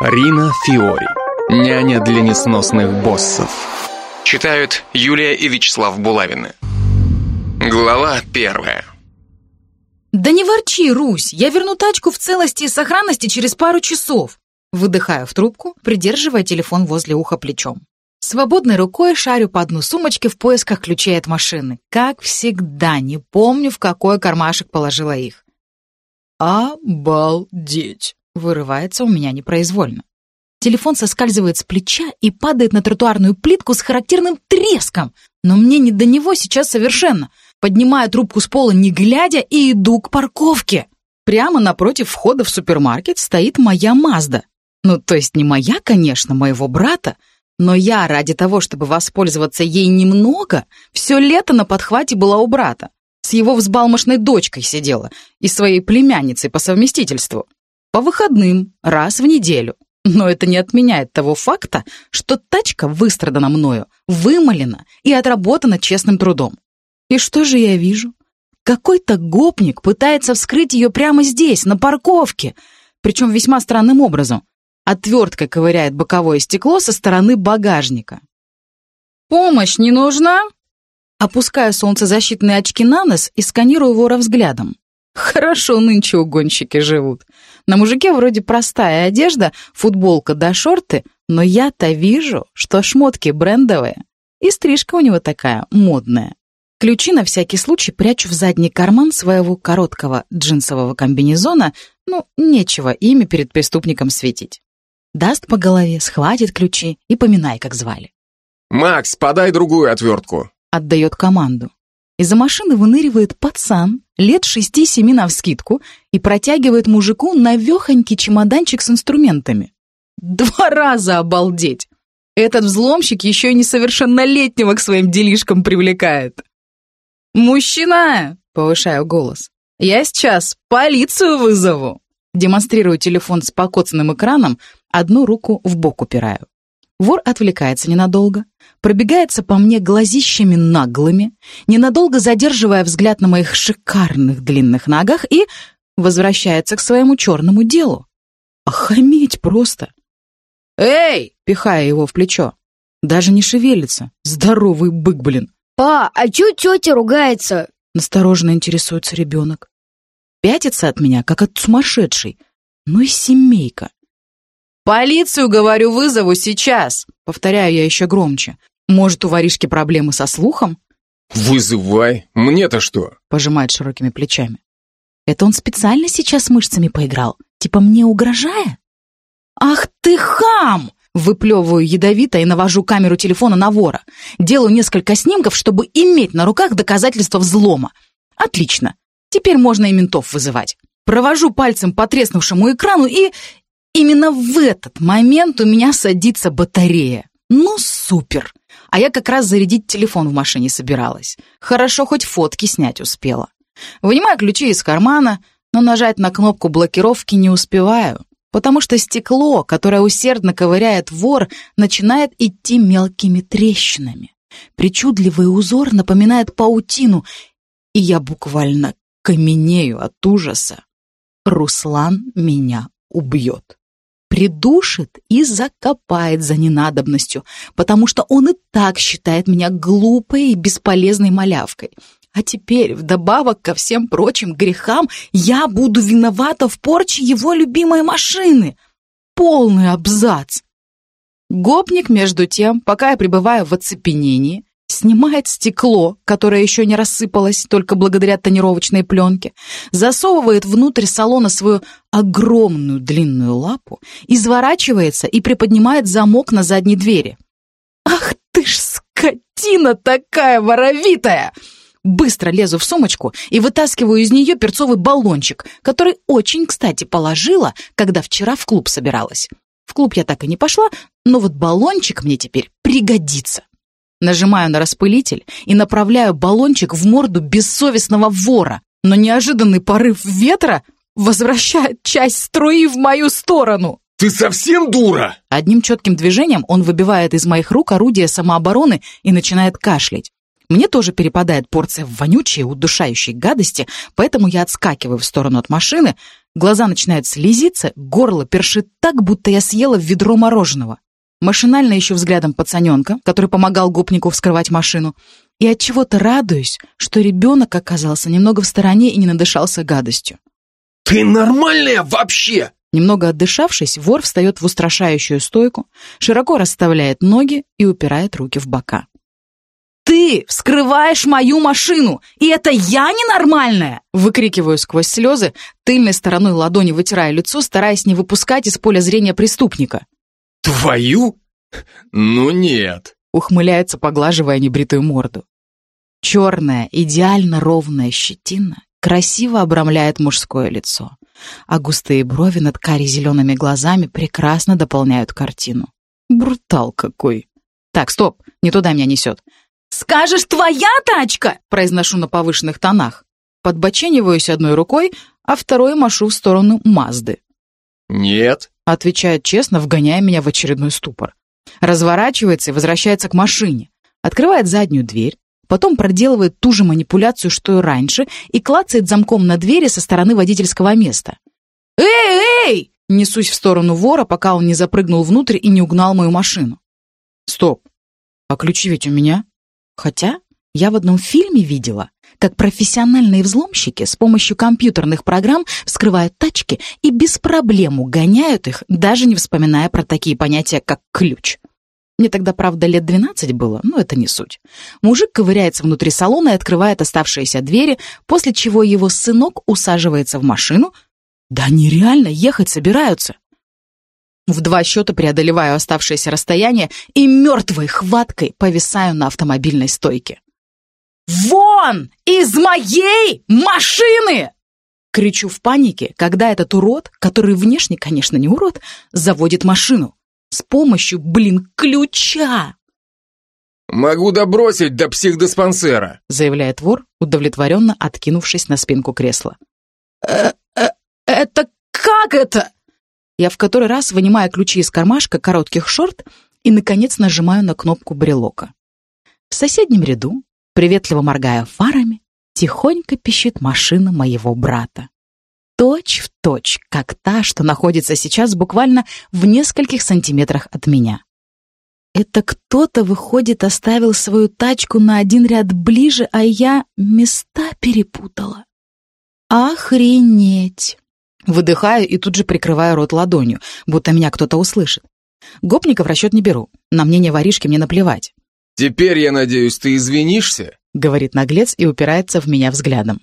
Рина Фиори. Няня для несносных боссов. Читают Юлия и Вячеслав Булавины. Глава первая. «Да не ворчи, Русь! Я верну тачку в целости и сохранности через пару часов!» Выдыхаю в трубку, придерживая телефон возле уха плечом. Свободной рукой шарю по дну сумочки в поисках ключей от машины. Как всегда, не помню, в какой кармашек положила их. «Обалдеть!» Вырывается у меня непроизвольно. Телефон соскальзывает с плеча и падает на тротуарную плитку с характерным треском. Но мне не до него сейчас совершенно. Поднимаю трубку с пола, не глядя, и иду к парковке. Прямо напротив входа в супермаркет стоит моя Мазда. Ну, то есть не моя, конечно, моего брата, но я ради того, чтобы воспользоваться ей немного, все лето на подхвате была у брата. С его взбалмошной дочкой сидела и своей племянницей по совместительству по выходным, раз в неделю. Но это не отменяет того факта, что тачка выстрадана мною, вымолена и отработана честным трудом. И что же я вижу? Какой-то гопник пытается вскрыть ее прямо здесь, на парковке, причем весьма странным образом. Отверткой ковыряет боковое стекло со стороны багажника. «Помощь не нужна?» Опускаю солнцезащитные очки на нос и сканирую вора взглядом. Хорошо нынче угонщики живут. На мужике вроде простая одежда, футболка да шорты, но я-то вижу, что шмотки брендовые. И стрижка у него такая модная. Ключи на всякий случай прячу в задний карман своего короткого джинсового комбинезона, ну, нечего ими перед преступником светить. Даст по голове, схватит ключи и поминай, как звали. «Макс, подай другую отвертку!» Отдает команду. Из-за машины выныривает пацан, лет шести-семи навскидку, и протягивает мужику навехонький чемоданчик с инструментами. Два раза обалдеть! Этот взломщик еще и несовершеннолетнего к своим делишкам привлекает. «Мужчина!» — повышаю голос. «Я сейчас полицию вызову!» Демонстрирую телефон с покоцанным экраном, одну руку в бок упираю. Вор отвлекается ненадолго, пробегается по мне глазищами наглыми, ненадолго задерживая взгляд на моих шикарных длинных ногах и возвращается к своему черному делу. Охаметь просто. «Эй!» — пихая его в плечо. Даже не шевелится. Здоровый бык, блин. «Па, а чё тетя ругается?» Настороженно интересуется ребенок. Пятится от меня, как от сумасшедшей. Ну и семейка. «Полицию, говорю, вызову сейчас!» Повторяю я еще громче. «Может, у воришки проблемы со слухом?» «Вызывай! Мне-то что?» Пожимает широкими плечами. «Это он специально сейчас мышцами поиграл? Типа мне угрожая?» «Ах ты хам!» Выплевываю ядовито и навожу камеру телефона на вора. Делаю несколько снимков, чтобы иметь на руках доказательства взлома. Отлично. Теперь можно и ментов вызывать. Провожу пальцем по треснувшему экрану и... Именно в этот момент у меня садится батарея. Ну, супер! А я как раз зарядить телефон в машине собиралась. Хорошо, хоть фотки снять успела. Вынимаю ключи из кармана, но нажать на кнопку блокировки не успеваю, потому что стекло, которое усердно ковыряет вор, начинает идти мелкими трещинами. Причудливый узор напоминает паутину, и я буквально каменею от ужаса. Руслан меня убьет придушит и закопает за ненадобностью, потому что он и так считает меня глупой и бесполезной малявкой. А теперь, вдобавок ко всем прочим грехам, я буду виновата в порче его любимой машины. Полный абзац. Гопник, между тем, пока я пребываю в оцепенении, снимает стекло, которое еще не рассыпалось только благодаря тонировочной пленке, засовывает внутрь салона свою огромную длинную лапу, изворачивается и приподнимает замок на задней двери. «Ах ты ж скотина такая воровитая!» Быстро лезу в сумочку и вытаскиваю из нее перцовый баллончик, который очень, кстати, положила, когда вчера в клуб собиралась. В клуб я так и не пошла, но вот баллончик мне теперь пригодится. Нажимаю на распылитель и направляю баллончик в морду бессовестного вора, но неожиданный порыв ветра возвращает часть струи в мою сторону. «Ты совсем дура?» Одним четким движением он выбивает из моих рук орудие самообороны и начинает кашлять. Мне тоже перепадает порция вонючей, удушающей гадости, поэтому я отскакиваю в сторону от машины, Глаза начинают слезиться, горло першит так, будто я съела ведро мороженого. Машинально ищу взглядом пацаненка, который помогал гопнику вскрывать машину, и от чего то радуюсь, что ребенок оказался немного в стороне и не надышался гадостью. «Ты нормальная вообще?» Немного отдышавшись, вор встает в устрашающую стойку, широко расставляет ноги и упирает руки в бока. «Ты вскрываешь мою машину, и это я ненормальная!» Выкрикиваю сквозь слезы, тыльной стороной ладони вытирая лицо, стараясь не выпускать из поля зрения преступника. «Твою? Ну нет!» Ухмыляется, поглаживая небритую морду. Черная, идеально ровная щетина красиво обрамляет мужское лицо, а густые брови над кари-зелеными глазами прекрасно дополняют картину. Брутал какой! Так, стоп, не туда меня несет. «Скажешь, твоя тачка?» — произношу на повышенных тонах. Подбочениваюсь одной рукой, а второй машу в сторону Мазды. «Нет», — отвечает честно, вгоняя меня в очередной ступор. Разворачивается и возвращается к машине. Открывает заднюю дверь, потом проделывает ту же манипуляцию, что и раньше, и клацает замком на двери со стороны водительского места. «Эй, эй!» — несусь в сторону вора, пока он не запрыгнул внутрь и не угнал мою машину. «Стоп! А ключи ведь у меня?» Хотя я в одном фильме видела, как профессиональные взломщики с помощью компьютерных программ вскрывают тачки и без проблем угоняют их, даже не вспоминая про такие понятия, как ключ. Мне тогда, правда, лет 12 было, но это не суть. Мужик ковыряется внутри салона и открывает оставшиеся двери, после чего его сынок усаживается в машину. Да они реально ехать собираются. В два счета преодолеваю оставшееся расстояние и мертвой хваткой повисаю на автомобильной стойке. «Вон! Из моей машины!» Кричу в панике, когда этот урод, который внешне, конечно, не урод, заводит машину. С помощью, блин, ключа. «Могу добросить до психдиспансера», заявляет вор, удовлетворенно откинувшись на спинку кресла. «Э -э «Это как это?» Я в который раз вынимаю ключи из кармашка коротких шорт и, наконец, нажимаю на кнопку брелока. В соседнем ряду, приветливо моргая фарами, тихонько пищит машина моего брата. Точь в точь, как та, что находится сейчас буквально в нескольких сантиметрах от меня. Это кто-то, выходит, оставил свою тачку на один ряд ближе, а я места перепутала. Охренеть! Выдыхаю и тут же прикрываю рот ладонью, будто меня кто-то услышит. Гопника в расчет не беру. На мнение воришки мне наплевать. «Теперь, я надеюсь, ты извинишься?» Говорит наглец и упирается в меня взглядом.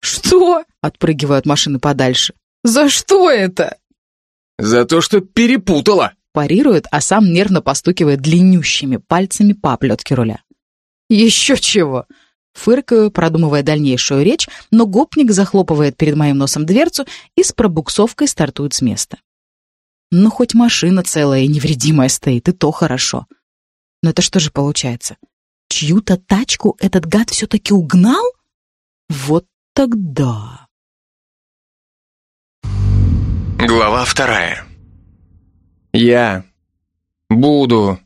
«Что?» — отпрыгиваю от машины подальше. «За что это?» «За то, что перепутала!» Парирует, а сам нервно постукивает длиннющими пальцами по оплетке руля. «Еще чего!» Фыркаю, продумывая дальнейшую речь, но гопник захлопывает перед моим носом дверцу и с пробуксовкой стартует с места. Ну, хоть машина целая и невредимая стоит, и то хорошо. Но это что же получается? Чью-то тачку этот гад все-таки угнал? Вот тогда... Глава вторая. Я буду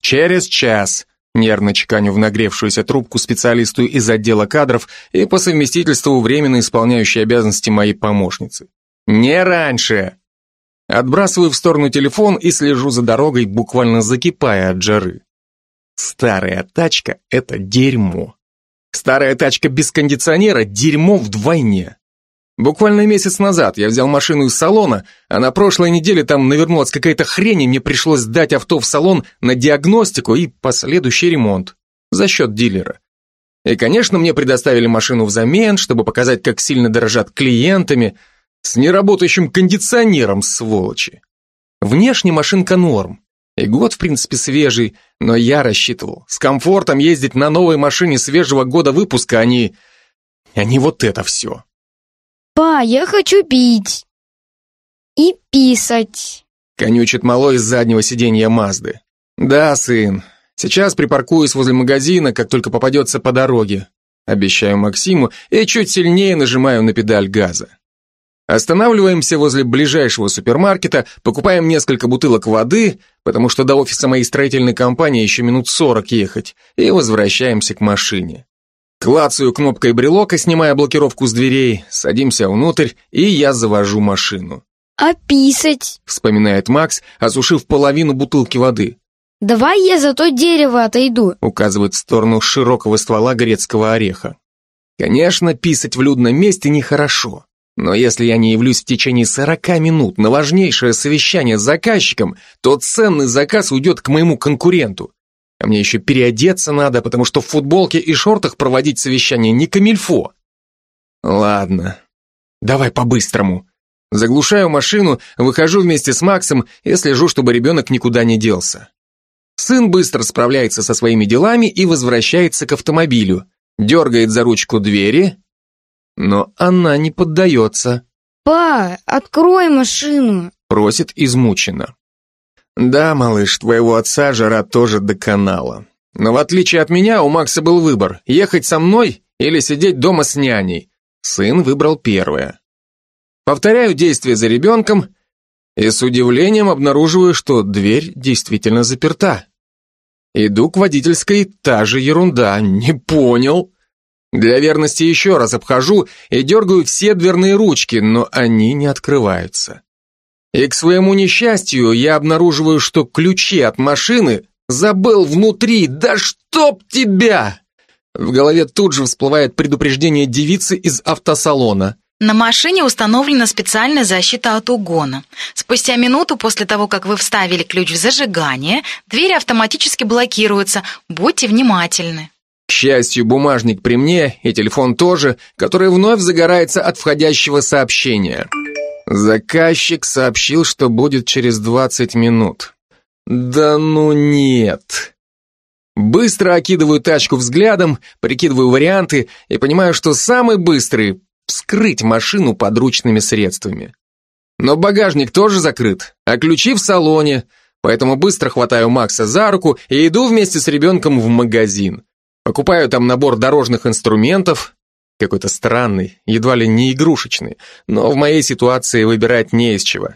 через час Нервно чеканю в нагревшуюся трубку специалисту из отдела кадров и по совместительству временно исполняющей обязанности моей помощницы. Не раньше. Отбрасываю в сторону телефон и слежу за дорогой, буквально закипая от жары. Старая тачка — это дерьмо. Старая тачка без кондиционера — дерьмо вдвойне. Буквально месяц назад я взял машину из салона, а на прошлой неделе там навернулась какая-то хрень, и мне пришлось сдать авто в салон на диагностику и последующий ремонт за счет дилера. И, конечно, мне предоставили машину взамен, чтобы показать, как сильно дорожат клиентами, с неработающим кондиционером, сволочи. Внешне машинка норм. И год, в принципе, свежий, но я рассчитывал с комфортом ездить на новой машине свежего года выпуска, а не... а не вот это все. «Па, я хочу пить и писать», — конючит малой из заднего сиденья Мазды. «Да, сын, сейчас припаркуюсь возле магазина, как только попадется по дороге», обещаю Максиму и чуть сильнее нажимаю на педаль газа. Останавливаемся возле ближайшего супермаркета, покупаем несколько бутылок воды, потому что до офиса моей строительной компании еще минут сорок ехать, и возвращаемся к машине. Клацаю кнопкой брелока, снимая блокировку с дверей, садимся внутрь, и я завожу машину. «А писать?» — вспоминает Макс, осушив половину бутылки воды. «Давай я за то дерево отойду», — указывает в сторону широкого ствола грецкого ореха. Конечно, писать в людном месте нехорошо. Но если я не явлюсь в течение 40 минут на важнейшее совещание с заказчиком, то ценный заказ уйдет к моему конкуренту. А мне еще переодеться надо, потому что в футболке и шортах проводить совещание не камильфо. Ладно, давай по-быстрому. Заглушаю машину, выхожу вместе с Максом и слежу, чтобы ребенок никуда не делся. Сын быстро справляется со своими делами и возвращается к автомобилю, дергает за ручку двери, но она не поддается. «Па, открой машину!» Просит измученно. Да, малыш, твоего отца жара тоже доконала. Но в отличие от меня, у Макса был выбор, ехать со мной или сидеть дома с няней. Сын выбрал первое. Повторяю действия за ребенком и с удивлением обнаруживаю, что дверь действительно заперта. Иду к водительской, та же ерунда, не понял. Для верности еще раз обхожу и дергаю все дверные ручки, но они не открываются. И к своему несчастью я обнаруживаю, что ключи от машины забыл внутри. Да чтоб тебя! В голове тут же всплывает предупреждение девицы из автосалона. На машине установлена специальная защита от угона. Спустя минуту после того, как вы вставили ключ в зажигание, двери автоматически блокируются. Будьте внимательны. К счастью, бумажник при мне и телефон тоже, который вновь загорается от входящего сообщения. Заказчик сообщил, что будет через 20 минут. Да ну нет. Быстро окидываю тачку взглядом, прикидываю варианты и понимаю, что самый быстрый — вскрыть машину подручными средствами. Но багажник тоже закрыт, а ключи в салоне, поэтому быстро хватаю Макса за руку и иду вместе с ребенком в магазин. Покупаю там набор дорожных инструментов, какой-то странный, едва ли не игрушечный, но в моей ситуации выбирать не из чего.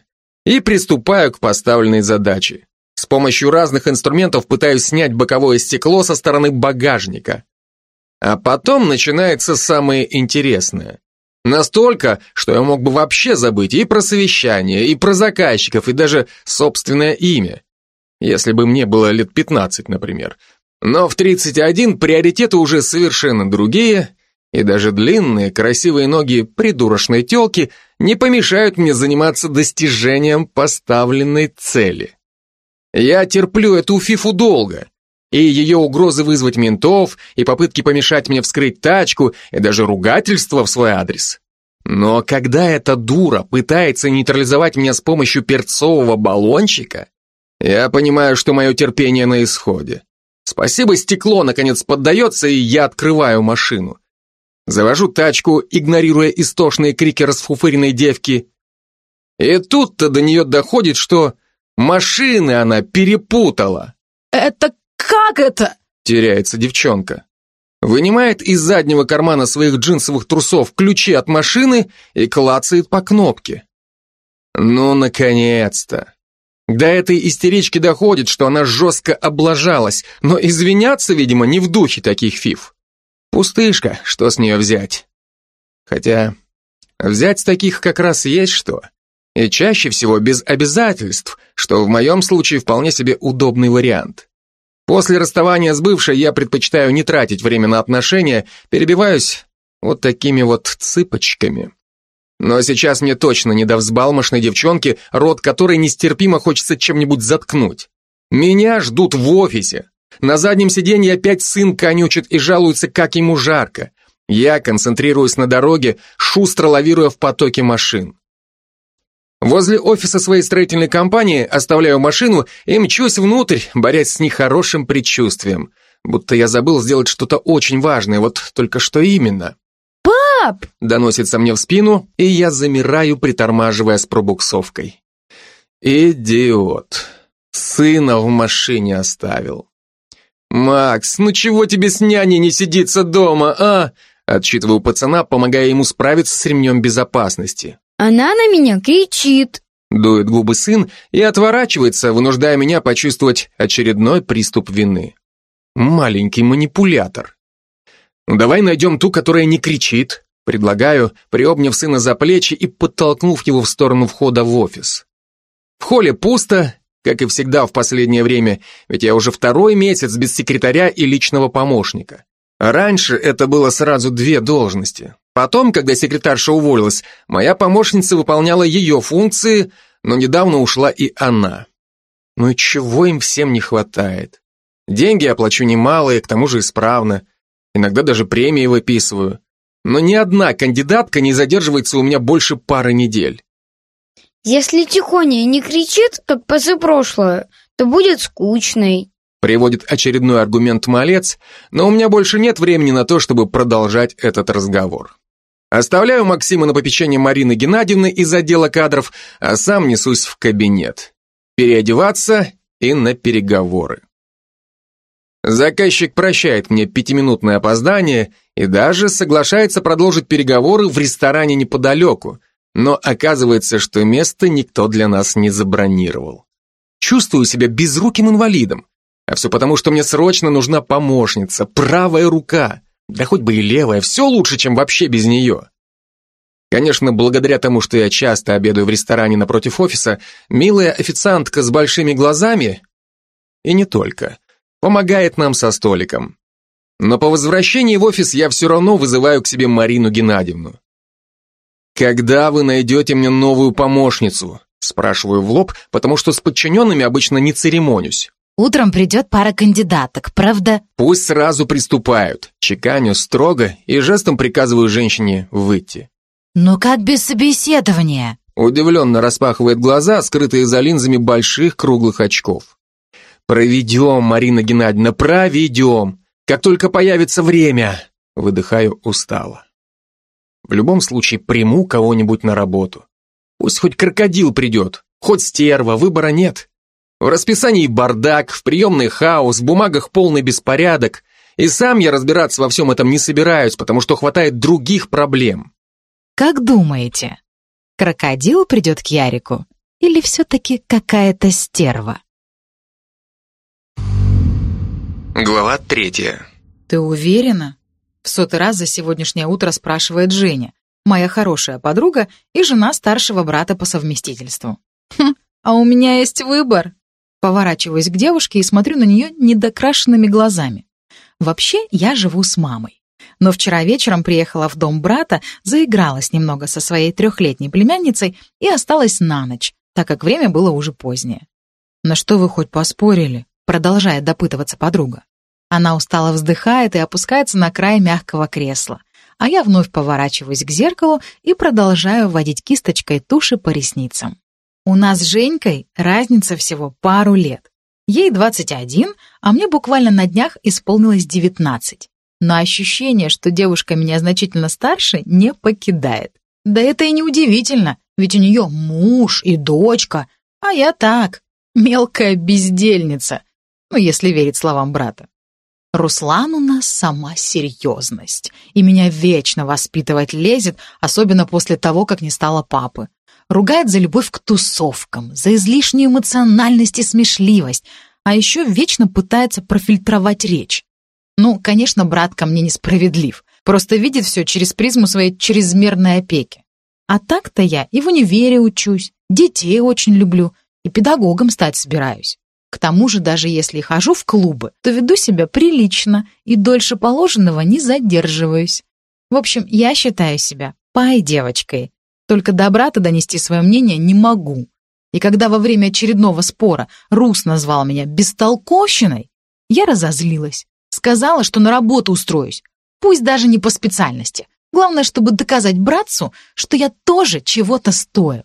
И приступаю к поставленной задаче. С помощью разных инструментов пытаюсь снять боковое стекло со стороны багажника. А потом начинается самое интересное. Настолько, что я мог бы вообще забыть и про совещание, и про заказчиков, и даже собственное имя. Если бы мне было лет 15, например. Но в 31 приоритеты уже совершенно другие, и даже длинные, красивые ноги придурочной телки не помешают мне заниматься достижением поставленной цели. Я терплю эту фифу долго, и ее угрозы вызвать ментов, и попытки помешать мне вскрыть тачку, и даже ругательства в свой адрес. Но когда эта дура пытается нейтрализовать меня с помощью перцового баллончика, я понимаю, что мое терпение на исходе. Спасибо, стекло наконец поддается, и я открываю машину. Завожу тачку, игнорируя истошные крики расфуфыренной девки. И тут-то до нее доходит, что машины она перепутала. «Это как это?» Теряется девчонка. Вынимает из заднего кармана своих джинсовых трусов ключи от машины и клацает по кнопке. Ну, наконец-то. До этой истерички доходит, что она жестко облажалась, но извиняться, видимо, не в духе таких фиф. Пустышка, что с нее взять? Хотя, взять с таких как раз есть что. И чаще всего без обязательств, что в моем случае вполне себе удобный вариант. После расставания с бывшей я предпочитаю не тратить время на отношения, перебиваюсь вот такими вот цыпочками. Но сейчас мне точно не до взбалмошной девчонки, рот которой нестерпимо хочется чем-нибудь заткнуть. Меня ждут в офисе, на заднем сиденье опять сын конючит и жалуется, как ему жарко. Я концентрируюсь на дороге, шустро лавируя в потоке машин. Возле офиса своей строительной компании оставляю машину и мчусь внутрь, борясь с нехорошим предчувствием. Будто я забыл сделать что-то очень важное, вот только что именно. «Пап!» — доносится мне в спину, и я замираю, притормаживая с пробуксовкой. Идиот. Сына в машине оставил. «Макс, ну чего тебе с няней не сидится дома, а?» Отчитываю пацана, помогая ему справиться с ремнем безопасности. «Она на меня кричит!» Дует губы сын и отворачивается, вынуждая меня почувствовать очередной приступ вины. Маленький манипулятор. Ну, давай найдем ту, которая не кричит. Предлагаю, приобняв сына за плечи и подтолкнув его в сторону входа в офис. В холле пусто, как и всегда в последнее время, ведь я уже второй месяц без секретаря и личного помощника. Раньше это было сразу две должности. Потом, когда секретарша уволилась, моя помощница выполняла ее функции, но недавно ушла и она. Ну и чего им всем не хватает? Деньги я плачу немалые, к тому же исправно. Иногда даже премии выписываю. Но ни одна кандидатка не задерживается у меня больше пары недель. Если Тихоня не кричит, как позапрошлое, то будет скучной. Приводит очередной аргумент малец, но у меня больше нет времени на то, чтобы продолжать этот разговор. Оставляю Максима на попечение Марины Геннадьевны из отдела кадров, а сам несусь в кабинет. Переодеваться и на переговоры. Заказчик прощает мне пятиминутное опоздание и даже соглашается продолжить переговоры в ресторане неподалеку, но оказывается, что место никто для нас не забронировал. Чувствую себя безруким инвалидом, а все потому, что мне срочно нужна помощница, правая рука, да хоть бы и левая, все лучше, чем вообще без нее. Конечно, благодаря тому, что я часто обедаю в ресторане напротив офиса, милая официантка с большими глазами, и не только, помогает нам со столиком. Но по возвращении в офис я все равно вызываю к себе Марину Геннадьевну. «Когда вы найдете мне новую помощницу?» Спрашиваю в лоб, потому что с подчиненными обычно не церемонюсь. Утром придет пара кандидаток, правда? Пусть сразу приступают. Чеканю строго и жестом приказываю женщине выйти. Но как без собеседования? Удивленно распахивает глаза, скрытые за линзами больших круглых очков. Проведем, Марина Геннадьевна, проведем. Как только появится время. Выдыхаю устало. В любом случае приму кого-нибудь на работу. Пусть хоть крокодил придет, хоть стерва, выбора нет. В расписании бардак, в приемной хаос, в бумагах полный беспорядок. И сам я разбираться во всем этом не собираюсь, потому что хватает других проблем. Как думаете, крокодил придет к Ярику? Или все-таки какая-то стерва? Глава третья. Ты уверена? В сотый раз за сегодняшнее утро спрашивает Женя, моя хорошая подруга и жена старшего брата по совместительству. Хм, а у меня есть выбор. Поворачиваюсь к девушке и смотрю на нее недокрашенными глазами. Вообще, я живу с мамой. Но вчера вечером приехала в дом брата, заигралась немного со своей трехлетней племянницей и осталась на ночь, так как время было уже позднее. «На что вы хоть поспорили?» Продолжает допытываться подруга. Она устало вздыхает и опускается на край мягкого кресла, а я вновь поворачиваюсь к зеркалу и продолжаю водить кисточкой туши по ресницам. У нас с Женькой разница всего пару лет. Ей 21, а мне буквально на днях исполнилось 19. Но ощущение, что девушка меня значительно старше, не покидает. Да это и не удивительно, ведь у нее муж и дочка, а я так, мелкая бездельница, ну, если верить словам брата. Руслан у нас сама серьезность, и меня вечно воспитывать лезет, особенно после того, как не стало папы. Ругает за любовь к тусовкам, за излишнюю эмоциональность и смешливость, а еще вечно пытается профильтровать речь. Ну, конечно, брат ко мне несправедлив, просто видит все через призму своей чрезмерной опеки. А так-то я и в универе учусь, детей очень люблю, и педагогом стать собираюсь. К тому же, даже если хожу в клубы, то веду себя прилично и дольше положенного не задерживаюсь. В общем, я считаю себя пай-девочкой. Только до брата донести свое мнение не могу. И когда во время очередного спора Рус назвал меня бестолковщиной, я разозлилась. Сказала, что на работу устроюсь. Пусть даже не по специальности. Главное, чтобы доказать братцу, что я тоже чего-то стою.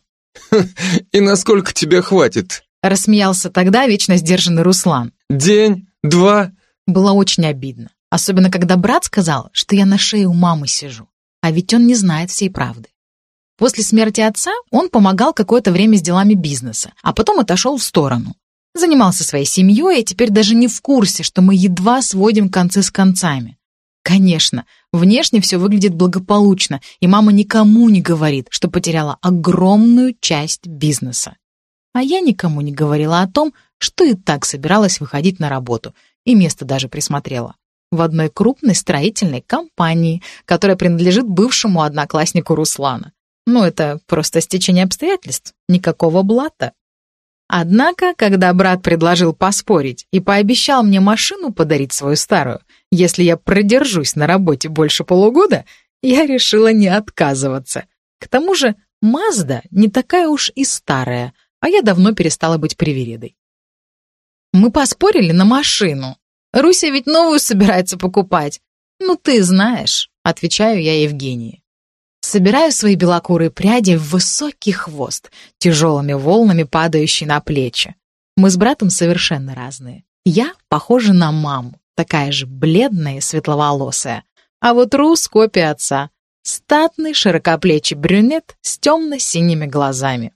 «И насколько тебе хватит?» Рассмеялся тогда вечно сдержанный Руслан. «День? Два?» Было очень обидно. Особенно, когда брат сказал, что я на шее у мамы сижу. А ведь он не знает всей правды. После смерти отца он помогал какое-то время с делами бизнеса, а потом отошел в сторону. Занимался своей семьей и теперь даже не в курсе, что мы едва сводим концы с концами. Конечно, внешне все выглядит благополучно, и мама никому не говорит, что потеряла огромную часть бизнеса. А я никому не говорила о том, что и так собиралась выходить на работу, и место даже присмотрела. в одной крупной строительной компании, которая принадлежит бывшему однокласснику Руслана. Ну, это просто стечение обстоятельств, никакого блата. Однако, когда брат предложил поспорить и пообещал мне машину подарить свою старую, если я продержусь на работе больше полугода, я решила не отказываться. К тому же Мазда не такая уж и старая, а я давно перестала быть привередой. Мы поспорили на машину. Руся ведь новую собирается покупать. Ну, ты знаешь, отвечаю я Евгении. Собираю свои белокурые пряди в высокий хвост, тяжелыми волнами падающий на плечи. Мы с братом совершенно разные. Я похожа на маму, такая же бледная и светловолосая. А вот Рус — копия отца. Статный, широкоплечий брюнет с темно-синими глазами.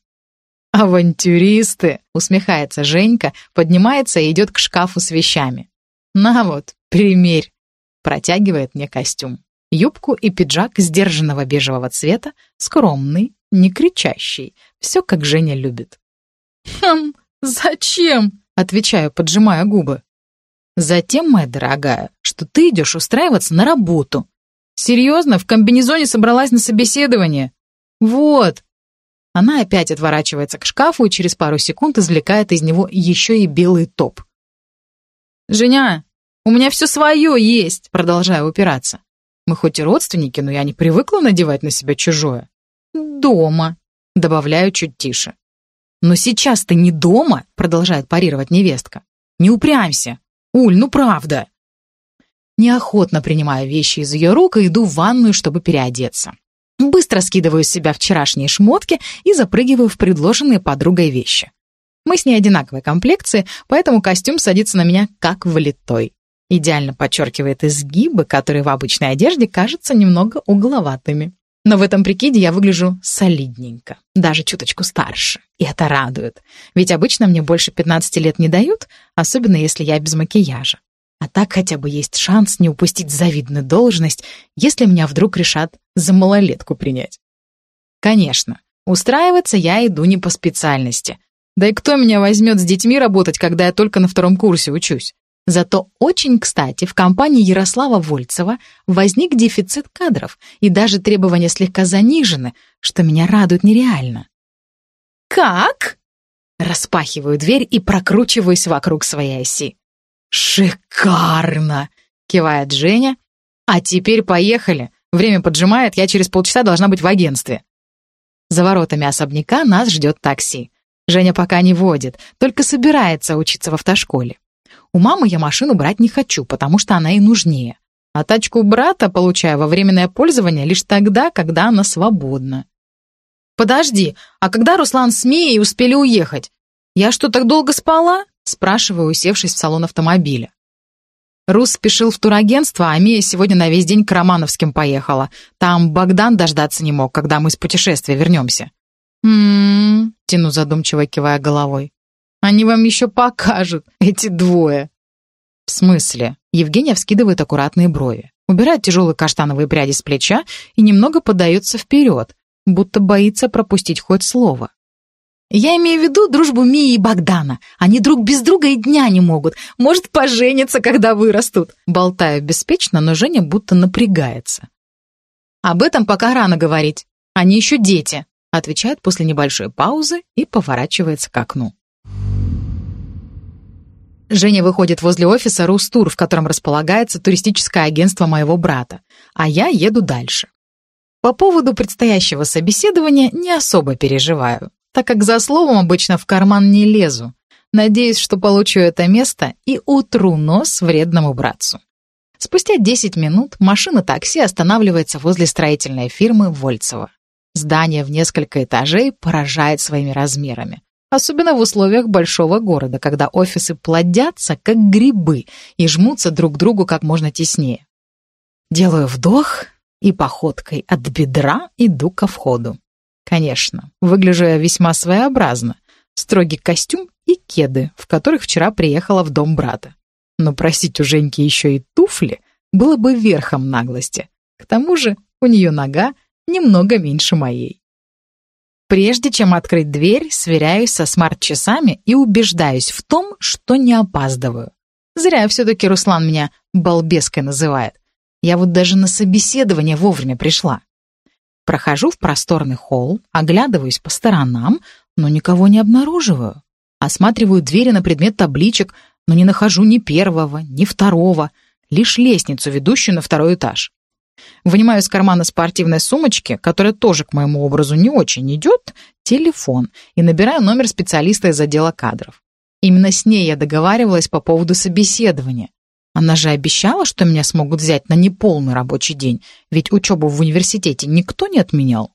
«Авантюристы!» — усмехается Женька, поднимается и идет к шкафу с вещами. «На вот, примерь!» — протягивает мне костюм. Юбку и пиджак сдержанного бежевого цвета, скромный, не кричащий, все как Женя любит. «Хм, зачем?» — отвечаю, поджимая губы. «Затем, моя дорогая, что ты идешь устраиваться на работу. Серьезно, в комбинезоне собралась на собеседование? Вот!» Она опять отворачивается к шкафу и через пару секунд извлекает из него еще и белый топ. «Женя, у меня все свое есть!» — продолжаю упираться. Мы хоть и родственники, но я не привыкла надевать на себя чужое. Дома, добавляю чуть тише. Но сейчас ты не дома, продолжает парировать невестка. Не упрямься. Уль, ну правда. Неохотно принимаю вещи из ее рук и иду в ванную, чтобы переодеться. Быстро скидываю с себя вчерашние шмотки и запрыгиваю в предложенные подругой вещи. Мы с ней одинаковой комплекции, поэтому костюм садится на меня как влитой. Идеально подчеркивает изгибы, которые в обычной одежде кажутся немного угловатыми. Но в этом прикиде я выгляжу солидненько, даже чуточку старше. И это радует. Ведь обычно мне больше 15 лет не дают, особенно если я без макияжа. А так хотя бы есть шанс не упустить завидную должность, если меня вдруг решат за малолетку принять. Конечно, устраиваться я иду не по специальности. Да и кто меня возьмет с детьми работать, когда я только на втором курсе учусь? Зато очень кстати в компании Ярослава Вольцева возник дефицит кадров, и даже требования слегка занижены, что меня радует нереально. «Как?» Распахиваю дверь и прокручиваюсь вокруг своей оси. «Шикарно!» — кивает Женя. «А теперь поехали. Время поджимает, я через полчаса должна быть в агентстве». За воротами особняка нас ждет такси. Женя пока не водит, только собирается учиться в автошколе. У мамы я машину брать не хочу, потому что она и нужнее. А тачку брата получаю во временное пользование лишь тогда, когда она свободна. «Подожди, а когда Руслан с Мией успели уехать? Я что, так долго спала?» Спрашиваю, усевшись в салон автомобиля. Рус спешил в турагентство, а Мия сегодня на весь день к Романовским поехала. Там Богдан дождаться не мог, когда мы с путешествия вернемся. «М-м-м», тяну задумчиво, кивая головой. Они вам еще покажут, эти двое». «В смысле?» Евгения вскидывает аккуратные брови, убирает тяжелые каштановые пряди с плеча и немного подается вперед, будто боится пропустить хоть слово. «Я имею в виду дружбу Мии и Богдана. Они друг без друга и дня не могут. Может, поженятся, когда вырастут». Болтаю беспечно, но Женя будто напрягается. «Об этом пока рано говорить. Они еще дети», отвечает после небольшой паузы и поворачивается к окну. Женя выходит возле офиса Рустур, в котором располагается туристическое агентство моего брата, а я еду дальше. По поводу предстоящего собеседования не особо переживаю, так как за словом обычно в карман не лезу. Надеюсь, что получу это место и утру нос вредному братцу. Спустя 10 минут машина такси останавливается возле строительной фирмы Вольцева. Здание в несколько этажей поражает своими размерами. Особенно в условиях большого города, когда офисы плодятся, как грибы, и жмутся друг к другу как можно теснее. Делаю вдох и походкой от бедра иду ко входу. Конечно, выгляжу я весьма своеобразно. Строгий костюм и кеды, в которых вчера приехала в дом брата. Но просить у Женьки еще и туфли было бы верхом наглости. К тому же у нее нога немного меньше моей. Прежде чем открыть дверь, сверяюсь со смарт-часами и убеждаюсь в том, что не опаздываю. Зря все-таки Руслан меня балбеской называет. Я вот даже на собеседование вовремя пришла. Прохожу в просторный холл, оглядываюсь по сторонам, но никого не обнаруживаю. Осматриваю двери на предмет табличек, но не нахожу ни первого, ни второго, лишь лестницу, ведущую на второй этаж. Вынимаю из кармана спортивной сумочки, которая тоже к моему образу не очень идет, телефон и набираю номер специалиста из отдела кадров. Именно с ней я договаривалась по поводу собеседования. Она же обещала, что меня смогут взять на неполный рабочий день, ведь учебу в университете никто не отменял.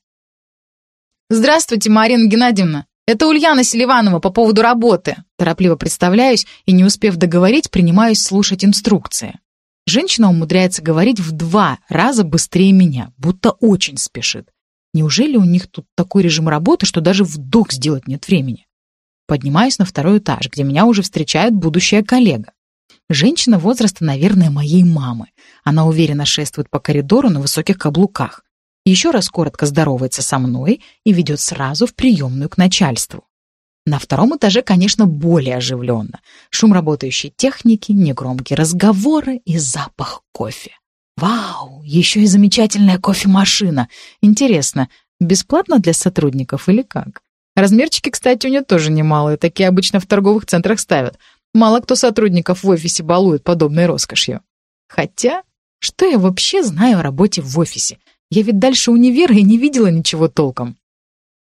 «Здравствуйте, Марина Геннадьевна. Это Ульяна Селиванова по поводу работы». Торопливо представляюсь и, не успев договорить, принимаюсь слушать инструкции. Женщина умудряется говорить в два раза быстрее меня, будто очень спешит. Неужели у них тут такой режим работы, что даже вдох сделать нет времени? Поднимаюсь на второй этаж, где меня уже встречает будущая коллега. Женщина возраста, наверное, моей мамы. Она уверенно шествует по коридору на высоких каблуках. Еще раз коротко здоровается со мной и ведет сразу в приемную к начальству. На втором этаже, конечно, более оживленно. Шум работающей техники, негромкие разговоры и запах кофе. Вау, еще и замечательная кофемашина. Интересно, бесплатно для сотрудников или как? Размерчики, кстати, у нее тоже немалые, такие обычно в торговых центрах ставят. Мало кто сотрудников в офисе балует подобной роскошью. Хотя, что я вообще знаю о работе в офисе? Я ведь дальше универа и не видела ничего толком.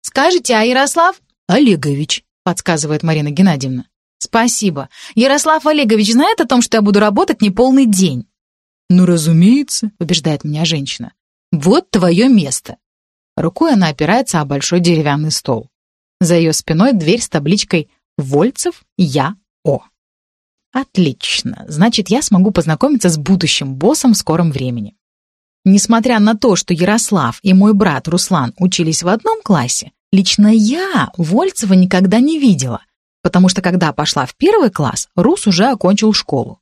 «Скажите, а Ярослав?» «Олегович», — подсказывает Марина Геннадьевна. «Спасибо. Ярослав Олегович знает о том, что я буду работать не полный день?» «Ну, разумеется», — убеждает меня женщина. «Вот твое место». Рукой она опирается о большой деревянный стол. За ее спиной дверь с табличкой «Вольцев Я О». Отлично. Значит, я смогу познакомиться с будущим боссом в скором времени. Несмотря на то, что Ярослав и мой брат Руслан учились в одном классе, Лично я Вольцева никогда не видела, потому что когда пошла в первый класс, Рус уже окончил школу.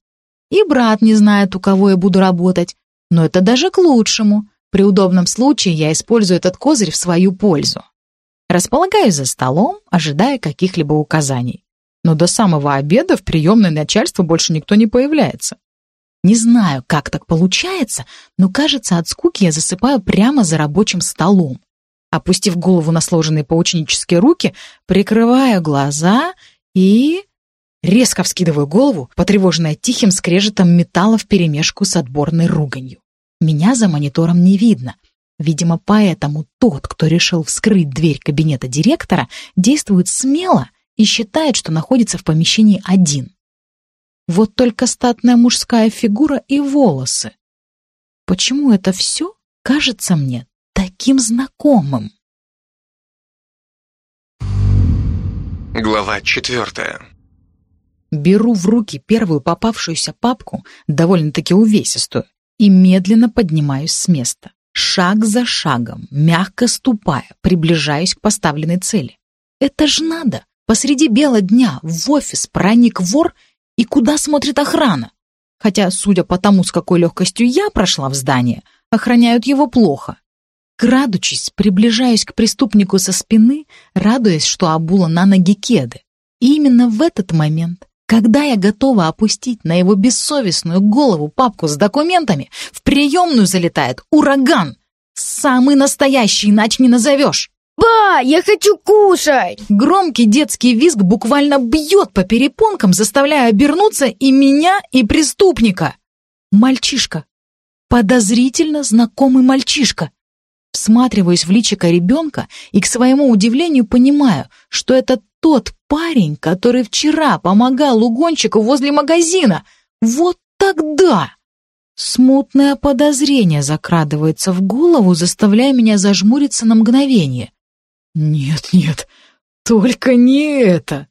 И брат не знает, у кого я буду работать, но это даже к лучшему. При удобном случае я использую этот козырь в свою пользу. Располагаюсь за столом, ожидая каких-либо указаний. Но до самого обеда в приемное начальство больше никто не появляется. Не знаю, как так получается, но кажется, от скуки я засыпаю прямо за рабочим столом опустив голову на сложенные поученические руки, прикрываю глаза и... Резко вскидываю голову, потревоженная тихим скрежетом металла вперемешку с отборной руганью. Меня за монитором не видно. Видимо, поэтому тот, кто решил вскрыть дверь кабинета директора, действует смело и считает, что находится в помещении один. Вот только статная мужская фигура и волосы. Почему это все кажется мне таким знакомым. Глава четвертая. Беру в руки первую попавшуюся папку, довольно-таки увесистую, и медленно поднимаюсь с места. Шаг за шагом, мягко ступая, приближаюсь к поставленной цели. Это ж надо! Посреди бела дня в офис проник вор, и куда смотрит охрана? Хотя, судя по тому, с какой легкостью я прошла в здание, охраняют его плохо. Крадучись, приближаюсь к преступнику со спины, радуясь, что обула на ноги кеды. И именно в этот момент, когда я готова опустить на его бессовестную голову папку с документами, в приемную залетает ураган. Самый настоящий, иначе не назовешь. «Ба, я хочу кушать!» Громкий детский визг буквально бьет по перепонкам, заставляя обернуться и меня, и преступника. Мальчишка. Подозрительно знакомый мальчишка. Всматриваюсь в личико ребенка и, к своему удивлению, понимаю, что это тот парень, который вчера помогал угонщику возле магазина. Вот тогда! Смутное подозрение закрадывается в голову, заставляя меня зажмуриться на мгновение. Нет, нет, только не это.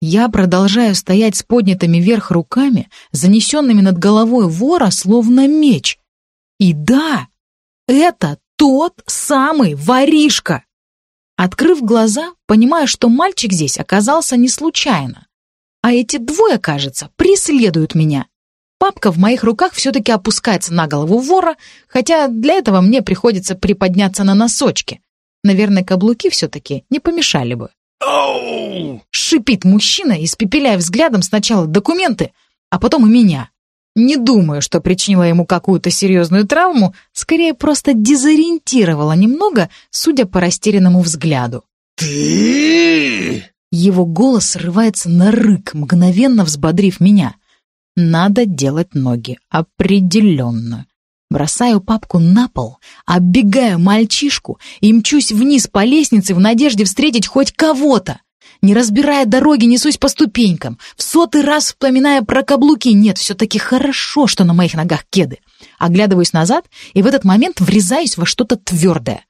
Я продолжаю стоять с поднятыми вверх руками, занесенными над головой вора, словно меч. И да, это тот самый воришка. Открыв глаза, понимаю, что мальчик здесь оказался не случайно. А эти двое, кажется, преследуют меня. Папка в моих руках все-таки опускается на голову вора, хотя для этого мне приходится приподняться на носочки. Наверное, каблуки все-таки не помешали бы. Оу! Шипит мужчина, испепеляя взглядом сначала документы, а потом и меня. Не думаю, что причинила ему какую-то серьезную травму, скорее просто дезориентировала немного, судя по растерянному взгляду. «Ты...» Его голос срывается на рык, мгновенно взбодрив меня. Надо делать ноги. Определенно. Бросаю папку на пол, оббегаю мальчишку и мчусь вниз по лестнице в надежде встретить хоть кого-то. Не разбирая дороги, несусь по ступенькам, в сотый раз вспоминая про каблуки. Нет, все-таки хорошо, что на моих ногах кеды. Оглядываюсь назад и в этот момент врезаюсь во что-то твердое.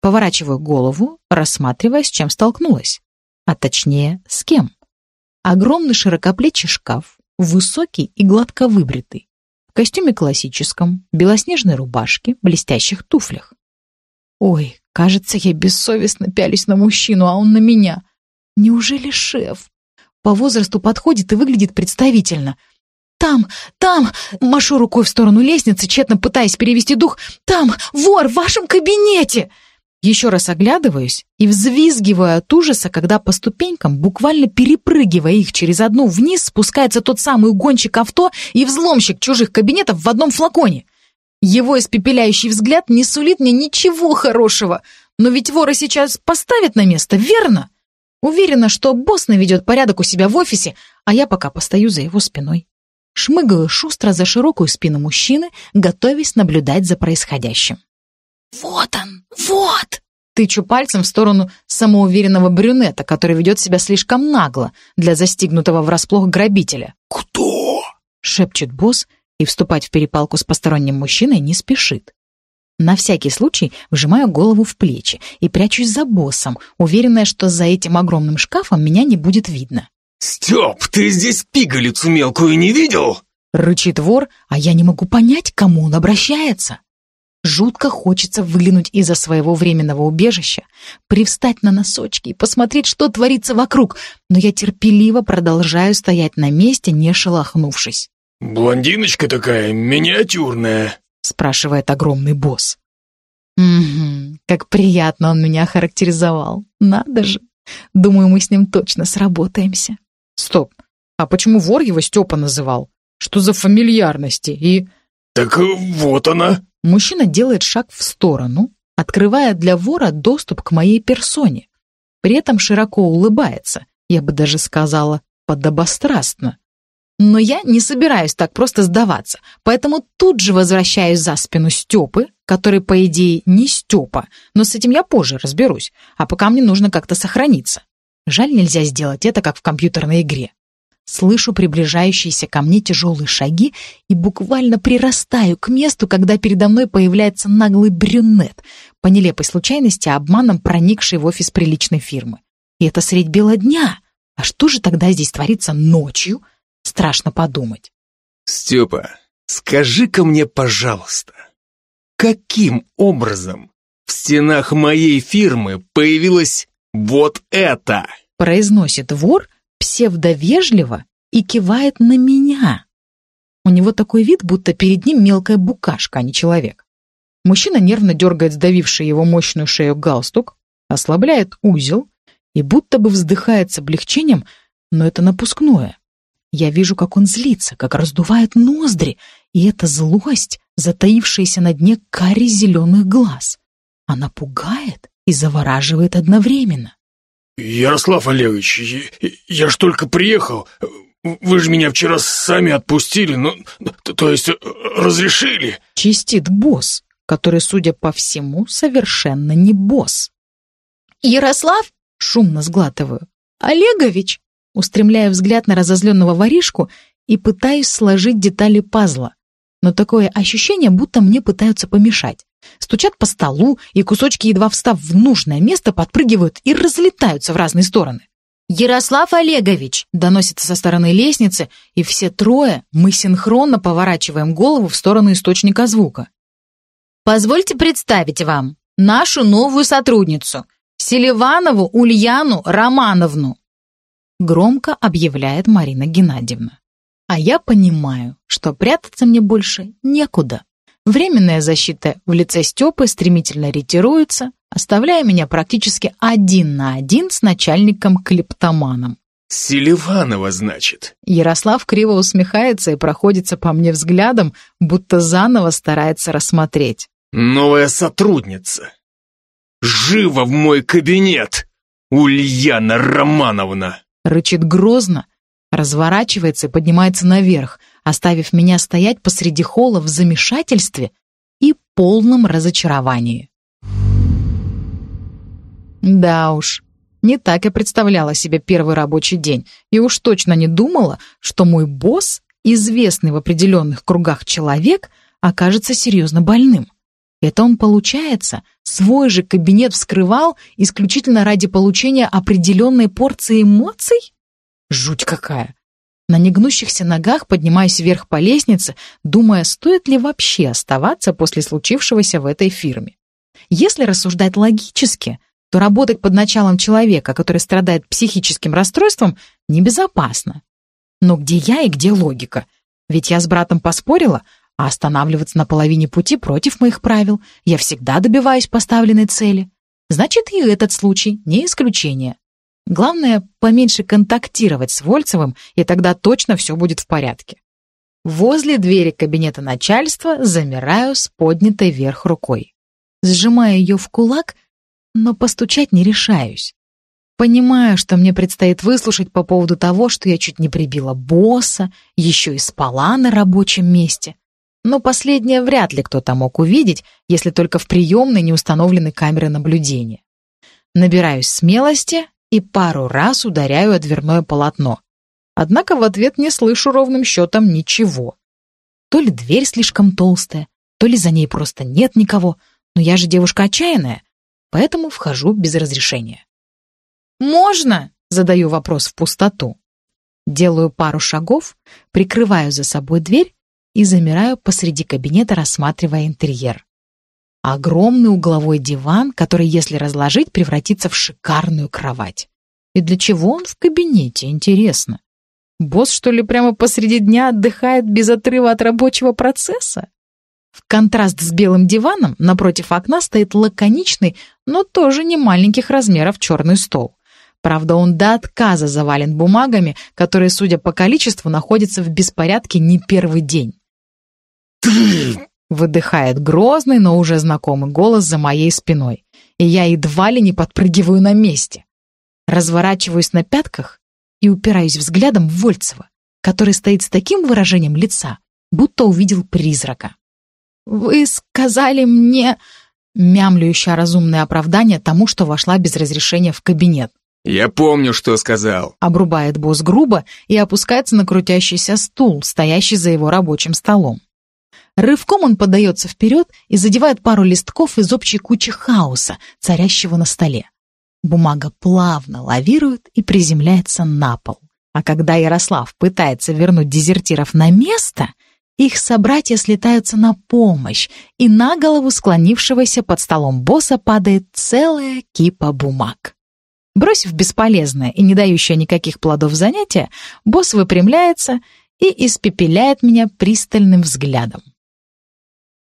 Поворачиваю голову, рассматривая, с чем столкнулась. А точнее, с кем. Огромный широкоплечий шкаф, высокий и гладко выбритый. В костюме классическом, белоснежной рубашке, блестящих туфлях. Ой, кажется, я бессовестно пялюсь на мужчину, а он на меня. Неужели шеф? По возрасту подходит и выглядит представительно. «Там, там!» — машу рукой в сторону лестницы, тщетно пытаясь перевести дух. «Там! Вор в вашем кабинете!» Еще раз оглядываюсь и взвизгиваю от ужаса, когда по ступенькам, буквально перепрыгивая их через одну вниз, спускается тот самый угонщик авто и взломщик чужих кабинетов в одном флаконе. Его испепеляющий взгляд не сулит мне ничего хорошего, но ведь вора сейчас поставят на место, верно? Уверена, что босс наведет порядок у себя в офисе, а я пока постою за его спиной. Шмыгаю шустро за широкую спину мужчины, готовясь наблюдать за происходящим. «Вот он! Вот!» Тычу пальцем в сторону самоуверенного брюнета, который ведет себя слишком нагло для застигнутого врасплох грабителя. «Кто?» — шепчет босс и вступать в перепалку с посторонним мужчиной не спешит. На всякий случай вжимаю голову в плечи и прячусь за боссом, уверенная, что за этим огромным шкафом меня не будет видно. «Степ, ты здесь пигалицу мелкую не видел?» Рычит вор, а я не могу понять, к кому он обращается. Жутко хочется выглянуть из-за своего временного убежища, привстать на носочки и посмотреть, что творится вокруг, но я терпеливо продолжаю стоять на месте, не шелохнувшись. «Блондиночка такая, миниатюрная», — спрашивает огромный босс. «Угу, как приятно он меня характеризовал. Надо же. Думаю, мы с ним точно сработаемся». «Стоп, а почему вор его Степа называл? Что за фамильярности и...» «Так вот она», Мужчина делает шаг в сторону, открывая для вора доступ к моей персоне. При этом широко улыбается, я бы даже сказала, подобострастно. Но я не собираюсь так просто сдаваться, поэтому тут же возвращаюсь за спину Степы, который, по идее, не Степа, но с этим я позже разберусь, а пока мне нужно как-то сохраниться. Жаль, нельзя сделать это, как в компьютерной игре. Слышу приближающиеся ко мне тяжелые шаги и буквально прирастаю к месту, когда передо мной появляется наглый брюнет, по нелепой случайности обманом проникший в офис приличной фирмы. И это средь бела дня. А что же тогда здесь творится ночью? Страшно подумать. Степа, скажи-ка мне, пожалуйста, каким образом в стенах моей фирмы появилось вот это? Произносит вор — псевдовежливо и кивает на меня. У него такой вид, будто перед ним мелкая букашка, а не человек. Мужчина нервно дергает сдавивший его мощную шею галстук, ослабляет узел и будто бы вздыхает с облегчением, но это напускное. Я вижу, как он злится, как раздувает ноздри, и эта злость, затаившаяся на дне кари зеленых глаз. Она пугает и завораживает одновременно. «Ярослав Олегович, я ж только приехал. Вы же меня вчера сами отпустили, ну, то есть э, разрешили». Чистит босс, который, судя по всему, совершенно не босс. «Ярослав?» — шумно сглатываю. «Олегович?» — устремляю взгляд на разозленного воришку и пытаюсь сложить детали пазла. Но такое ощущение, будто мне пытаются помешать. Стучат по столу, и кусочки, едва встав в нужное место, подпрыгивают и разлетаются в разные стороны. «Ярослав Олегович!» — доносится со стороны лестницы, и все трое мы синхронно поворачиваем голову в сторону источника звука. «Позвольте представить вам нашу новую сотрудницу, Селиванову Ульяну Романовну!» Громко объявляет Марина Геннадьевна. А я понимаю, что прятаться мне больше некуда. Временная защита в лице Степы стремительно ретируется, оставляя меня практически один на один с начальником-клептоманом. Селиванова, значит. Ярослав криво усмехается и проходится по мне взглядом, будто заново старается рассмотреть. Новая сотрудница. Живо в мой кабинет, Ульяна Романовна. Рычит грозно, разворачивается и поднимается наверх, оставив меня стоять посреди холла в замешательстве и полном разочаровании. Да уж, не так я представляла себе первый рабочий день, и уж точно не думала, что мой босс, известный в определенных кругах человек, окажется серьезно больным. Это он, получается, свой же кабинет вскрывал исключительно ради получения определенной порции эмоций? Жуть какая! На негнущихся ногах поднимаюсь вверх по лестнице, думая, стоит ли вообще оставаться после случившегося в этой фирме. Если рассуждать логически, то работать под началом человека, который страдает психическим расстройством, небезопасно. Но где я и где логика? Ведь я с братом поспорила, а останавливаться на половине пути против моих правил. Я всегда добиваюсь поставленной цели. Значит, и этот случай не исключение. Главное, поменьше контактировать с Вольцевым, и тогда точно все будет в порядке. Возле двери кабинета начальства замираю с поднятой вверх рукой. Сжимаю ее в кулак, но постучать не решаюсь. Понимаю, что мне предстоит выслушать по поводу того, что я чуть не прибила босса, еще и спала на рабочем месте. Но последнее вряд ли кто-то мог увидеть, если только в приемной не установлены камеры наблюдения. Набираюсь смелости и пару раз ударяю о дверное полотно. Однако в ответ не слышу ровным счетом ничего. То ли дверь слишком толстая, то ли за ней просто нет никого, но я же девушка отчаянная, поэтому вхожу без разрешения. «Можно?» — задаю вопрос в пустоту. Делаю пару шагов, прикрываю за собой дверь и замираю посреди кабинета, рассматривая интерьер. Огромный угловой диван, который, если разложить, превратится в шикарную кровать. И для чего он в кабинете, интересно? Босс, что ли, прямо посреди дня отдыхает без отрыва от рабочего процесса? В контраст с белым диваном напротив окна стоит лаконичный, но тоже не маленьких размеров черный стол. Правда, он до отказа завален бумагами, которые, судя по количеству, находятся в беспорядке не первый день. Выдыхает грозный, но уже знакомый голос за моей спиной, и я едва ли не подпрыгиваю на месте. Разворачиваюсь на пятках и упираюсь взглядом в Вольцева, который стоит с таким выражением лица, будто увидел призрака. «Вы сказали мне...» Мямлю, ища разумное оправдание тому, что вошла без разрешения в кабинет. «Я помню, что сказал», — обрубает босс грубо и опускается на крутящийся стул, стоящий за его рабочим столом. Рывком он подается вперед и задевает пару листков из общей кучи хаоса, царящего на столе. Бумага плавно лавирует и приземляется на пол. А когда Ярослав пытается вернуть дезертиров на место, их собратья слетаются на помощь, и на голову склонившегося под столом босса падает целая кипа бумаг. Бросив бесполезное и не дающее никаких плодов занятия, босс выпрямляется и испепеляет меня пристальным взглядом.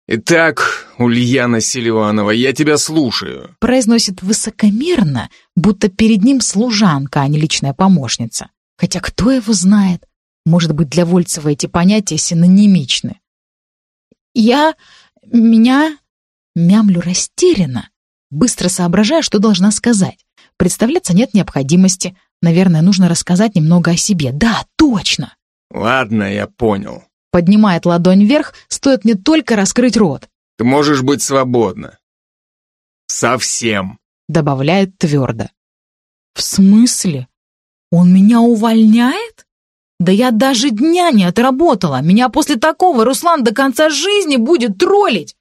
«Итак, Ульяна Селиванова, я тебя слушаю», произносит высокомерно, будто перед ним служанка, а не личная помощница. Хотя кто его знает? Может быть, для Вольцева эти понятия синонимичны. «Я... меня...» Мямлю растерянно, быстро соображая, что должна сказать. Представляться нет необходимости. Наверное, нужно рассказать немного о себе. Да, точно. Ладно, я понял. Поднимает ладонь вверх, стоит не только раскрыть рот. Ты можешь быть свободна. Совсем. Добавляет твердо. В смысле? Он меня увольняет? Да я даже дня не отработала. Меня после такого Руслан до конца жизни будет троллить.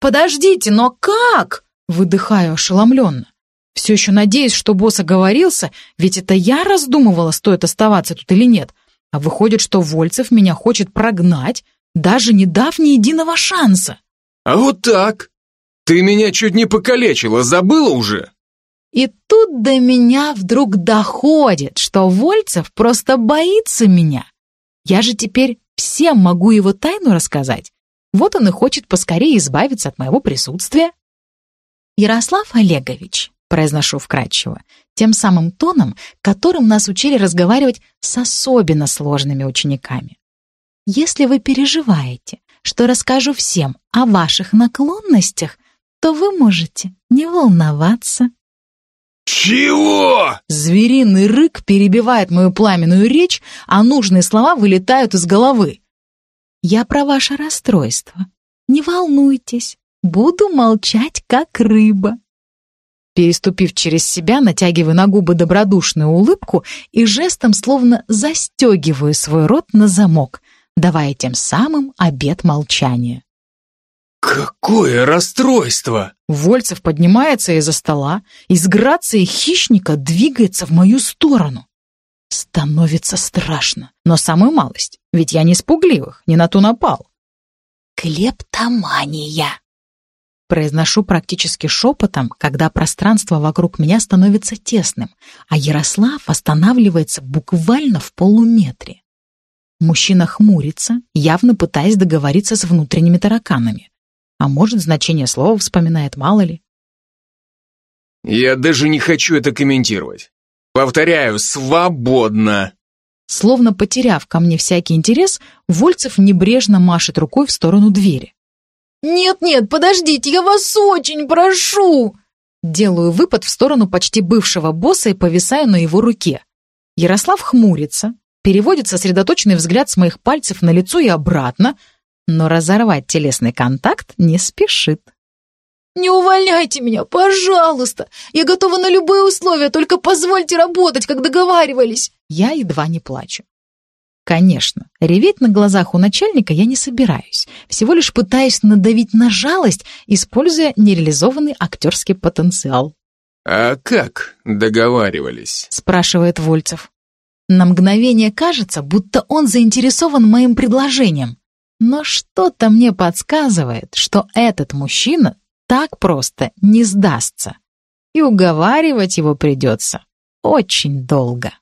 Подождите, но как? Выдыхаю ошеломленно. Все еще надеюсь, что босс оговорился, ведь это я раздумывала, стоит оставаться тут или нет. А выходит, что Вольцев меня хочет прогнать, даже не дав ни единого шанса. А вот так? Ты меня чуть не покалечила, забыла уже? И тут до меня вдруг доходит, что Вольцев просто боится меня. Я же теперь всем могу его тайну рассказать. Вот он и хочет поскорее избавиться от моего присутствия. Ярослав Олегович, произношу вкратчиво, тем самым тоном, которым нас учили разговаривать с особенно сложными учениками. Если вы переживаете, что расскажу всем о ваших наклонностях, то вы можете не волноваться. «Чего?» Звериный рык перебивает мою пламенную речь, а нужные слова вылетают из головы. Я про ваше расстройство. Не волнуйтесь, буду молчать, как рыба. Переступив через себя, натягиваю на губы добродушную улыбку и жестом словно застегиваю свой рот на замок, давая тем самым обет молчания. «Какое расстройство!» Вольцев поднимается из-за стола и с грацией хищника двигается в мою сторону. Становится страшно, но самую малость, ведь я не из пугливых, не на ту напал. «Клептомания!» Произношу практически шепотом, когда пространство вокруг меня становится тесным, а Ярослав останавливается буквально в полуметре. Мужчина хмурится, явно пытаясь договориться с внутренними тараканами. А может, значение слова вспоминает, мало ли. Я даже не хочу это комментировать. Повторяю, свободно. Словно потеряв ко мне всякий интерес, Вольцев небрежно машет рукой в сторону двери. «Нет-нет, подождите, я вас очень прошу!» Делаю выпад в сторону почти бывшего босса и повисаю на его руке. Ярослав хмурится, переводит сосредоточенный взгляд с моих пальцев на лицо и обратно, но разорвать телесный контакт не спешит. «Не увольняйте меня, пожалуйста! Я готова на любые условия, только позвольте работать, как договаривались!» Я едва не плачу. Конечно, реветь на глазах у начальника я не собираюсь, всего лишь пытаясь надавить на жалость, используя нереализованный актерский потенциал. «А как договаривались?» — спрашивает Вольцев. На мгновение кажется, будто он заинтересован моим предложением. Но что-то мне подсказывает, что этот мужчина так просто не сдастся. И уговаривать его придется очень долго.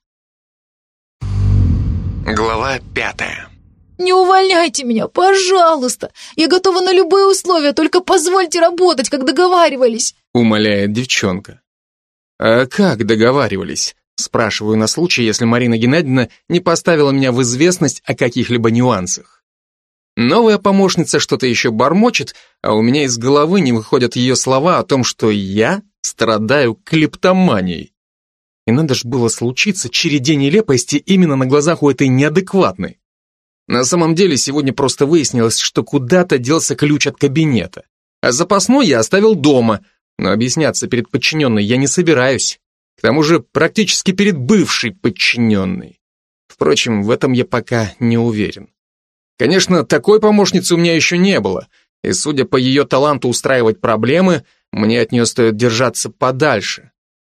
Глава пятая «Не увольняйте меня, пожалуйста! Я готова на любые условия, только позвольте работать, как договаривались!» Умоляет девчонка. «А как договаривались?» Спрашиваю на случай, если Марина Геннадьевна не поставила меня в известность о каких-либо нюансах. Новая помощница что-то еще бормочет, а у меня из головы не выходят ее слова о том, что я страдаю клептоманией. И надо же было случиться череде нелепости именно на глазах у этой неадекватной. На самом деле сегодня просто выяснилось, что куда-то делся ключ от кабинета. А запасной я оставил дома, но объясняться перед подчиненной я не собираюсь. К тому же практически перед бывшей подчиненной. Впрочем, в этом я пока не уверен. Конечно, такой помощницы у меня еще не было, и судя по ее таланту устраивать проблемы, мне от нее стоит держаться подальше.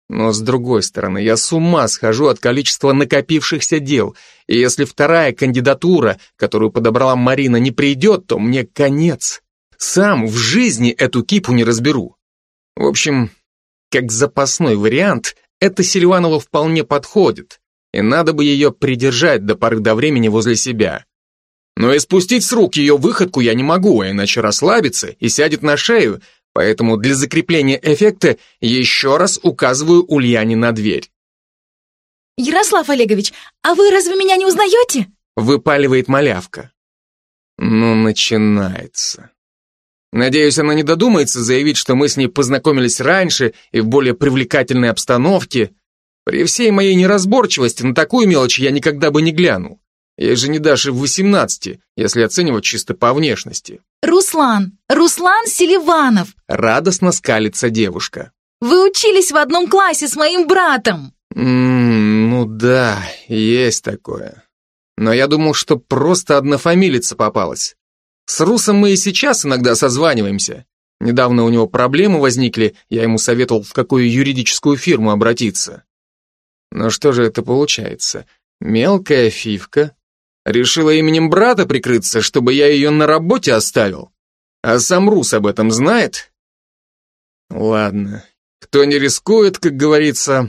Но с другой стороны, я с ума схожу от количества накопившихся дел, и если вторая кандидатура, которую подобрала Марина, не придет, то мне конец. Сам в жизни эту кипу не разберу. В общем, как запасной вариант, эта Селиванова вполне подходит, и надо бы ее придержать до поры до времени возле себя. Но и спустить с рук ее выходку я не могу, иначе расслабится и сядет на шею, поэтому для закрепления эффекта еще раз указываю Ульяне на дверь. «Ярослав Олегович, а вы разве меня не узнаете?» Выпаливает малявка. Ну, начинается. Надеюсь, она не додумается заявить, что мы с ней познакомились раньше и в более привлекательной обстановке. При всей моей неразборчивости на такую мелочь я никогда бы не глянул. Ей же не дашь и в 18, если оценивать чисто по внешности. Руслан! Руслан Селиванов! Радостно скалится девушка. Вы учились в одном классе с моим братом! Ммм, ну да, есть такое. Но я думал, что просто однофамилица попалась. С Русом мы и сейчас иногда созваниваемся. Недавно у него проблемы возникли, я ему советовал, в какую юридическую фирму обратиться. Но что же это получается? Мелкая фивка Решила именем брата прикрыться, чтобы я ее на работе оставил. А сам Рус об этом знает? Ладно, кто не рискует, как говорится...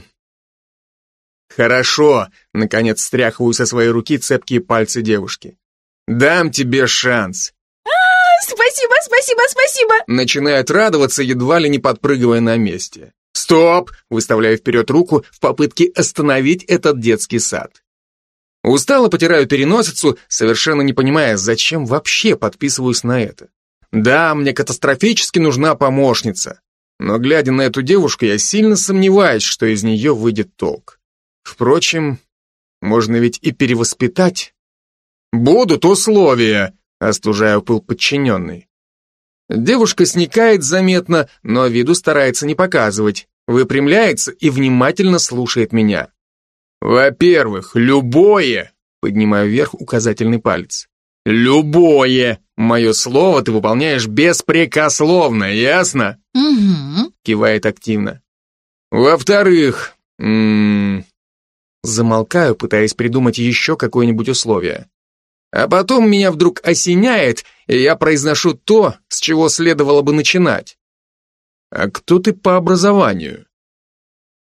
Хорошо, наконец стряхиваю со своей руки цепкие пальцы девушки. Дам тебе шанс. А, спасибо, спасибо, спасибо. Начинает радоваться, едва ли не подпрыгивая на месте. Стоп! Выставляю вперед руку в попытке остановить этот детский сад. Устало потираю переносицу, совершенно не понимая, зачем вообще подписываюсь на это. Да, мне катастрофически нужна помощница, но глядя на эту девушку, я сильно сомневаюсь, что из нее выйдет толк. Впрочем, можно ведь и перевоспитать. Будут условия, остужаю пыл подчиненный. Девушка сникает заметно, но виду старается не показывать, выпрямляется и внимательно слушает меня. Во-первых, любое, поднимаю вверх указательный палец. Любое мое слово ты выполняешь беспрекословно, ясно? Угу. Кивает активно. Во-вторых, м -м, замолкаю, пытаясь придумать еще какое-нибудь условие. А потом меня вдруг осеняет, и я произношу то, с чего следовало бы начинать. А кто ты по образованию?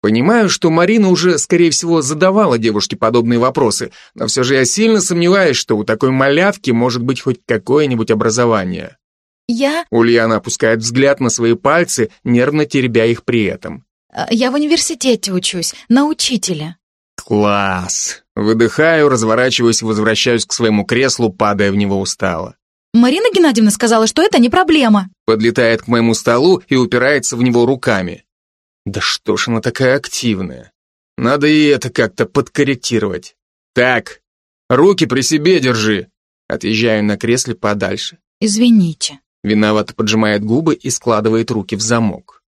Понимаю, что Марина уже, скорее всего, задавала девушке подобные вопросы, но все же я сильно сомневаюсь, что у такой малявки может быть хоть какое-нибудь образование. Я... Ульяна опускает взгляд на свои пальцы, нервно теребя их при этом. Э, я в университете учусь, на учителя. Класс. Выдыхаю, разворачиваюсь, возвращаюсь к своему креслу, падая в него устало. Марина Геннадьевна сказала, что это не проблема. Подлетает к моему столу и упирается в него руками. Да что ж она такая активная? Надо и это как-то подкорректировать. Так, руки при себе держи. Отъезжаю на кресле подальше. Извините. Виновато поджимает губы и складывает руки в замок.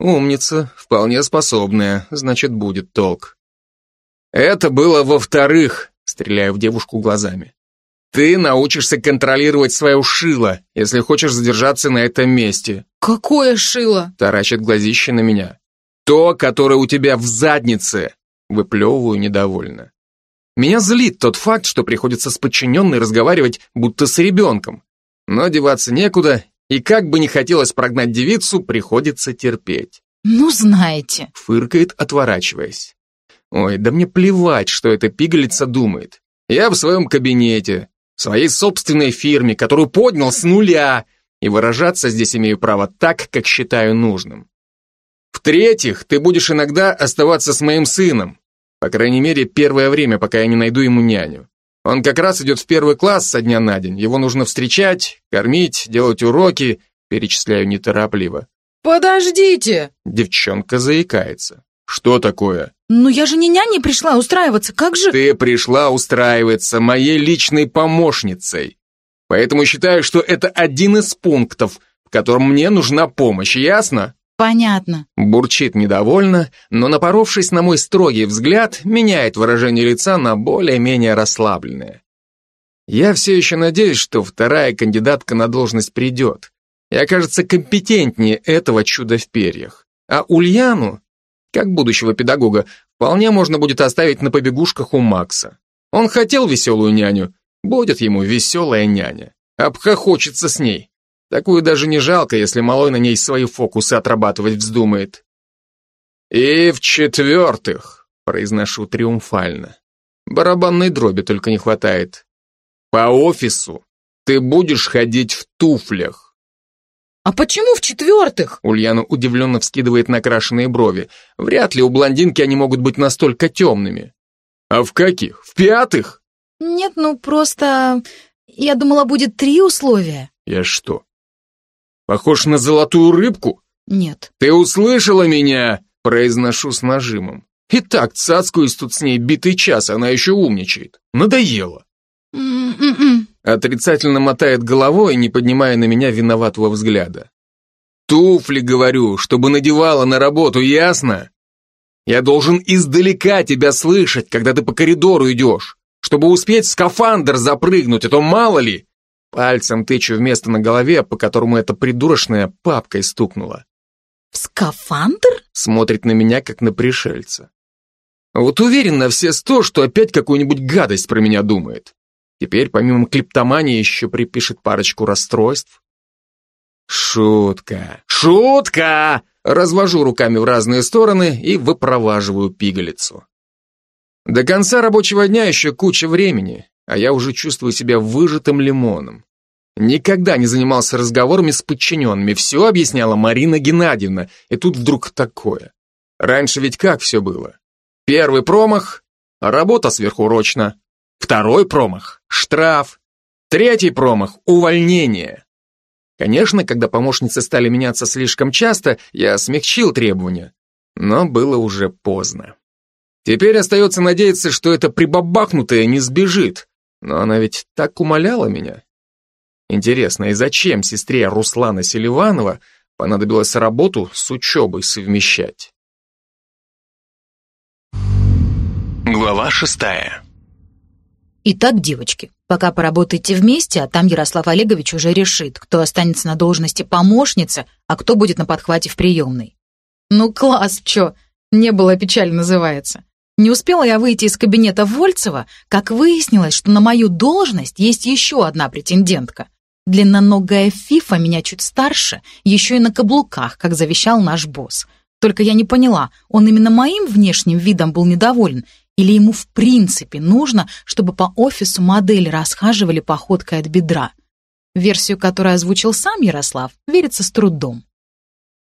Умница, вполне способная, значит, будет толк. Это было во-вторых, стреляю в девушку глазами. Ты научишься контролировать свое шило, если хочешь задержаться на этом месте. Какое шило? Таращит глазище на меня. То, которое у тебя в заднице. Выплевываю недовольно. Меня злит тот факт, что приходится с подчиненной разговаривать будто с ребенком. Но деваться некуда, и как бы не хотелось прогнать девицу, приходится терпеть. Ну, знаете. Фыркает, отворачиваясь. Ой, да мне плевать, что эта пигалица думает. Я в своем кабинете, в своей собственной фирме, которую поднял с нуля, и выражаться здесь имею право так, как считаю нужным. В-третьих, ты будешь иногда оставаться с моим сыном. По крайней мере, первое время, пока я не найду ему няню. Он как раз идет в первый класс со дня на день. Его нужно встречать, кормить, делать уроки. Перечисляю неторопливо. «Подождите!» Девчонка заикается. «Что такое?» «Ну я же не няней пришла устраиваться, как же...» «Ты пришла устраиваться моей личной помощницей. Поэтому считаю, что это один из пунктов, в котором мне нужна помощь, ясно?» Понятно. Бурчит недовольно, но, напоровшись на мой строгий взгляд, меняет выражение лица на более-менее расслабленное. Я все еще надеюсь, что вторая кандидатка на должность придет и окажется компетентнее этого чуда в перьях. А Ульяну, как будущего педагога, вполне можно будет оставить на побегушках у Макса. Он хотел веселую няню, будет ему веселая няня. Обхохочется с ней. Такую даже не жалко, если малой на ней свои фокусы отрабатывать вздумает. И в-четвертых, произношу триумфально, барабанной дроби только не хватает. По офису ты будешь ходить в туфлях. А почему в-четвертых? Ульяна удивленно вскидывает накрашенные брови. Вряд ли у блондинки они могут быть настолько темными. А в каких? В пятых? Нет, ну просто... Я думала, будет три условия. Я что, Похож на золотую рыбку? Нет. Ты услышала меня? Произношу с нажимом. И так цацкаюсь тут с ней битый час, она еще умничает. Надоело. М-м-м. Отрицательно мотает головой, не поднимая на меня виноватого взгляда. Туфли, говорю, чтобы надевала на работу, ясно? Я должен издалека тебя слышать, когда ты по коридору идешь, чтобы успеть в скафандр запрыгнуть, а то мало ли, Пальцем тычу вместо на голове, по которому эта придурочная папкой стукнула. «В скафандр?» Смотрит на меня, как на пришельца. Вот уверен на все сто, что опять какую-нибудь гадость про меня думает. Теперь помимо клептомании еще припишет парочку расстройств. Шутка, шутка! Развожу руками в разные стороны и выпроваживаю пигалицу. До конца рабочего дня еще куча времени, а я уже чувствую себя выжатым лимоном. Никогда не занимался разговорами с подчиненными, все объясняла Марина Геннадьевна, и тут вдруг такое. Раньше ведь как все было? Первый промах – работа сверхурочно. Второй промах – штраф. Третий промах – увольнение. Конечно, когда помощницы стали меняться слишком часто, я смягчил требования, но было уже поздно. Теперь остается надеяться, что эта прибабахнутая не сбежит, но она ведь так умоляла меня. Интересно, и зачем сестре Руслана Селиванова понадобилось работу с учебой совмещать? Глава шестая Итак, девочки, пока поработаете вместе, а там Ярослав Олегович уже решит, кто останется на должности помощницы, а кто будет на подхвате в приемной. Ну класс, чё, не было печаль называется. Не успела я выйти из кабинета Вольцева, как выяснилось, что на мою должность есть еще одна претендентка. Длинноногая Фифа меня чуть старше, еще и на каблуках, как завещал наш босс. Только я не поняла, он именно моим внешним видом был недоволен, или ему в принципе нужно, чтобы по офису модели расхаживали походкой от бедра. Версию, которую озвучил сам Ярослав, верится с трудом.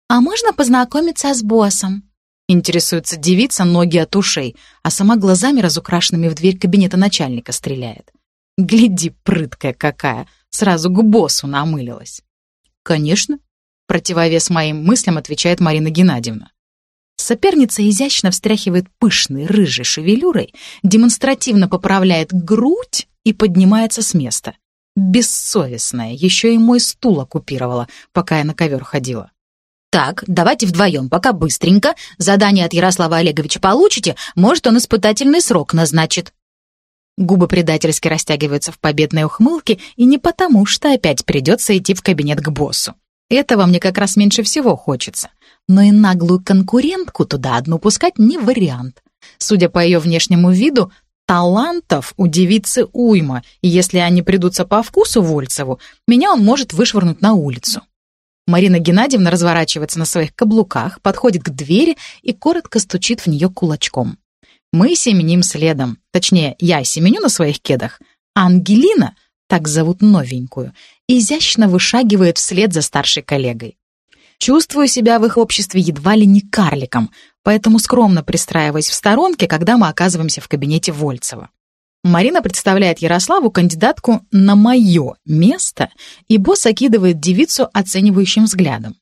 «А можно познакомиться с боссом?» Интересуется девица, ноги от ушей, а сама глазами, разукрашенными в дверь кабинета начальника, стреляет. Гляди, прыткая какая, сразу к боссу намылилась. «Конечно», — противовес моим мыслям отвечает Марина Геннадьевна. Соперница изящно встряхивает пышной рыжей шевелюрой, демонстративно поправляет грудь и поднимается с места. Бессовестная, еще и мой стул оккупировала, пока я на ковер ходила. «Так, давайте вдвоем, пока быстренько. Задание от Ярослава Олеговича получите, может, он испытательный срок назначит». Губы предательски растягиваются в победной ухмылке, и не потому, что опять придется идти в кабинет к боссу. Этого мне как раз меньше всего хочется. Но и наглую конкурентку туда одну пускать не вариант. Судя по ее внешнему виду, талантов у девицы уйма, и если они придутся по вкусу Вольцеву, меня он может вышвырнуть на улицу. Марина Геннадьевна разворачивается на своих каблуках, подходит к двери и коротко стучит в нее кулачком. Мы семеним следом. Точнее, я семеню на своих кедах, а Ангелина, так зовут новенькую, изящно вышагивает вслед за старшей коллегой. Чувствую себя в их обществе едва ли не карликом, поэтому скромно пристраиваюсь в сторонке, когда мы оказываемся в кабинете Вольцева. Марина представляет Ярославу кандидатку на мое место, и босс окидывает девицу оценивающим взглядом.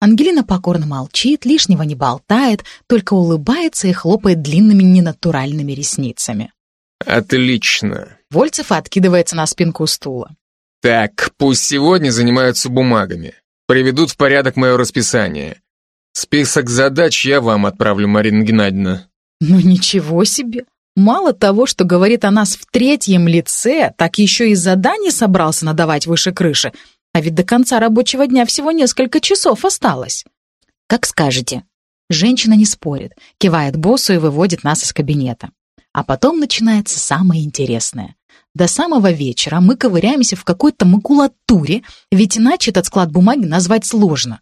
Ангелина покорно молчит, лишнего не болтает, только улыбается и хлопает длинными ненатуральными ресницами. «Отлично!» Вольцев откидывается на спинку стула. «Так, пусть сегодня занимаются бумагами. Приведут в порядок мое расписание. Список задач я вам отправлю, Марина Геннадьевна». «Ну ничего себе! Мало того, что говорит о нас в третьем лице, так еще и задание собрался надавать выше крыши. А ведь до конца рабочего дня всего несколько часов осталось. Как скажете. Женщина не спорит, кивает боссу и выводит нас из кабинета. А потом начинается самое интересное. До самого вечера мы ковыряемся в какой-то макулатуре, ведь иначе этот склад бумаги назвать сложно.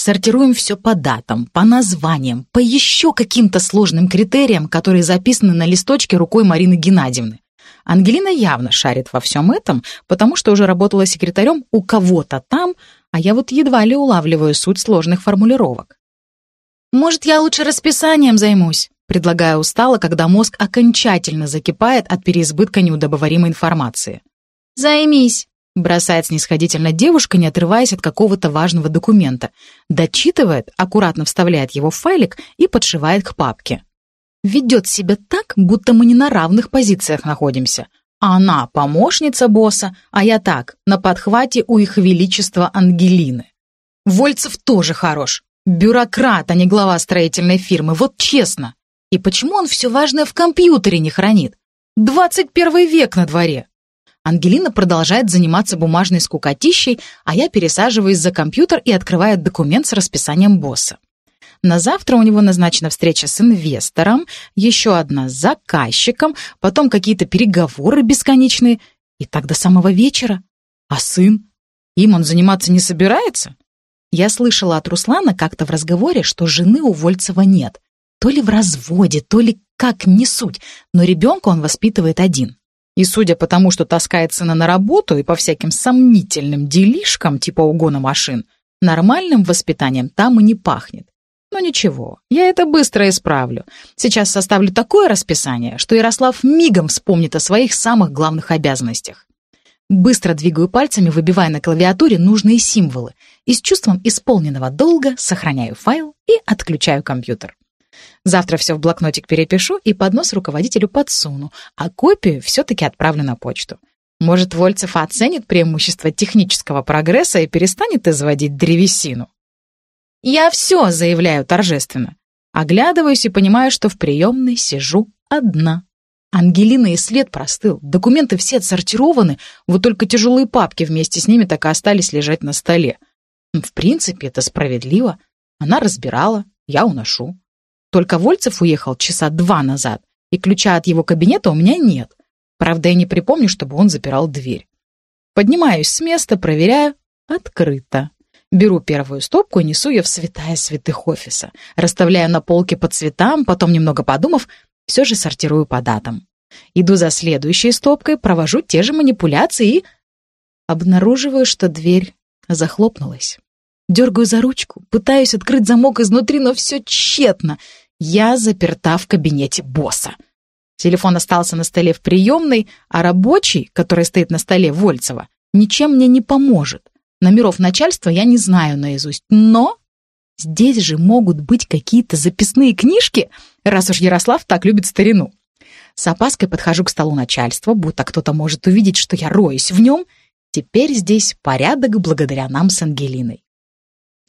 Сортируем все по датам, по названиям, по еще каким-то сложным критериям, которые записаны на листочке рукой Марины Геннадьевны. Ангелина явно шарит во всем этом, потому что уже работала секретарем у кого-то там, а я вот едва ли улавливаю суть сложных формулировок. «Может, я лучше расписанием займусь?» предлагаю устало, когда мозг окончательно закипает от переизбытка неудобоваримой информации. «Займись», Бросает снисходительно девушка, не отрываясь от какого-то важного документа. Дочитывает, аккуратно вставляет его в файлик и подшивает к папке. Ведет себя так, будто мы не на равных позициях находимся. Она помощница босса, а я так, на подхвате у их величества Ангелины. Вольцев тоже хорош. Бюрократ, а не глава строительной фирмы, вот честно. И почему он все важное в компьютере не хранит? 21 век на дворе. Ангелина продолжает заниматься бумажной скукотищей, а я пересаживаюсь за компьютер и открываю документ с расписанием босса. На завтра у него назначена встреча с инвестором, еще одна с заказчиком, потом какие-то переговоры бесконечные, и так до самого вечера. А сын? Им он заниматься не собирается? Я слышала от Руслана как-то в разговоре, что жены у Вольцева нет. То ли в разводе, то ли как, не суть, но ребенка он воспитывает один. И судя по тому, что таскает сына на работу и по всяким сомнительным делишкам типа угона машин, нормальным воспитанием там и не пахнет. Но ничего, я это быстро исправлю. Сейчас составлю такое расписание, что Ярослав мигом вспомнит о своих самых главных обязанностях. Быстро двигаю пальцами, выбивая на клавиатуре нужные символы, и с чувством исполненного долга сохраняю файл и отключаю компьютер. Завтра все в блокнотик перепишу и поднос руководителю подсуну, а копию все-таки отправлю на почту. Может, Вольцев оценит преимущество технического прогресса и перестанет изводить древесину. Я все заявляю торжественно. Оглядываюсь и понимаю, что в приемной сижу одна. Ангелина и след простыл, документы все отсортированы, вот только тяжелые папки вместе с ними так и остались лежать на столе. В принципе, это справедливо. Она разбирала, я уношу. Только Вольцев уехал часа два назад, и ключа от его кабинета у меня нет. Правда, я не припомню, чтобы он запирал дверь. Поднимаюсь с места, проверяю. Открыто. Беру первую стопку и несу ее в святая святых офиса. Расставляю на полке по цветам, потом, немного подумав, все же сортирую по датам. Иду за следующей стопкой, провожу те же манипуляции и... Обнаруживаю, что дверь захлопнулась. Дергаю за ручку, пытаюсь открыть замок изнутри, но все тщетно. Я заперта в кабинете босса. Телефон остался на столе в приемной, а рабочий, который стоит на столе Вольцева, ничем мне не поможет. Номеров начальства я не знаю наизусть, но здесь же могут быть какие-то записные книжки, раз уж Ярослав так любит старину. С опаской подхожу к столу начальства, будто кто-то может увидеть, что я роюсь в нем. Теперь здесь порядок благодаря нам с Ангелиной.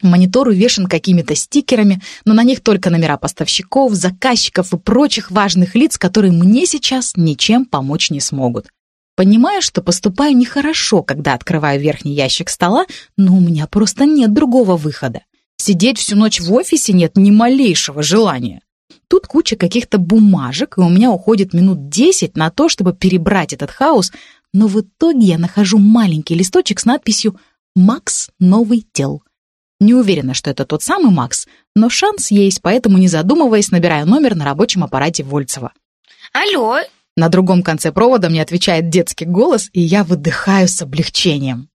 Монитор увешан какими-то стикерами, но на них только номера поставщиков, заказчиков и прочих важных лиц, которые мне сейчас ничем помочь не смогут. Понимаю, что поступаю нехорошо, когда открываю верхний ящик стола, но у меня просто нет другого выхода. Сидеть всю ночь в офисе нет ни малейшего желания. Тут куча каких-то бумажек, и у меня уходит минут десять на то, чтобы перебрать этот хаос, но в итоге я нахожу маленький листочек с надписью «Макс Новый Тел». Не уверена, что это тот самый Макс, но шанс есть, поэтому, не задумываясь, набираю номер на рабочем аппарате Вольцева. Алло, на другом конце провода мне отвечает детский голос, и я выдыхаю с облегчением.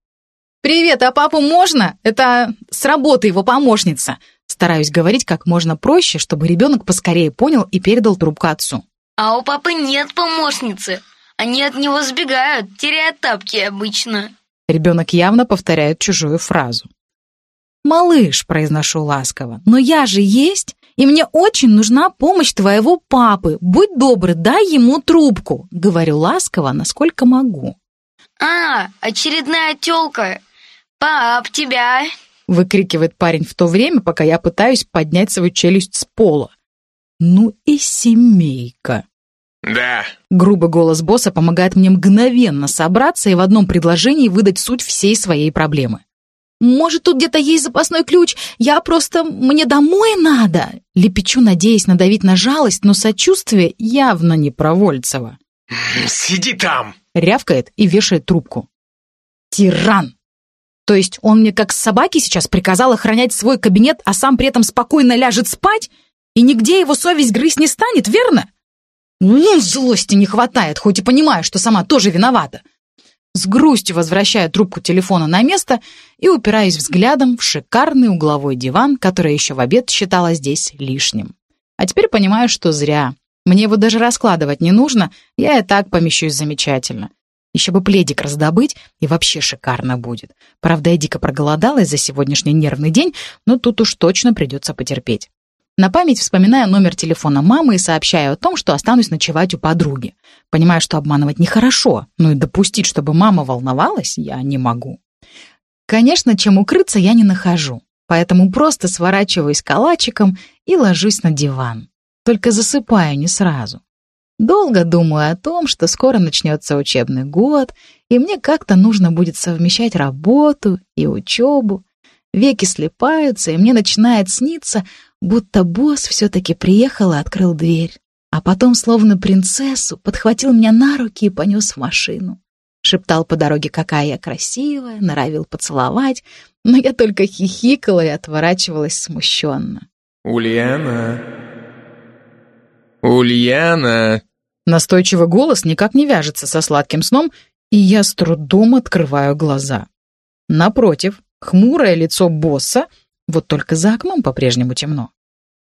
«Привет, а папу можно? Это с работы его помощница». Стараюсь говорить как можно проще, чтобы ребенок поскорее понял и передал трубку отцу. А у папы нет помощницы. Они от него сбегают, теряют тапки обычно. Ребенок явно повторяет чужую фразу. «Малыш», — произношу ласково, — «но я же есть и мне очень нужна помощь твоего папы. Будь добр, дай ему трубку», — говорю ласково, насколько могу. «А, очередная тёлка. Пап, тебя!» — выкрикивает парень в то время, пока я пытаюсь поднять свою челюсть с пола. «Ну и семейка!» «Да». Грубый голос босса помогает мне мгновенно собраться и в одном предложении выдать суть всей своей проблемы. Может, тут где-то есть запасной ключ? Я просто... Мне домой надо!» Лепечу, надеясь надавить на жалость, но сочувствие явно не про Вольцева. «Сиди там!» Рявкает и вешает трубку. «Тиран!» То есть он мне как собаке сейчас приказал охранять свой кабинет, а сам при этом спокойно ляжет спать? И нигде его совесть грызть не станет, верно? Ну, злости не хватает, хоть и понимаю, что сама тоже виновата. С грустью возвращаю трубку телефона на место и упираюсь взглядом в шикарный угловой диван, который еще в обед считала здесь лишним. А теперь понимаю, что зря. Мне его даже раскладывать не нужно, я и так помещусь замечательно. Еще бы пледик раздобыть, и вообще шикарно будет. Правда, я дико проголодалась за сегодняшний нервный день, но тут уж точно придется потерпеть. На память вспоминаю номер телефона мамы и сообщаю о том, что останусь ночевать у подруги. Понимаю, что обманывать нехорошо, но и допустить, чтобы мама волновалась, я не могу. Конечно, чем укрыться я не нахожу, поэтому просто сворачиваюсь калачиком и ложусь на диван. Только засыпаю не сразу. Долго думаю о том, что скоро начнется учебный год, и мне как-то нужно будет совмещать работу и учебу. Веки слепаются, и мне начинает сниться, будто босс все-таки приехал и открыл дверь, а потом, словно принцессу, подхватил меня на руки и понес в машину. Шептал по дороге, какая я красивая, норовил поцеловать, но я только хихикала и отворачивалась смущенно. «Ульяна! Ульяна!» Настойчивый голос никак не вяжется со сладким сном, и я с трудом открываю глаза. Напротив, хмурое лицо босса — вот только за окном по-прежнему темно.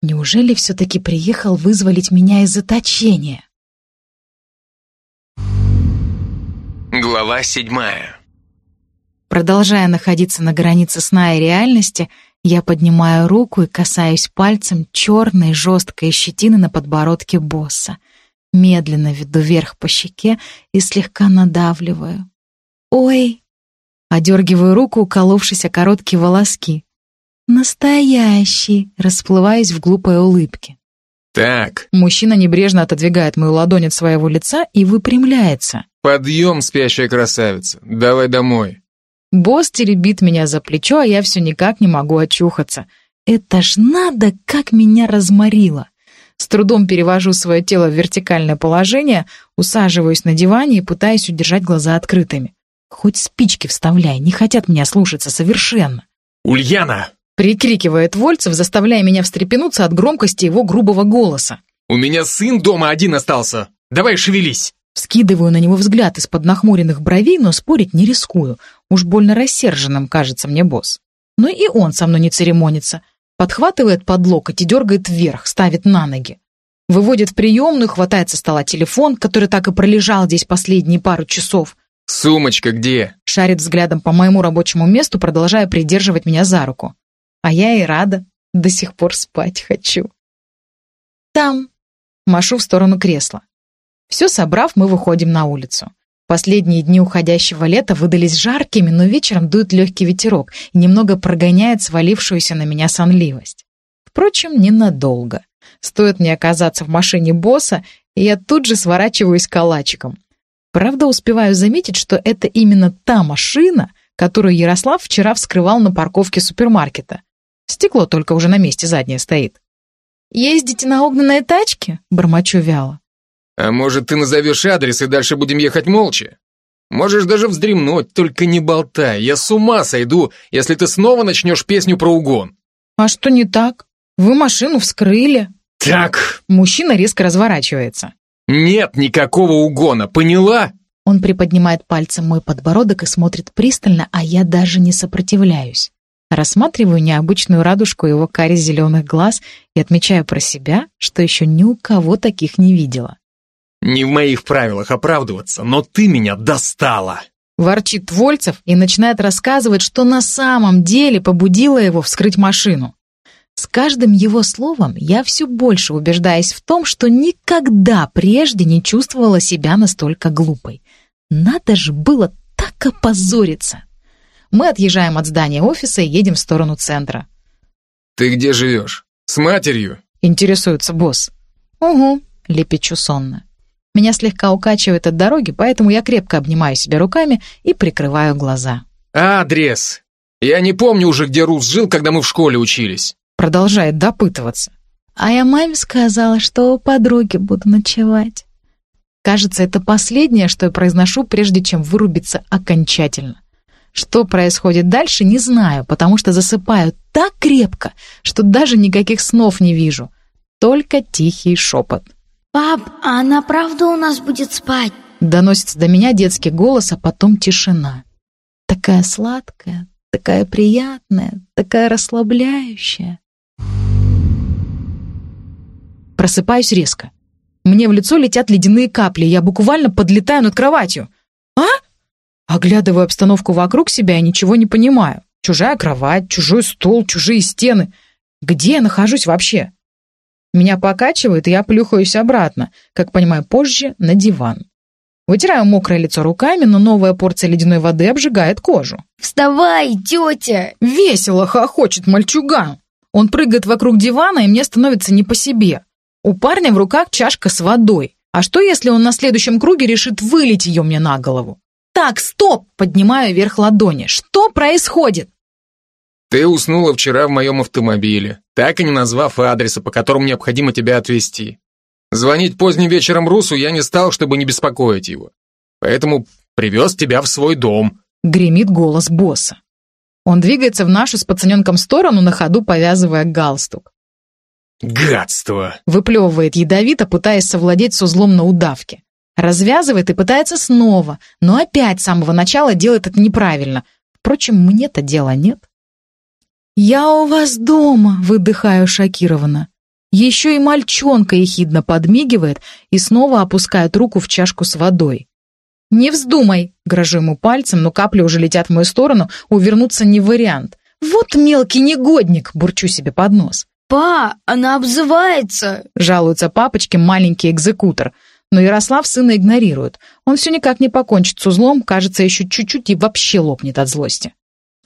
Неужели все-таки приехал вызволить меня из заточения? Глава седьмая. Продолжая находиться на границе сна и реальности, я поднимаю руку и касаюсь пальцем черной жесткой щетины на подбородке босса. Медленно веду вверх по щеке и слегка надавливаю. «Ой!» Одергиваю руку, уколовшись о короткие волоски. «Настоящий!» Расплываюсь в глупой улыбке. Так, Мужчина небрежно отодвигает мою ладонь от своего лица и выпрямляется. подъем, спящая красавица. Давай домой. Босс теребит меня за плечо, а я все никак не могу очухаться. Это ж надо, как меня разморило. С трудом перевожу свое тело в вертикальное положение, усаживаюсь на диване и пытаюсь удержать глаза открытыми. Хоть спички вставляй, не хотят меня слушаться совершенно. Ульяна! Прикрикивает Вольцев, заставляя меня встрепенуться от громкости его грубого голоса. У меня сын дома один остался. Давай шевелись. Вскидываю на него взгляд из-под нахмуренных бровей, но спорить не рискую. Уж больно рассерженным кажется мне босс. Но и он со мной не церемонится. Подхватывает под локоть и дергает вверх, ставит на ноги. Выводит в приемную, хватает со стола телефон, который так и пролежал здесь последние пару часов. Сумочка где? Шарит взглядом по моему рабочему месту, продолжая придерживать меня за руку. А я и рада. До сих пор спать хочу. Там. Машу в сторону кресла. Все собрав, мы выходим на улицу. Последние дни уходящего лета выдались жаркими, но вечером дует легкий ветерок и немного прогоняет свалившуюся на меня сонливость. Впрочем, ненадолго. Стоит мне оказаться в машине босса, и я тут же сворачиваюсь калачиком. Правда, успеваю заметить, что это именно та машина, которую Ярослав вчера вскрывал на парковке супермаркета. Стекло только уже на месте заднее стоит. «Ездите на огненной тачке?» — бормочу вяло. А может, ты назовешь адрес и дальше будем ехать молча? Можешь даже вздремнуть, только не болтай. Я с ума сойду, если ты снова начнешь песню про угон. «А что не так? Вы машину вскрыли». Так, Мужчина резко разворачивается. нет никакого угона, поняла? Он приподнимает пальцем мой подбородок и смотрит пристально, а я даже не сопротивляюсь. Рассматриваю необычную радужку его каре зеленых глаз и отмечаю про себя, что еще ни у кого таких не видела. Не в моих правилах оправдываться, но ты меня достала. Ворчит Вольцев и начинает рассказывать, что на самом деле побудило его вскрыть машину. С каждым его словом я все больше убеждаюсь в том, что никогда прежде не чувствовала себя настолько глупой. Надо же было так опозориться. Мы отъезжаем от здания офиса и едем в сторону центра. Ты где живешь? С матерью? Интересуется босс. «Угу», — лепечу сонно. Меня слегка укачивает от дороги, поэтому я крепко обнимаю себя руками и прикрываю глаза. Адрес. Я не помню уже, где Рус жил, когда мы в школе учились. Продолжает допытываться. А я маме сказала, что у подруги буду ночевать. Кажется, это последнее, что я произношу, прежде чем вырубиться окончательно. Что происходит дальше, не знаю, потому что засыпаю так крепко, что даже никаких снов не вижу. Только тихий шепот. Пап, а она правда у нас будет спать? Доносится до меня детский голос, а потом тишина. Такая сладкая, такая приятная, такая расслабляющая. Просыпаюсь резко. Мне в лицо летят ледяные капли, я буквально подлетаю над кроватью. Оглядываю обстановку вокруг себя и ничего не понимаю. Чужая кровать, чужой стол, чужие стены. Где я нахожусь вообще? Меня покачивает, и я плюхаюсь обратно, как понимаю позже, на диван. Вытираю мокрое лицо руками, но новая порция ледяной воды обжигает кожу. Вставай, тетя! Весело хохочет мальчуган. Он прыгает вокруг дивана, и мне становится не по себе. У парня в руках чашка с водой. А что, если он на следующем круге решит вылить ее мне на голову? Так, стоп! Поднимаю вверх ладони. Что происходит? Ты уснула вчера в моем автомобиле, так и не назвав адреса, по которому необходимо тебя отвезти. Звонить поздним вечером Русу я не стал, чтобы не беспокоить его. Поэтому привез тебя в свой дом. Гремит голос босса. Он двигается в нашу с пацаненком сторону, на ходу повязывая галстук. Гадство! Выплевывает ядовито, пытаясь совладеть с узлом на удавке. Развязывает и пытается снова, но опять с самого начала делает это неправильно. Впрочем, мне-то дела нет. «Я у вас дома», — выдыхаю шокированно. Еще и мальчонка ехидно подмигивает и снова опускает руку в чашку с водой. «Не вздумай!» — грожу ему пальцем, но капли уже летят в мою сторону, увернуться не вариант. «Вот мелкий негодник!» — бурчу себе под нос. «Па, она обзывается!» — жалуется папочке маленький экзекутор. Но Ярослав сына игнорирует. Он все никак не покончит с узлом, кажется, еще чуть-чуть и вообще лопнет от злости.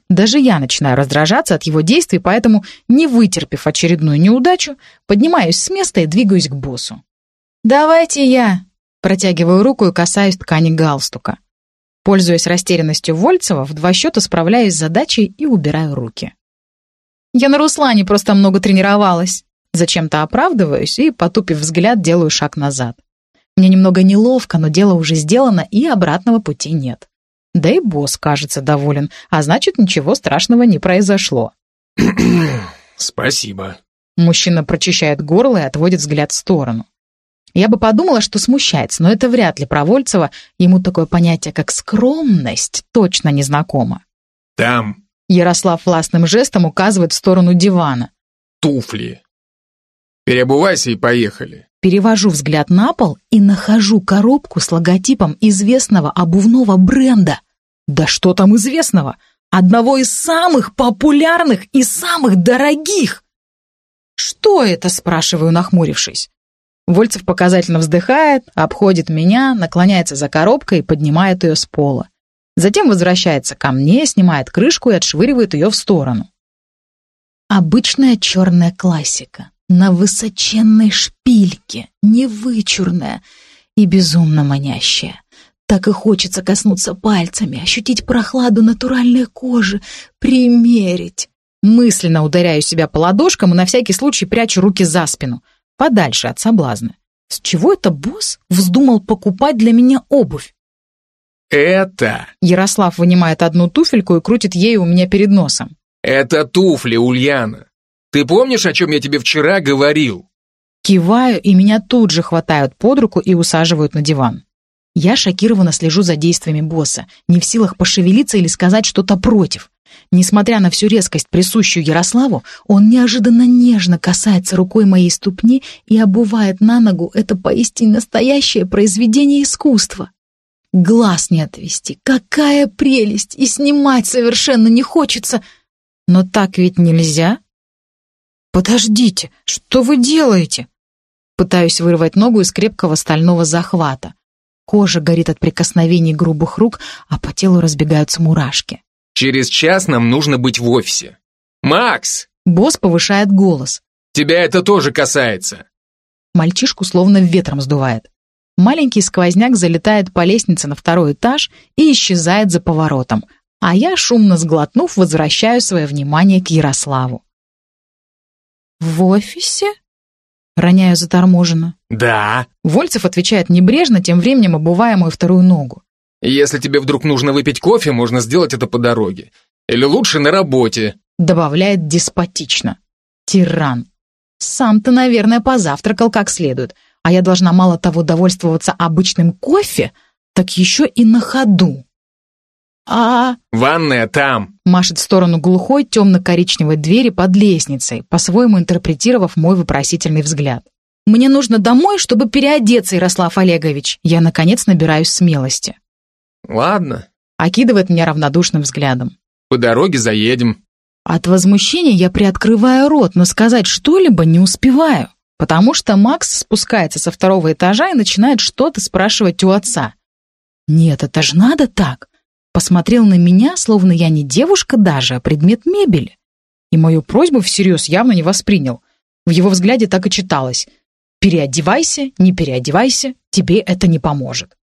Даже я начинаю раздражаться от его действий, поэтому, не вытерпев очередную неудачу, поднимаюсь с места и двигаюсь к боссу. «Давайте я!» Протягиваю руку и касаюсь ткани галстука. Пользуясь растерянностью Вольцева, в два счета справляюсь с задачей и убираю руки. Я на Руслане просто много тренировалась. Зачем-то оправдываюсь и, потупив взгляд, делаю шаг назад. Мне немного неловко, но дело уже сделано, и обратного пути нет. Да и босс, кажется, доволен, а значит, ничего страшного не произошло. «Спасибо». Мужчина прочищает горло и отводит взгляд в сторону. Я бы подумала, что смущается, но это вряд ли про Вольцева. Ему такое понятие, как скромность, точно не знакомо. «Там». Ярослав властным жестом указывает в сторону дивана. «Туфли. Переобувайся и поехали». Перевожу взгляд на пол и нахожу коробку с логотипом известного обувного бренда. Да что там известного? Одного из самых популярных и самых дорогих. «Что это?» – спрашиваю, нахмурившись. Вольцев показательно вздыхает, обходит меня, наклоняется за коробкой и поднимает ее с пола. Затем возвращается ко мне, снимает крышку и отшвыривает ее в сторону. Обычная черная классика на высоченной шпильке, невычурная и безумно манящая. Так и хочется коснуться пальцами, ощутить прохладу натуральной кожи, примерить. Мысленно ударяю себя по ладошкам и на всякий случай прячу руки за спину, подальше от соблазна. С чего это босс вздумал покупать для меня обувь? «Это...» Ярослав вынимает одну туфельку и крутит ею у меня перед носом. «Это туфли, Ульяна. Ты помнишь, о чем я тебе вчера говорил?» Киваю, и меня тут же хватают под руку и усаживают на диван. Я шокированно слежу за действиями босса, не в силах пошевелиться или сказать что-то против. Несмотря на всю резкость, присущую Ярославу, он неожиданно нежно касается рукой моей ступни и обувает на ногу это поистине настоящее произведение искусства. Глаз не отвести. Какая прелесть! И снимать совершенно не хочется. Но так ведь нельзя. «Подождите, что вы делаете?» Пытаюсь вырвать ногу из крепкого стального захвата. Кожа горит от прикосновений грубых рук, а по телу разбегаются мурашки. «Через час нам нужно быть в офисе. Макс!» Босс повышает голос. «Тебя это тоже касается!» Мальчишку словно ветром сдувает. Маленький сквозняк залетает по лестнице на второй этаж и исчезает за поворотом, а я, шумно сглотнув, возвращаю свое внимание к Ярославу. «В офисе?» Роняю заторможенно. «Да». Вольцев отвечает небрежно, тем временем обувая мою вторую ногу. «Если тебе вдруг нужно выпить кофе, можно сделать это по дороге. Или лучше на работе». Добавляет деспотично. Тиран. Сам-то, наверное, позавтракал как следует, а я должна мало того довольствоваться обычным кофе, так еще и на ходу. А... «Ванная там!» Машет в сторону глухой темно-коричневой двери под лестницей, по-своему интерпретировав мой вопросительный взгляд. «Мне нужно домой, чтобы переодеться, Ярослав Олегович!» Я, наконец, набираюсь смелости. «Ладно». Окидывает меня равнодушным взглядом. «По дороге заедем». От возмущения я приоткрываю рот, но сказать что-либо не успеваю, потому что Макс спускается со второго этажа и начинает что-то спрашивать у отца. «Нет, это ж надо так!» Посмотрел на меня, словно я не девушка даже, а предмет мебели. И мою просьбу всерьез явно не воспринял. В его взгляде так и читалось. «Переодевайся, не переодевайся, тебе это не поможет».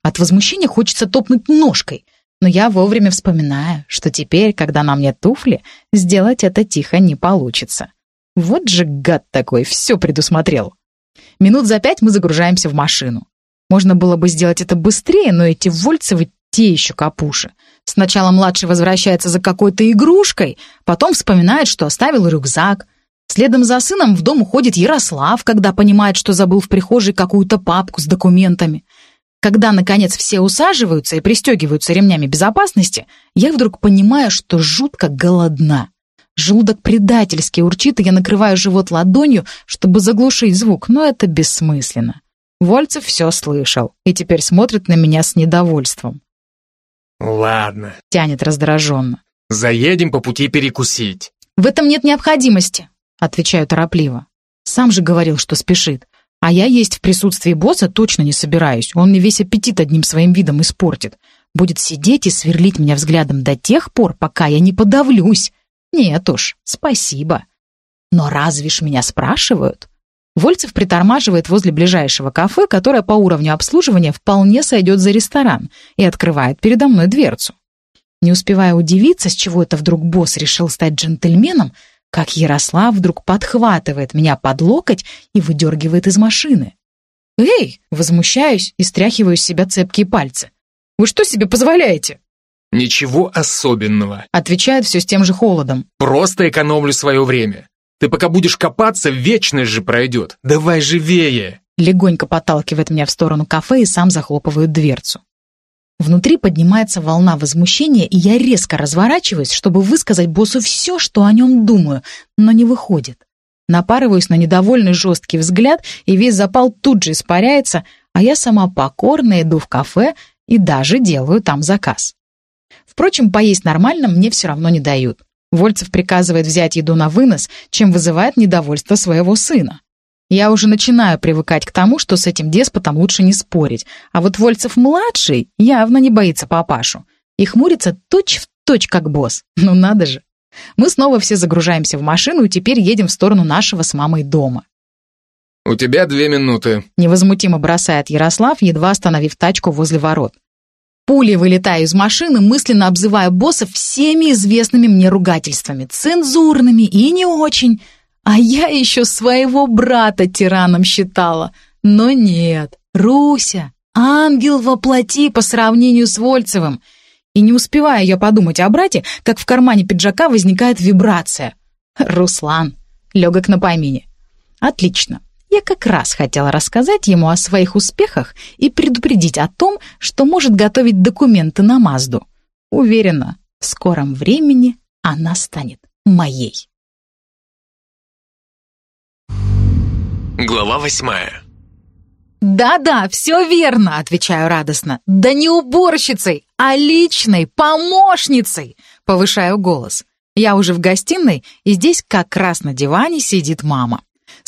От возмущения хочется топнуть ножкой, но я вовремя вспоминаю, что теперь, когда на мне туфли, сделать это тихо не получится. Вот же гад такой, все предусмотрел. Минут за пять мы загружаемся в машину. Можно было бы сделать это быстрее, но эти Вольцевы те еще капуши. Сначала младший возвращается за какой-то игрушкой, потом вспоминает, что оставил рюкзак. Следом за сыном в дом уходит Ярослав, когда понимает, что забыл в прихожей какую-то папку с документами. Когда, наконец, все усаживаются и пристегиваются ремнями безопасности, я вдруг понимаю, что жутко голодна. Желудок предательски урчит, и я накрываю живот ладонью, чтобы заглушить звук, но это бессмысленно. Вольцев все слышал и теперь смотрит на меня с недовольством. «Ладно», — тянет раздраженно. «Заедем по пути перекусить». «В этом нет необходимости», — отвечаю торопливо. Сам же говорил, что спешит. А я есть в присутствии босса точно не собираюсь. Он мне весь аппетит одним своим видом испортит. Будет сидеть и сверлить меня взглядом до тех пор, пока я не подавлюсь. Нет уж, спасибо. Но разве ж меня спрашивают? Вольцев притормаживает возле ближайшего кафе, которое по уровню обслуживания вполне сойдет за ресторан, и открывает передо мной дверцу. Не успевая удивиться, с чего это вдруг босс решил стать джентльменом, как Ярослав вдруг подхватывает меня под локоть и выдергивает из машины. «Эй!» — возмущаюсь и стряхиваю с себя цепкие пальцы. «Вы что себе позволяете?» «Ничего особенного», — отвечает все с тем же холодом. «Просто экономлю свое время. Ты пока будешь копаться, вечность же пройдет. Давай живее!» Легонько подталкивает меня в сторону кафе и сам захлопывает дверцу. Внутри поднимается волна возмущения, и я резко разворачиваюсь, чтобы высказать боссу все, что о нем думаю, но не выходит. Напарываюсь на недовольный жесткий взгляд, и весь запал тут же испаряется, а я сама покорно иду в кафе и даже делаю там заказ. Впрочем, поесть нормально мне все равно не дают. Вольцев приказывает взять еду на вынос, чем вызывает недовольство своего сына. Я уже начинаю привыкать к тому, что с этим деспотом лучше не спорить, а вот Вольцев-младший явно не боится папашу и хмурится точь-в-точь, точь, как босс. Ну надо же. Мы снова все загружаемся в машину и теперь едем в сторону нашего с мамой дома. «У тебя две минуты», — невозмутимо бросает Ярослав, едва остановив тачку возле ворот. Пулей вылетаю из машины, мысленно обзывая босса всеми известными мне ругательствами, цензурными и не очень. А я еще своего брата тираном считала. Но нет, Руся, ангел во плоти по сравнению с Вольцевым. И не успеваю я подумать о брате, как в кармане пиджака возникает вибрация. Руслан, легок на помине. Отлично. Я как раз хотела рассказать ему о своих успехах и предупредить о том, что может готовить документы на Мазду. Уверена, в скором времени она станет моей. Глава восьмая. «Да-да, все верно», — отвечаю радостно. «Да не уборщицей, а личной помощницей», — повышаю голос. Я уже в гостиной, и здесь как раз на диване сидит мама.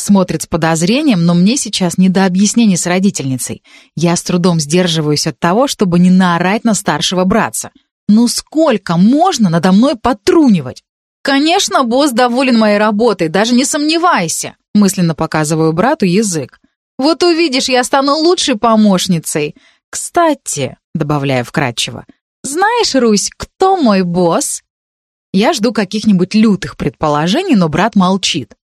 Смотрит с подозрением, но мне сейчас не до объяснений с родительницей. Я с трудом сдерживаюсь от того, чтобы не наорать на старшего братца. Ну сколько можно надо мной потрунивать? Конечно, босс доволен моей работой, даже не сомневайся. Мысленно показываю брату язык. Вот увидишь, я стану лучшей помощницей. Кстати, добавляю вкратчиво, знаешь, Русь, кто мой босс? Я жду каких-нибудь лютых предположений, но брат молчит.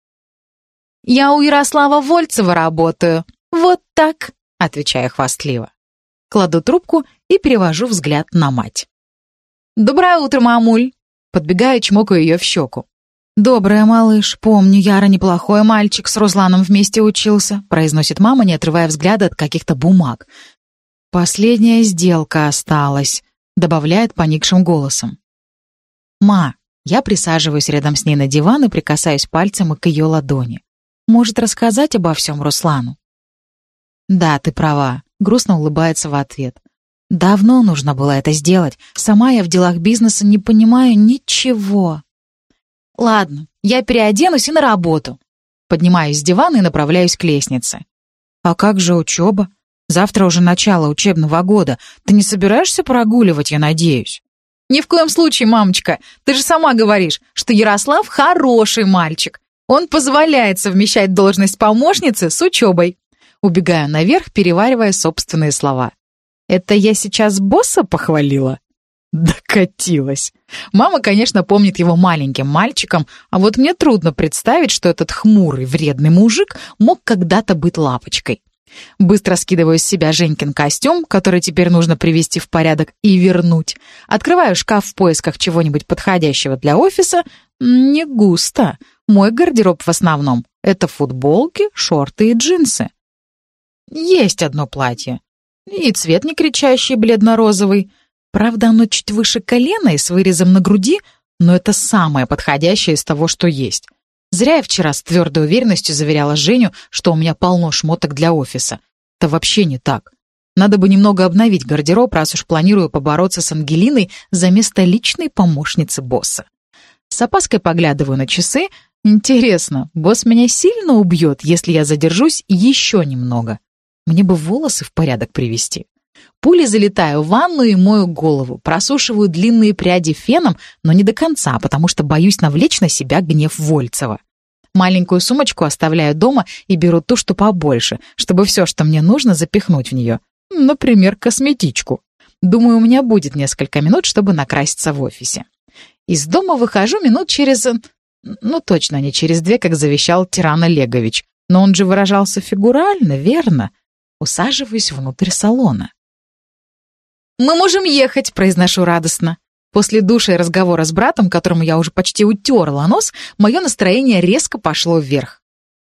«Я у Ярослава Вольцева работаю. Вот так», — отвечаю хвастливо. Кладу трубку и перевожу взгляд на мать. «Доброе утро, мамуль!» Подбегаю, чмокаю ее в щеку. «Доброе, малыш. Помню, Яра неплохой мальчик, с Русланом вместе учился», произносит мама, не отрывая взгляда от каких-то бумаг. «Последняя сделка осталась», добавляет поникшим голосом. «Ма, я присаживаюсь рядом с ней на диван и прикасаюсь пальцем к ее ладони. Может рассказать обо всем Руслану?» «Да, ты права», — грустно улыбается в ответ. «Давно нужно было это сделать. Сама я в делах бизнеса не понимаю ничего». «Ладно, я переоденусь и на работу». Поднимаюсь с дивана и направляюсь к лестнице. «А как же учеба? Завтра уже начало учебного года. Ты не собираешься прогуливать, я надеюсь?» «Ни в коем случае, мамочка. Ты же сама говоришь, что Ярослав хороший мальчик. Он позволяет совмещать должность помощницы с учебой. Убегаю наверх, переваривая собственные слова. Это я сейчас босса похвалила? Докатилась. Мама, конечно, помнит его маленьким мальчиком, а вот мне трудно представить, что этот хмурый, вредный мужик мог когда-то быть лапочкой. Быстро скидываю с себя Женькин костюм, который теперь нужно привести в порядок и вернуть. Открываю шкаф в поисках чего-нибудь подходящего для офиса. Не густо. Мой гардероб в основном — это футболки, шорты и джинсы. Есть одно платье. И цвет не кричащий, бледно-розовый. Правда, оно чуть выше колена и с вырезом на груди, но это самое подходящее из того, что есть. Зря я вчера с твердой уверенностью заверяла Женю, что у меня полно шмоток для офиса. Это вообще не так. Надо бы немного обновить гардероб, раз уж планирую побороться с Ангелиной за место личной помощницы босса. С опаской поглядываю на часы. Интересно, босс меня сильно убьет, если я задержусь еще немного? Мне бы волосы в порядок привести. Пули залетаю в ванну и мою голову, просушиваю длинные пряди феном, но не до конца, потому что боюсь навлечь на себя гнев Вольцева. Маленькую сумочку оставляю дома и беру ту, что побольше, чтобы все, что мне нужно, запихнуть в нее. Например, косметичку. Думаю, у меня будет несколько минут, чтобы накраситься в офисе. Из дома выхожу минут через... Ну, точно не через две, как завещал тиран Олегович. Но он же выражался фигурально, верно? Усаживаюсь внутрь салона. «Мы можем ехать», — произношу радостно. После душа и разговора с братом, которому я уже почти утерла нос, мое настроение резко пошло вверх.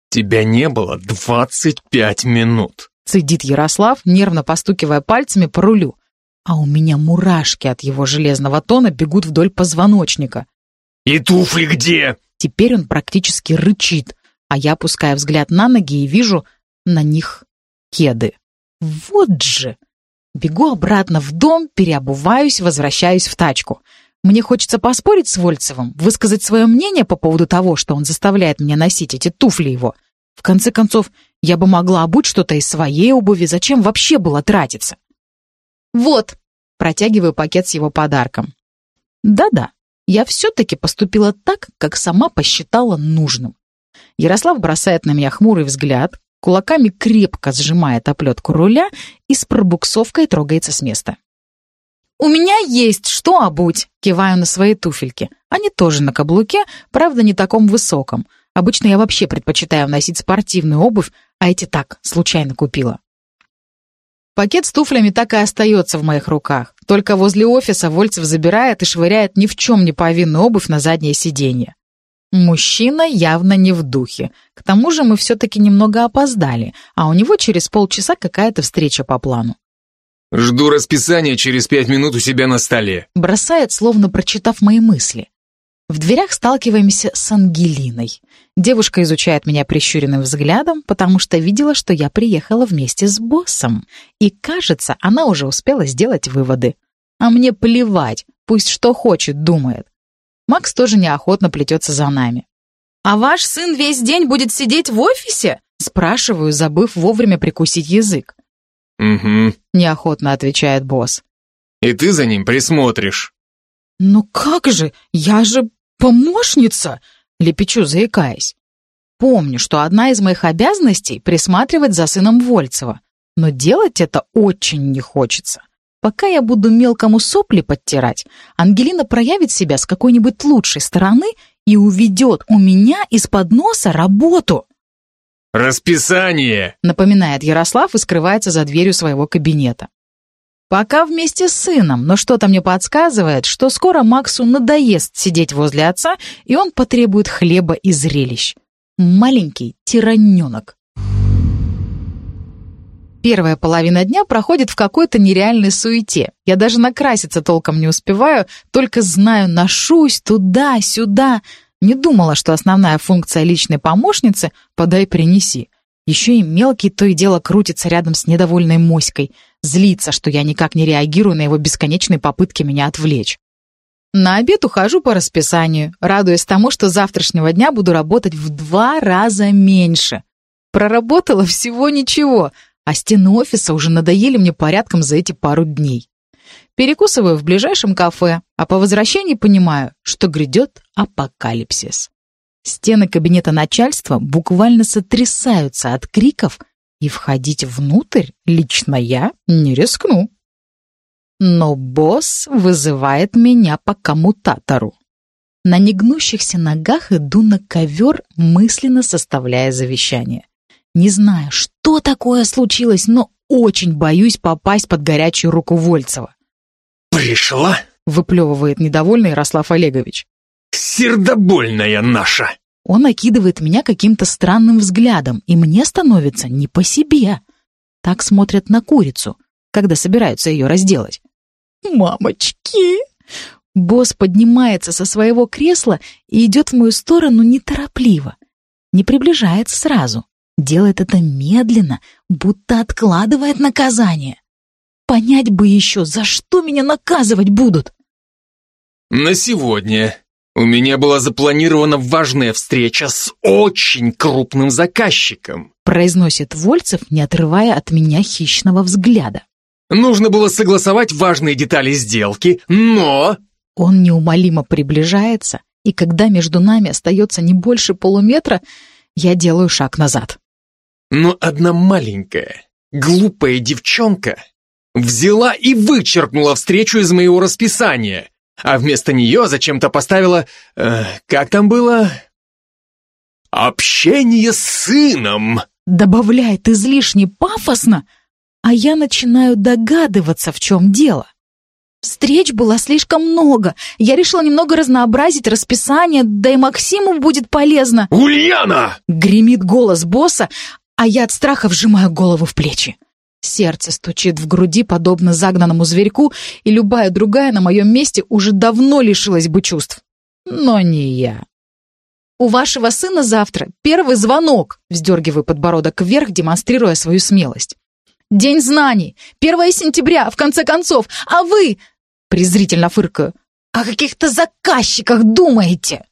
«Тебя не было двадцать пять минут», — цедит Ярослав, нервно постукивая пальцами по рулю. А у меня мурашки от его железного тона бегут вдоль позвоночника. «И туфли где?» Теперь он практически рычит, а я опускаю взгляд на ноги и вижу на них кеды. Вот же! Бегу обратно в дом, переобуваюсь, возвращаюсь в тачку. Мне хочется поспорить с Вольцевым, высказать свое мнение по поводу того, что он заставляет меня носить эти туфли его. В конце концов, я бы могла обуть что-то из своей обуви, зачем вообще было тратиться? Вот, протягиваю пакет с его подарком. Да-да, я все-таки поступила так, как сама посчитала нужным. Ярослав бросает на меня хмурый взгляд, кулаками крепко сжимает оплетку руля и с пробуксовкой трогается с места. «У меня есть что обуть!» — киваю на свои туфельки. Они тоже на каблуке, правда, не таком высоком. Обычно я вообще предпочитаю носить спортивную обувь, а эти так, случайно купила. Пакет с туфлями так и остается в моих руках. Только возле офиса Вольцев забирает и швыряет ни в чем не повинную обувь на заднее сиденье. Мужчина явно не в духе. К тому же мы все-таки немного опоздали, а у него через полчаса какая-то встреча по плану. «Жду расписания через пять минут у себя на столе», бросает, словно прочитав мои мысли. В дверях сталкиваемся с Ангелиной. Девушка изучает меня прищуренным взглядом, потому что видела, что я приехала вместе с боссом. И, кажется, она уже успела сделать выводы. А мне плевать, пусть что хочет, думает. Макс тоже неохотно плетется за нами. «А ваш сын весь день будет сидеть в офисе?» Спрашиваю, забыв вовремя прикусить язык. «Угу», — неохотно отвечает босс. «И ты за ним присмотришь». «Ну как же, я же помощница!» — лепечу, заикаясь. Помню, что одна из моих обязанностей — присматривать за сыном Вольцева, но делать это очень не хочется. Пока я буду мелкому сопли подтирать, Ангелина проявит себя с какой-нибудь лучшей стороны и уведет у меня из-под носа работу. «Расписание!» — напоминает Ярослав и скрывается за дверью своего кабинета. Пока вместе с сыном, но что-то мне подсказывает, что скоро Максу надоест сидеть возле отца, и он потребует хлеба и зрелищ. Маленький тираненок. Первая половина дня проходит в какой-то нереальной суете. Я даже накраситься толком не успеваю, только знаю, ношусь туда-сюда. Не думала, что основная функция личной помощницы — подай, принеси. Еще и мелкий то и дело крутится рядом с недовольной моськой. Злится, что я никак не реагирую на его бесконечные попытки меня отвлечь. На обед ухожу по расписанию, радуясь тому, что завтрашнего дня буду работать в два раза меньше. Проработала всего ничего — а стены офиса уже надоели мне порядком за эти пару дней. Перекусываю в ближайшем кафе, а по возвращении понимаю, что грядет апокалипсис. Стены кабинета начальства буквально сотрясаются от криков, и входить внутрь лично я не рискну. Но босс вызывает меня по коммутатору. На негнущихся ногах иду на ковер, мысленно составляя завещание. Не знаю, что такое случилось, но очень боюсь попасть под горячую руку Вольцева. «Пришла?» — выплевывает недовольный Ярослав Олегович. «Сердобольная наша!» Он окидывает меня каким-то странным взглядом, и мне становится не по себе. Так смотрят на курицу, когда собираются ее разделать. «Мамочки!» Босс поднимается со своего кресла и идет в мою сторону неторопливо. Не приближается сразу. Делает это медленно, будто откладывает наказание. Понять бы еще, за что меня наказывать будут. На сегодня у меня была запланирована важная встреча с очень крупным заказчиком. Произносит Вольцев, не отрывая от меня хищного взгляда. Нужно было согласовать важные детали сделки, но... Он неумолимо приближается, и когда между нами остается не больше полуметра, я делаю шаг назад. Но одна маленькая, глупая девчонка взяла и вычеркнула встречу из моего расписания, а вместо нее зачем-то поставила... Э, как там было? «Общение с сыном!» Добавляет излишне пафосно, а я начинаю догадываться, в чем дело. Встреч было слишком много. Я решила немного разнообразить расписание, да и Максиму будет полезно. «Ульяна!» — гремит голос босса, а я от страха вжимаю голову в плечи. Сердце стучит в груди, подобно загнанному зверьку, и любая другая на моем месте уже давно лишилась бы чувств. Но не я. «У вашего сына завтра первый звонок», — вздергиваю подбородок вверх, демонстрируя свою смелость. «День знаний! 1 сентября, в конце концов! А вы...» Презрительно фыркаю. «О каких-то заказчиках думаете?»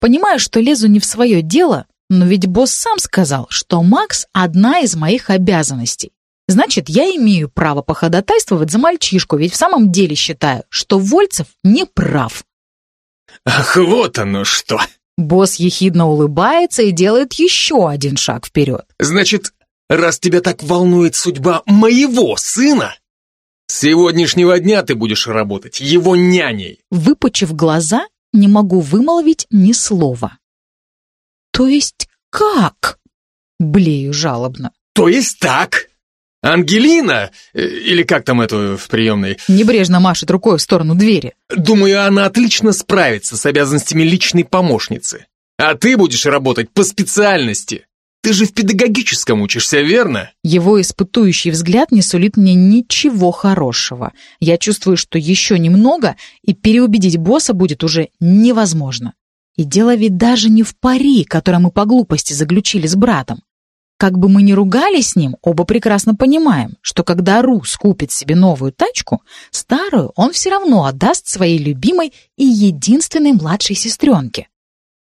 Понимаю, что лезу не в свое дело, но ведь босс сам сказал, что Макс — одна из моих обязанностей. Значит, я имею право походатайствовать за мальчишку, ведь в самом деле считаю, что Вольцев не прав. Ах, вот оно что! Босс ехидно улыбается и делает еще один шаг вперед. Значит, раз тебя так волнует судьба моего сына, с сегодняшнего дня ты будешь работать его няней. Выпучив глаза, не могу вымолвить ни слова. То есть как? Блею жалобно. То есть так? Ангелина, э, или как там эту в приемной? Небрежно машет рукой в сторону двери. Думаю, она отлично справится с обязанностями личной помощницы. А ты будешь работать по специальности. Ты же в педагогическом учишься, верно? Его испытующий взгляд не сулит мне ничего хорошего. Я чувствую, что еще немного, и переубедить босса будет уже невозможно. И дело ведь даже не в пари, который мы по глупости заключили с братом. Как бы мы ни ругались с ним, оба прекрасно понимаем, что когда Рус купит себе новую тачку, старую он все равно отдаст своей любимой и единственной младшей сестренке.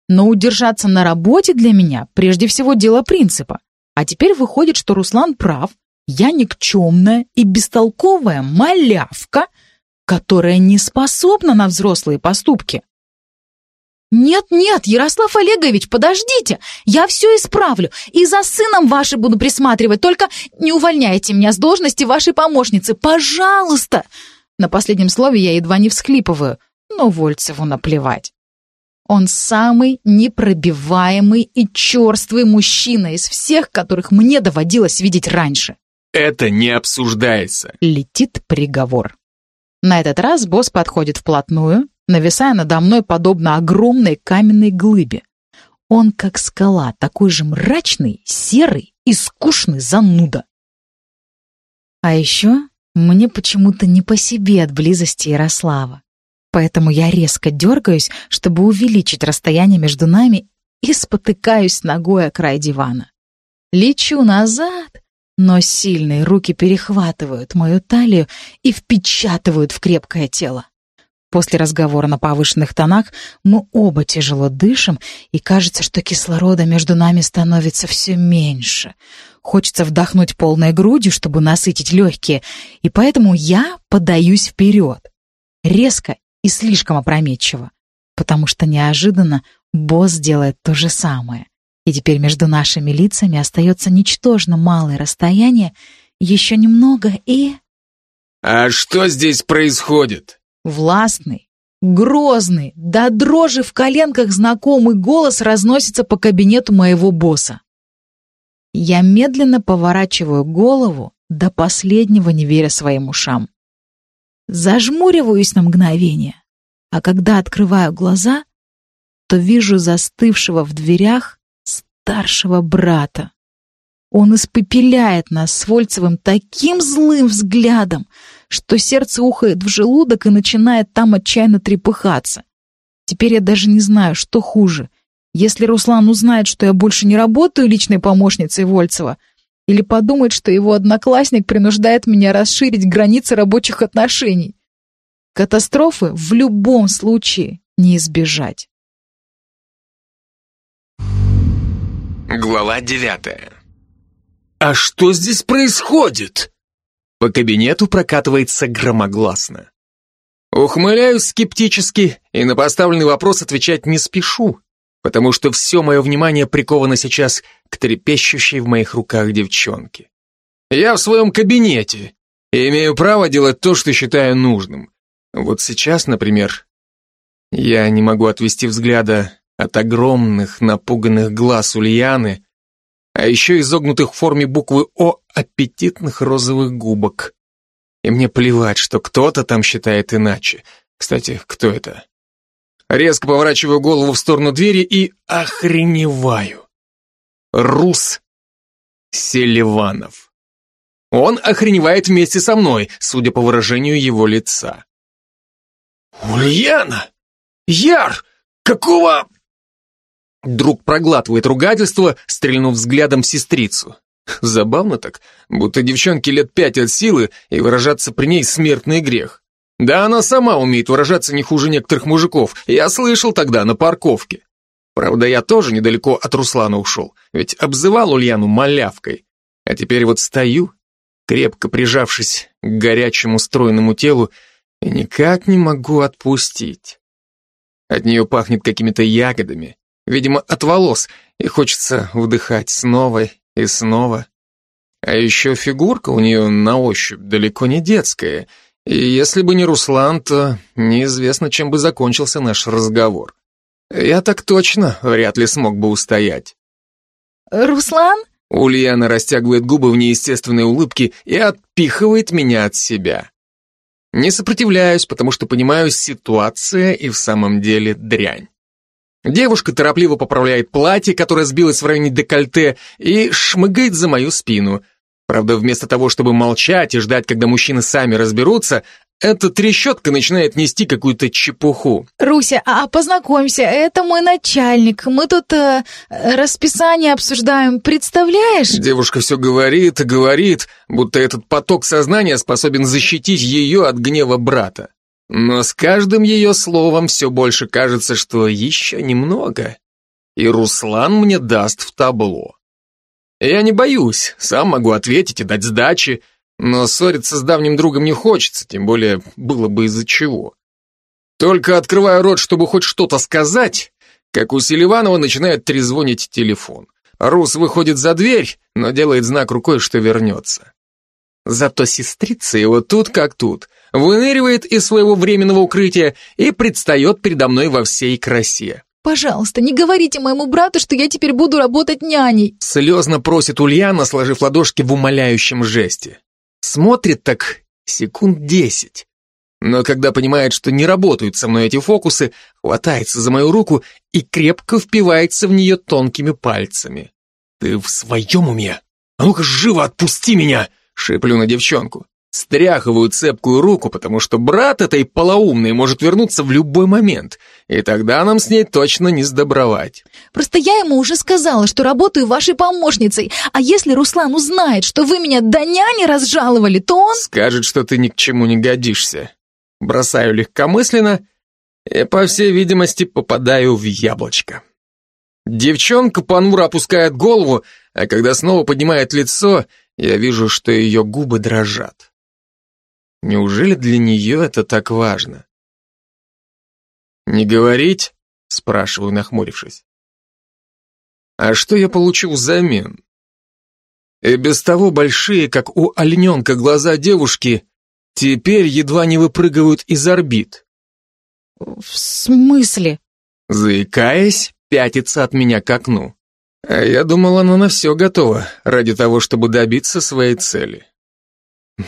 Но удержаться на работе для меня прежде всего дело принципа. А теперь выходит, что Руслан прав, я никчемная и бестолковая малявка, которая не способна на взрослые поступки. «Нет-нет, Ярослав Олегович, подождите! Я все исправлю и за сыном вашим буду присматривать, только не увольняйте меня с должности вашей помощницы, пожалуйста!» На последнем слове я едва не всхлипываю, но Вольцеву наплевать. Он самый непробиваемый и черствый мужчина из всех, которых мне доводилось видеть раньше. «Это не обсуждается», — летит приговор. На этот раз босс подходит вплотную, нависая надо мной подобно огромной каменной глыбе. Он как скала, такой же мрачный, серый и скучный зануда. А еще мне почему-то не по себе от близости Ярослава. Поэтому я резко дергаюсь, чтобы увеличить расстояние между нами и спотыкаюсь ногой о край дивана. Лечу назад, но сильные руки перехватывают мою талию и впечатывают в крепкое тело. После разговора на повышенных тонах мы оба тяжело дышим, и кажется, что кислорода между нами становится все меньше. Хочется вдохнуть полной грудью, чтобы насытить легкие, и поэтому я подаюсь вперед. Резко и слишком опрометчиво, потому что неожиданно босс делает то же самое. И теперь между нашими лицами остается ничтожно малое расстояние, еще немного и... «А что здесь происходит?» Властный, грозный, до дрожи в коленках знакомый голос разносится по кабинету моего босса. Я медленно поворачиваю голову, до последнего не веря своим ушам. Зажмуриваюсь на мгновение, а когда открываю глаза, то вижу застывшего в дверях старшего брата. Он испепеляет нас с Вольцевым таким злым взглядом, что сердце ухает в желудок и начинает там отчаянно трепыхаться. Теперь я даже не знаю, что хуже. Если Руслан узнает, что я больше не работаю личной помощницей Вольцева, или подумает, что его одноклассник принуждает меня расширить границы рабочих отношений. Катастрофы в любом случае не избежать. Глава девятая. «А что здесь происходит?» По кабинету прокатывается громогласно. Ухмыляюсь скептически и на поставленный вопрос отвечать не спешу, потому что все мое внимание приковано сейчас к трепещущей в моих руках девчонке. Я в своем кабинете и имею право делать то, что считаю нужным. Вот сейчас, например, я не могу отвести взгляда от огромных напуганных глаз Ульяны, а еще изогнутых в форме буквы О аппетитных розовых губок. И мне плевать, что кто-то там считает иначе. Кстати, кто это? Резко поворачиваю голову в сторону двери и охреневаю. Рус Селиванов. Он охреневает вместе со мной, судя по выражению его лица. «Ульяна! Яр! Какого...» Друг проглатывает ругательство, стрельнув взглядом в сестрицу. Забавно так, будто девчонке лет пять от силы, и выражаться при ней смертный грех. Да она сама умеет выражаться не хуже некоторых мужиков, я слышал тогда на парковке. Правда, я тоже недалеко от Руслана ушел, ведь обзывал Ульяну малявкой. А теперь вот стою, крепко прижавшись к горячему стройному телу, и никак не могу отпустить. От нее пахнет какими-то ягодами, видимо, от волос, и хочется вдыхать снова и снова. А еще фигурка у нее на ощупь далеко не детская, и если бы не Руслан, то неизвестно, чем бы закончился наш разговор. Я так точно вряд ли смог бы устоять. «Руслан?» Ульяна растягивает губы в неестественной улыбке и отпихивает меня от себя. Не сопротивляюсь, потому что понимаю, ситуация и в самом деле дрянь. Девушка торопливо поправляет платье, которое сбилось в районе декольте, и шмыгает за мою спину. Правда, вместо того, чтобы молчать и ждать, когда мужчины сами разберутся, эта трещотка начинает нести какую-то чепуху. «Руся, а познакомься, это мой начальник. Мы тут э, расписание обсуждаем, представляешь?» Девушка все говорит и говорит, будто этот поток сознания способен защитить ее от гнева брата. Но с каждым ее словом все больше кажется, что еще немного, и Руслан мне даст в табло. Я не боюсь, сам могу ответить и дать сдачи, но ссориться с давним другом не хочется, тем более было бы из-за чего. Только открываю рот, чтобы хоть что-то сказать, как у Селиванова начинает трезвонить телефон. Рус выходит за дверь, но делает знак рукой, что вернется. Зато сестрица его тут как тут, выныривает из своего временного укрытия и предстает передо мной во всей красе. «Пожалуйста, не говорите моему брату, что я теперь буду работать няней!» Слезно просит Ульяна, сложив ладошки в умоляющем жесте. Смотрит так секунд десять. Но когда понимает, что не работают со мной эти фокусы, хватается за мою руку и крепко впивается в нее тонкими пальцами. «Ты в своем уме? А ну-ка живо отпусти меня!» Шиплю на девчонку. Стряхиваю цепкую руку, потому что брат этой полоумной может вернуться в любой момент, и тогда нам с ней точно не сдобровать. Просто я ему уже сказала, что работаю вашей помощницей, а если Руслан узнает, что вы меня до няни разжаловали, то он... Скажет, что ты ни к чему не годишься. Бросаю легкомысленно и, по всей видимости, попадаю в яблочко. Девчонка понуро опускает голову, а когда снова поднимает лицо, я вижу, что ее губы дрожат. Неужели для нее это так важно? «Не говорить?» — спрашиваю, нахмурившись. «А что я получу взамен?» И без того большие, как у олененка, глаза девушки теперь едва не выпрыгивают из орбит. «В смысле?» Заикаясь, пятится от меня к окну. А я думал, она на все готова ради того, чтобы добиться своей цели.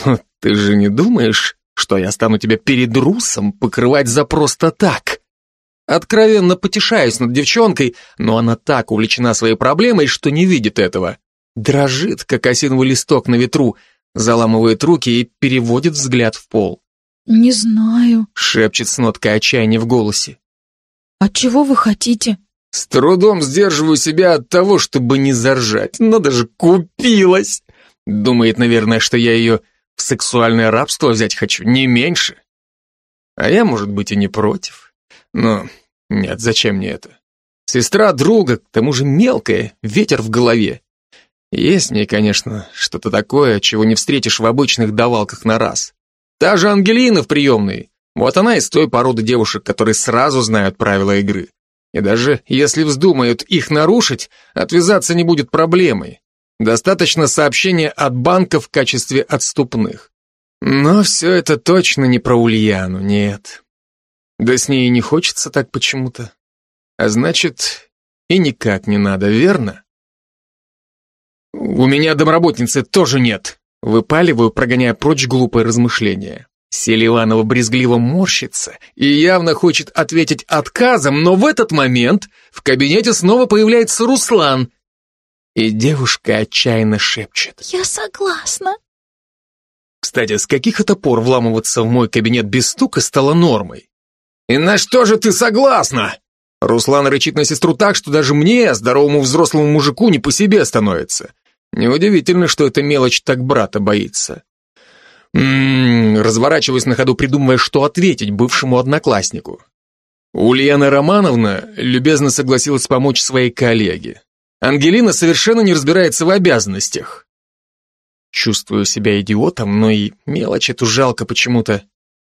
Но ты же не думаешь, что я стану тебя перед русом покрывать за просто так? Откровенно потешаюсь над девчонкой, но она так увлечена своей проблемой, что не видит этого. дрожит, как осиновый листок на ветру, заламывает руки и переводит взгляд в пол. «Не знаю», — шепчет с ноткой отчаяния в голосе. «А чего вы хотите?» С трудом сдерживаю себя от того, чтобы не заржать. Но даже купилась. Думает, наверное, что я ее в сексуальное рабство взять хочу, не меньше. А я, может быть, и не против. Но нет, зачем мне это? Сестра друга, к тому же мелкая, ветер в голове. Есть в ней, конечно, что-то такое, чего не встретишь в обычных давалках на раз. Та же Ангелина в приемной. Вот она из той породы девушек, которые сразу знают правила игры. И даже если вздумают их нарушить, отвязаться не будет проблемой. Достаточно сообщения от банка в качестве отступных. Но все это точно не про Ульяну, нет. Да с ней не хочется так почему-то. А значит, и никак не надо, верно? У меня домработницы тоже нет. Выпаливаю, прогоняя прочь глупое размышление. Селиванова брезгливо морщится и явно хочет ответить отказом, но в этот момент в кабинете снова появляется Руслан. И девушка отчаянно шепчет. «Я согласна». Кстати, с каких это пор вламываться в мой кабинет без стука стало нормой? «И на что же ты согласна?» Руслан рычит на сестру так, что даже мне, здоровому взрослому мужику, не по себе становится. Неудивительно, что эта мелочь так брата боится. М-м, разворачиваюсь на ходу, придумывая, что ответить бывшему однокласснику. Ульяна Романовна любезно согласилась помочь своей коллеге. Ангелина совершенно не разбирается в обязанностях. Чувствую себя идиотом, но и мелочь эту жалко почему-то.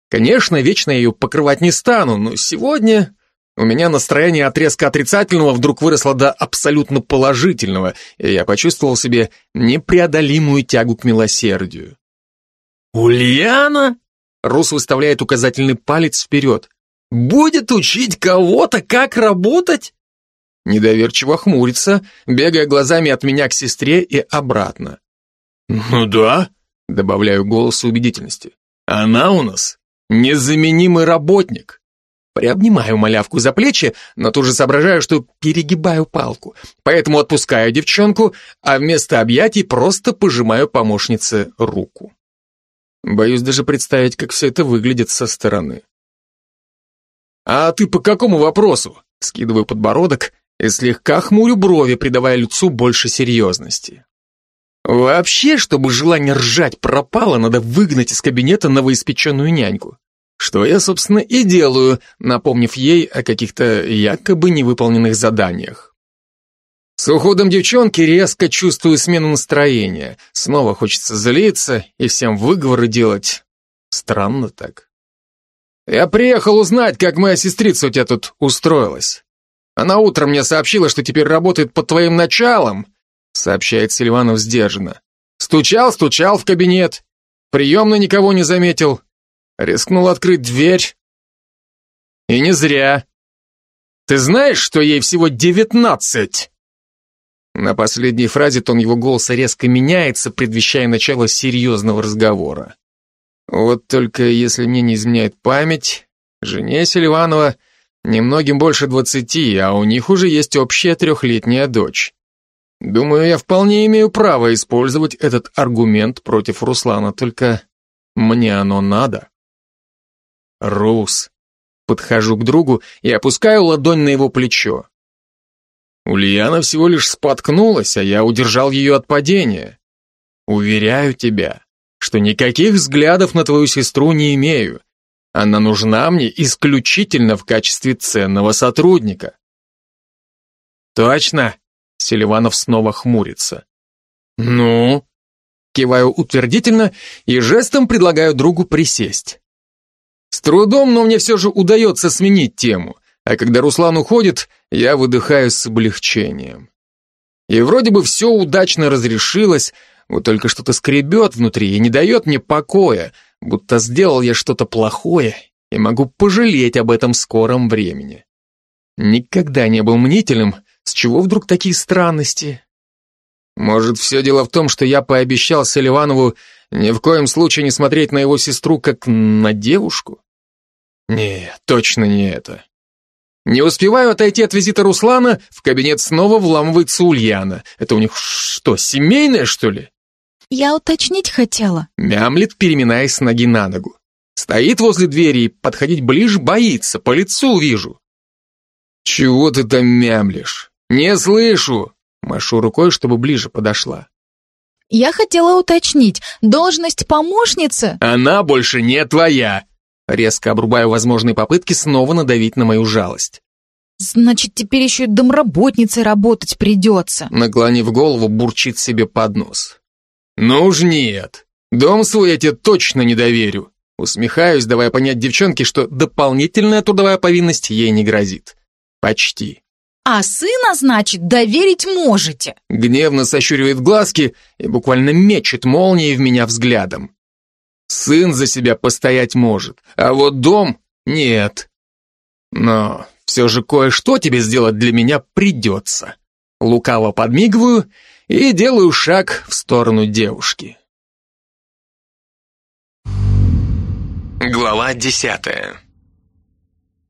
Конечно, вечно я ее покрывать не стану, но сегодня у меня настроение от резко отрицательного вдруг выросло до абсолютно положительного, и я почувствовал себе непреодолимую тягу к милосердию. «Ульяна?» Рус выставляет указательный палец вперед. «Будет учить кого-то, как работать?» Недоверчиво хмурится, бегая глазами от меня к сестре и обратно. «Ну да», — добавляю голос убедительности. «Она у нас незаменимый работник». Приобнимаю малявку за плечи, но тут же соображаю, что перегибаю палку. Поэтому отпускаю девчонку, а вместо объятий просто пожимаю помощнице руку. Боюсь даже представить, как все это выглядит со стороны. «А ты по какому вопросу?» Скидываю подбородок и слегка хмурю брови, придавая лицу больше серьезности. Вообще, чтобы желание ржать пропало, надо выгнать из кабинета новоиспеченную няньку. Что я, собственно, и делаю, напомнив ей о каких-то якобы невыполненных заданиях. С уходом девчонки резко чувствую смену настроения. Снова хочется злиться и всем выговоры делать. Странно так. Я приехал узнать, как моя сестрица у тебя тут устроилась. Она утром мне сообщила, что теперь работает под твоим началом, сообщает Сильванов сдержанно. Стучал, стучал в кабинет. Приемно никого не заметил. Рискнул открыть дверь. И не зря. Ты знаешь, что ей всего девятнадцать? На последней фразе тон его голоса резко меняется, предвещая начало серьезного разговора. Вот только если мне не изменяет память, жене Селиванова немногим больше двадцати, а у них уже есть общая трехлетняя дочь. Думаю, я вполне имею право использовать этот аргумент против Руслана, только мне оно надо. Рус. Подхожу к другу и опускаю ладонь на его плечо. Ульяна всего лишь споткнулась, а я удержал ее от падения. Уверяю тебя, что никаких взглядов на твою сестру не имею. Она нужна мне исключительно в качестве ценного сотрудника. Точно? Селиванов снова хмурится. Ну? Киваю утвердительно и жестом предлагаю другу присесть. С трудом, но мне все же удается сменить тему – а когда Руслан уходит, я выдыхаю с облегчением. И вроде бы все удачно разрешилось, вот только что-то скребет внутри и не дает мне покоя, будто сделал я что-то плохое и могу пожалеть об этом в скором времени. Никогда не был мнительным, с чего вдруг такие странности? Может, все дело в том, что я пообещал Селиванову ни в коем случае не смотреть на его сестру как на девушку? Не, точно не это. Не успеваю отойти от визита Руслана, в кабинет снова вламывается Ульяна. Это у них что, семейное, что ли? Я уточнить хотела. Мямлет, переминаясь с ноги на ногу. Стоит возле двери и подходить ближе боится, по лицу вижу. Чего ты там мямлишь? Не слышу. Машу рукой, чтобы ближе подошла. Я хотела уточнить, должность помощницы? Она больше не твоя. Резко обрубаю возможные попытки снова надавить на мою жалость. Значит, теперь еще и домработницей работать придется. Наклонив голову, бурчит себе под нос. Ну уж нет. Дом свой я тебе точно не доверю. Усмехаюсь, давая понять девчонке, что дополнительная трудовая повинность ей не грозит. Почти. А сына, значит, доверить можете. Гневно сощуривает глазки и буквально мечет молнией в меня взглядом. Сын за себя постоять может, а вот дом нет. Но все же кое-что тебе сделать для меня придется. Лукаво подмигиваю и делаю шаг в сторону девушки. Глава десятая.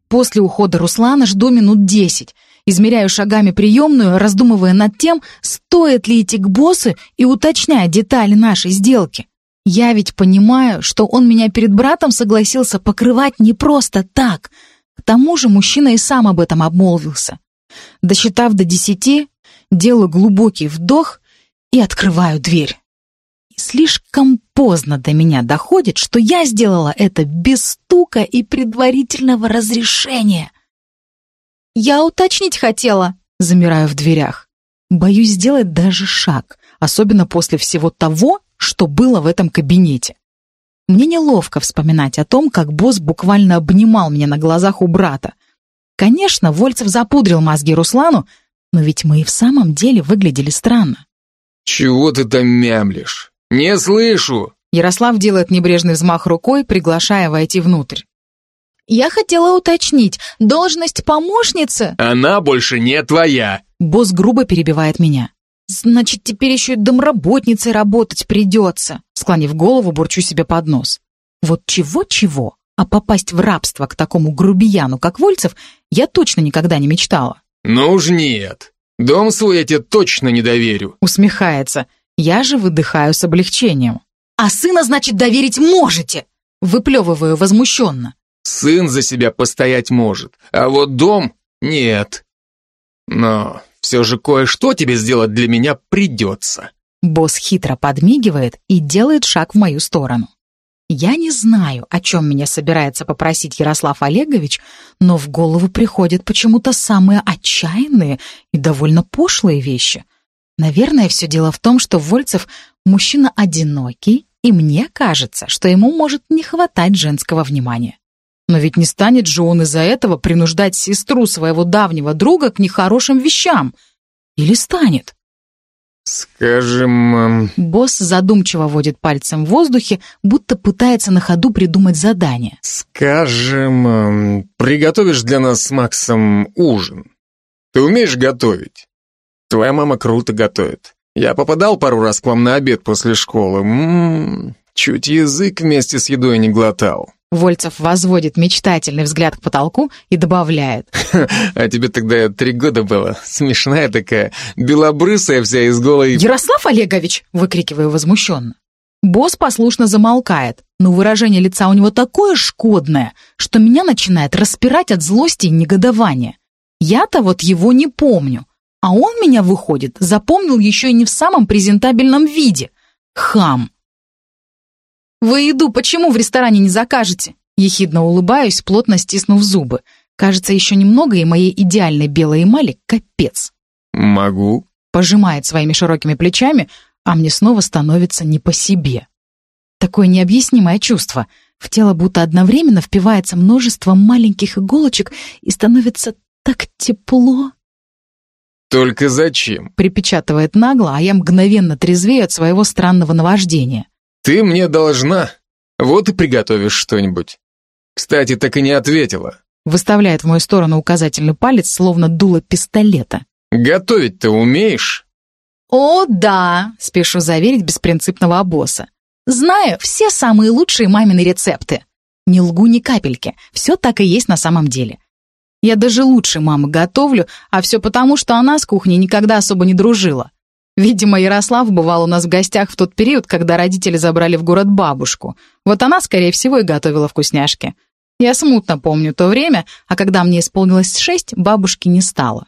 После ухода Руслана жду минут десять. Измеряю шагами приемную, раздумывая над тем, стоит ли идти к боссу и уточняя детали нашей сделки. Я ведь понимаю, что он меня перед братом согласился покрывать не просто так. К тому же мужчина и сам об этом обмолвился. Досчитав до десяти, делаю глубокий вдох и открываю дверь. слишком поздно до меня доходит, что я сделала это без стука и предварительного разрешения. Я уточнить хотела, замираю в дверях. Боюсь сделать даже шаг, особенно после всего того, что было в этом кабинете. Мне неловко вспоминать о том, как босс буквально обнимал меня на глазах у брата. Конечно, Вольцев запудрил мозги Руслану, но ведь мы и в самом деле выглядели странно. «Чего ты там мямлишь? Не слышу!» Ярослав делает небрежный взмах рукой, приглашая войти внутрь. «Я хотела уточнить, должность помощницы...» «Она больше не твоя!» Босс грубо перебивает меня. «Значит, теперь еще и домработницей работать придется», склонив голову, бурчу себе под нос. Вот чего-чего, а попасть в рабство к такому грубияну, как Вольцев, я точно никогда не мечтала. «Ну уж нет. Дом свой я тебе точно не доверю», усмехается. Я же выдыхаю с облегчением. «А сына, значит, доверить можете!» Выплевываю возмущенно. «Сын за себя постоять может, а вот дом — нет. Но все же кое-что тебе сделать для меня придется». Босс хитро подмигивает и делает шаг в мою сторону. Я не знаю, о чем меня собирается попросить Ярослав Олегович, но в голову приходят почему-то самые отчаянные и довольно пошлые вещи. Наверное, все дело в том, что Вольцев мужчина одинокий, и мне кажется, что ему может не хватать женского внимания. Но ведь не станет же он из-за этого принуждать сестру своего давнего друга к нехорошим вещам. Или станет? Скажем... Эм, Босс задумчиво водит пальцем в воздухе, будто пытается на ходу придумать задание. Скажем, эм, приготовишь для нас с Максом ужин. Ты умеешь готовить? Твоя мама круто готовит. Я попадал пару раз к вам на обед после школы. М -м -м, чуть язык вместе с едой не глотал. Вольцев возводит мечтательный взгляд к потолку и добавляет. «А тебе тогда три года было. Смешная такая, белобрысая вся из голой...» «Ярослав Олегович!» — выкрикиваю возмущенно. Босс послушно замолкает, но выражение лица у него такое шкодное, что меня начинает распирать от злости и негодования. Я-то вот его не помню, а он меня, выходит, запомнил еще и не в самом презентабельном виде. Хам! «Вы еду почему в ресторане не закажете?» Ехидно улыбаюсь, плотно стиснув зубы. Кажется, еще немного, и моей идеальной белой эмали капец. «Могу», — пожимает своими широкими плечами, а мне снова становится не по себе. Такое необъяснимое чувство. В тело будто одновременно впивается множество маленьких иголочек и становится так тепло. «Только зачем?» — припечатывает нагло, а я мгновенно трезвею от своего странного наваждения. Ты мне должна. Вот и приготовишь что-нибудь. Кстати, так и не ответила. Выставляет в мою сторону указательный палец, словно дуло пистолета. Готовить-то умеешь? О, да, спешу заверить беспринципного босса. Знаю все самые лучшие мамины рецепты. Не лгу ни капельки, все так и есть на самом деле. Я даже лучше мамы готовлю, а все потому, что она с кухней никогда особо не дружила. Видимо, Ярослав бывал у нас в гостях в тот период, когда родители забрали в город бабушку. Вот она, скорее всего, и готовила вкусняшки. Я смутно помню то время, а когда мне исполнилось шесть, бабушки не стало.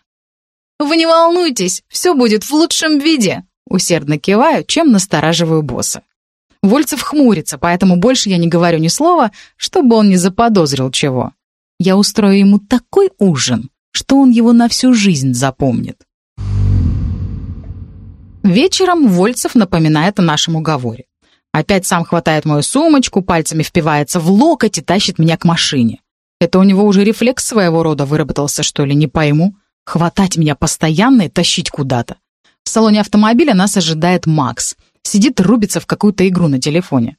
«Вы не волнуйтесь, все будет в лучшем виде», усердно киваю, чем настораживаю босса. Вольцев хмурится, поэтому больше я не говорю ни слова, чтобы он не заподозрил чего. Я устрою ему такой ужин, что он его на всю жизнь запомнит. Вечером Вольцев напоминает о нашем уговоре. Опять сам хватает мою сумочку, пальцами впивается в локоть и тащит меня к машине. Это у него уже рефлекс своего рода выработался, что ли, не пойму. Хватать меня постоянно и тащить куда-то. В салоне автомобиля нас ожидает Макс. Сидит рубится в какую-то игру на телефоне.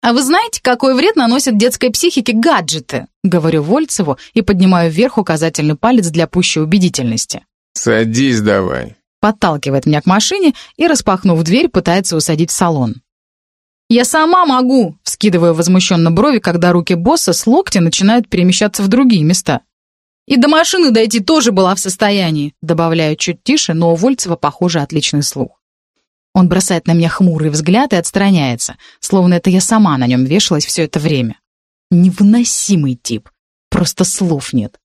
«А вы знаете, какой вред наносят детской психике гаджеты?» Говорю Вольцеву и поднимаю вверх указательный палец для пущей убедительности. «Садись давай», подталкивает меня к машине и, распахнув дверь, пытается усадить в салон. «Я сама могу!» — вскидываю возмущенно брови, когда руки босса с локтя начинают перемещаться в другие места. «И до машины дойти тоже была в состоянии», — добавляю чуть тише, но у Вольцева, похоже, отличный слух. Он бросает на меня хмурый взгляд и отстраняется, словно это я сама на нем вешалась все это время. Невыносимый тип. Просто слов нет.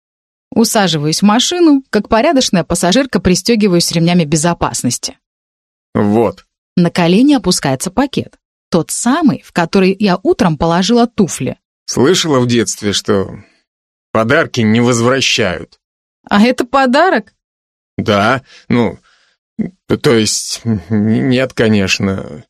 Усаживаюсь в машину, как порядочная пассажирка пристегиваюсь ремнями безопасности. Вот. На колени опускается пакет. Тот самый, в который я утром положила туфли. Слышала в детстве, что подарки не возвращают. А это подарок? Да, ну, то есть, нет, конечно.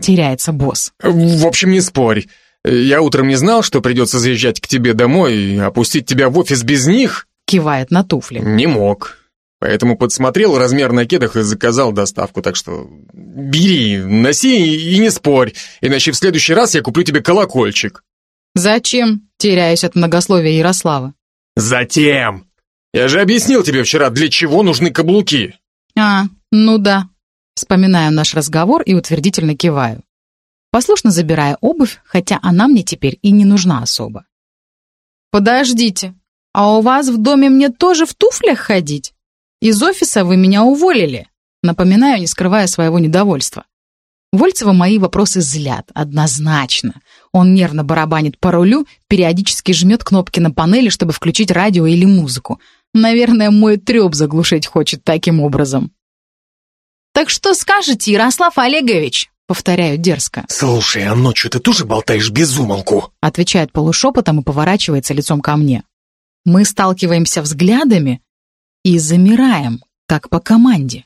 Теряется босс. В общем, не спорь. Я утром не знал, что придется заезжать к тебе домой и опустить тебя в офис без них кивает на туфли. Не мог. Поэтому подсмотрел размер на кедах и заказал доставку, так что бери, носи и не спорь, иначе в следующий раз я куплю тебе колокольчик. Зачем? Теряюсь от многословия Ярослава. Затем! Я же объяснил тебе вчера, для чего нужны каблуки. А, ну да. Вспоминаю наш разговор и утвердительно киваю. Послушно забирая обувь, хотя она мне теперь и не нужна особо. «Подождите, «А у вас в доме мне тоже в туфлях ходить? Из офиса вы меня уволили», напоминаю, не скрывая своего недовольства. Вольцева мои вопросы злят, однозначно. Он нервно барабанит по рулю, периодически жмет кнопки на панели, чтобы включить радио или музыку. Наверное, мой треп заглушить хочет таким образом. «Так что скажете, Ярослав Олегович?» Повторяю дерзко. «Слушай, а ночью ты тоже болтаешь без умолку?» Отвечает полушепотом и поворачивается лицом ко мне. Мы сталкиваемся взглядами и замираем, как по команде.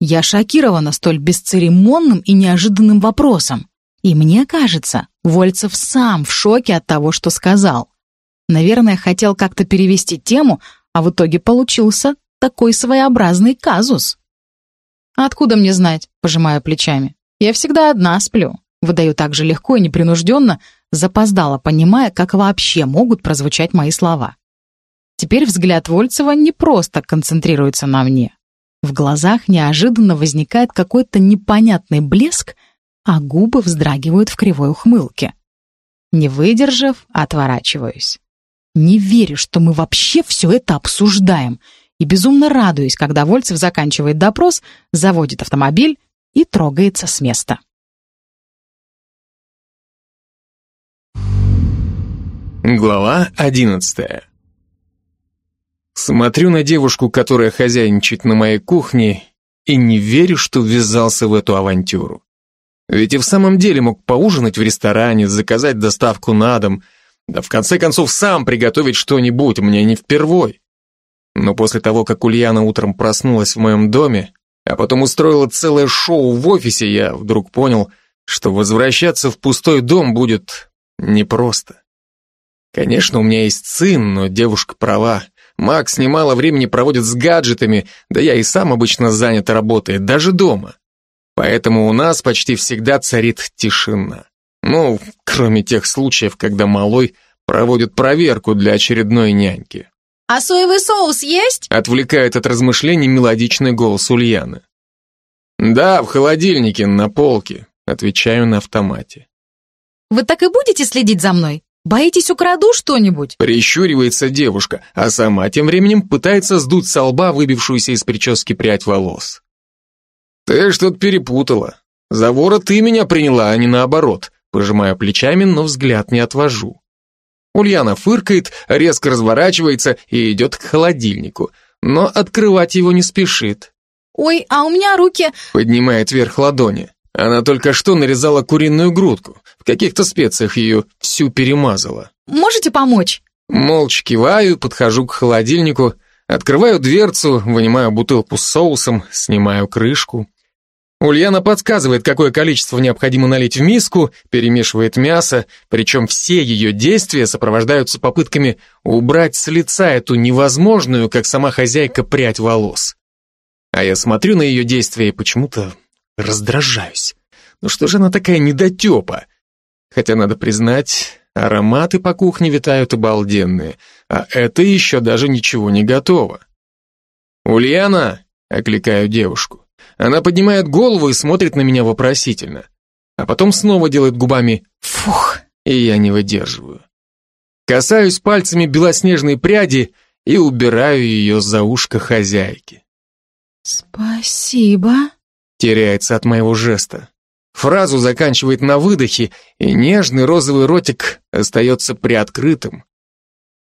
Я шокирована столь бесцеремонным и неожиданным вопросом. И мне кажется, Вольцев сам в шоке от того, что сказал. Наверное, хотел как-то перевести тему, а в итоге получился такой своеобразный казус. «Откуда мне знать?» — пожимаю плечами. «Я всегда одна сплю». Выдаю так же легко и непринужденно, запоздала, понимая, как вообще могут прозвучать мои слова. Теперь взгляд Вольцева не просто концентрируется на мне. В глазах неожиданно возникает какой-то непонятный блеск, а губы вздрагивают в кривой ухмылке. Не выдержав, отворачиваюсь. Не верю, что мы вообще все это обсуждаем, и безумно радуюсь, когда Вольцев заканчивает допрос, заводит автомобиль и трогается с места. Глава одиннадцатая Смотрю на девушку, которая хозяйничает на моей кухне, и не верю, что ввязался в эту авантюру. Ведь и в самом деле мог поужинать в ресторане, заказать доставку на дом, да в конце концов сам приготовить что-нибудь, мне не впервой. Но после того, как Ульяна утром проснулась в моем доме, а потом устроила целое шоу в офисе, я вдруг понял, что возвращаться в пустой дом будет непросто. Конечно, у меня есть сын, но девушка права. Макс немало времени проводит с гаджетами, да я и сам обычно занят работой, даже дома. Поэтому у нас почти всегда царит тишина. Ну, кроме тех случаев, когда малой проводит проверку для очередной няньки. «А соевый соус есть?» Отвлекает от размышлений мелодичный голос Ульяны. «Да, в холодильнике, на полке», отвечаю на автомате. «Вы так и будете следить за мной?» Боитесь, украду что-нибудь? Прищуривается девушка, а сама тем временем пытается сдуть со лба выбившуюся из прически прядь волос. Ты что-то перепутала. За вора ты меня приняла, а не наоборот. Пожимаю плечами, но взгляд не отвожу. Ульяна фыркает, резко разворачивается и идет к холодильнику, но открывать его не спешит. «Ой, а у меня руки...» Поднимает вверх ладони. Она только что нарезала куриную грудку. В каких-то специях ее всю перемазала. «Можете помочь?» Молча киваю, подхожу к холодильнику, открываю дверцу, вынимаю бутылку с соусом, снимаю крышку. Ульяна подсказывает, какое количество необходимо налить в миску, перемешивает мясо, причем все ее действия сопровождаются попытками убрать с лица эту невозможную, как сама хозяйка, прядь волос. А я смотрю на ее действия и почему-то раздражаюсь. Ну что же она такая недотепа? Хотя, надо признать, ароматы по кухне витают обалденные, а это еще даже ничего не готово. «Ульяна!» — окликаю девушку. Она поднимает голову и смотрит на меня вопросительно. А потом снова делает губами «фух», и я не выдерживаю. Касаюсь пальцами белоснежной пряди и убираю ее за ушко хозяйки. «Спасибо», — теряется от моего жеста. Фразу заканчивает на выдохе, и нежный розовый ротик остается приоткрытым.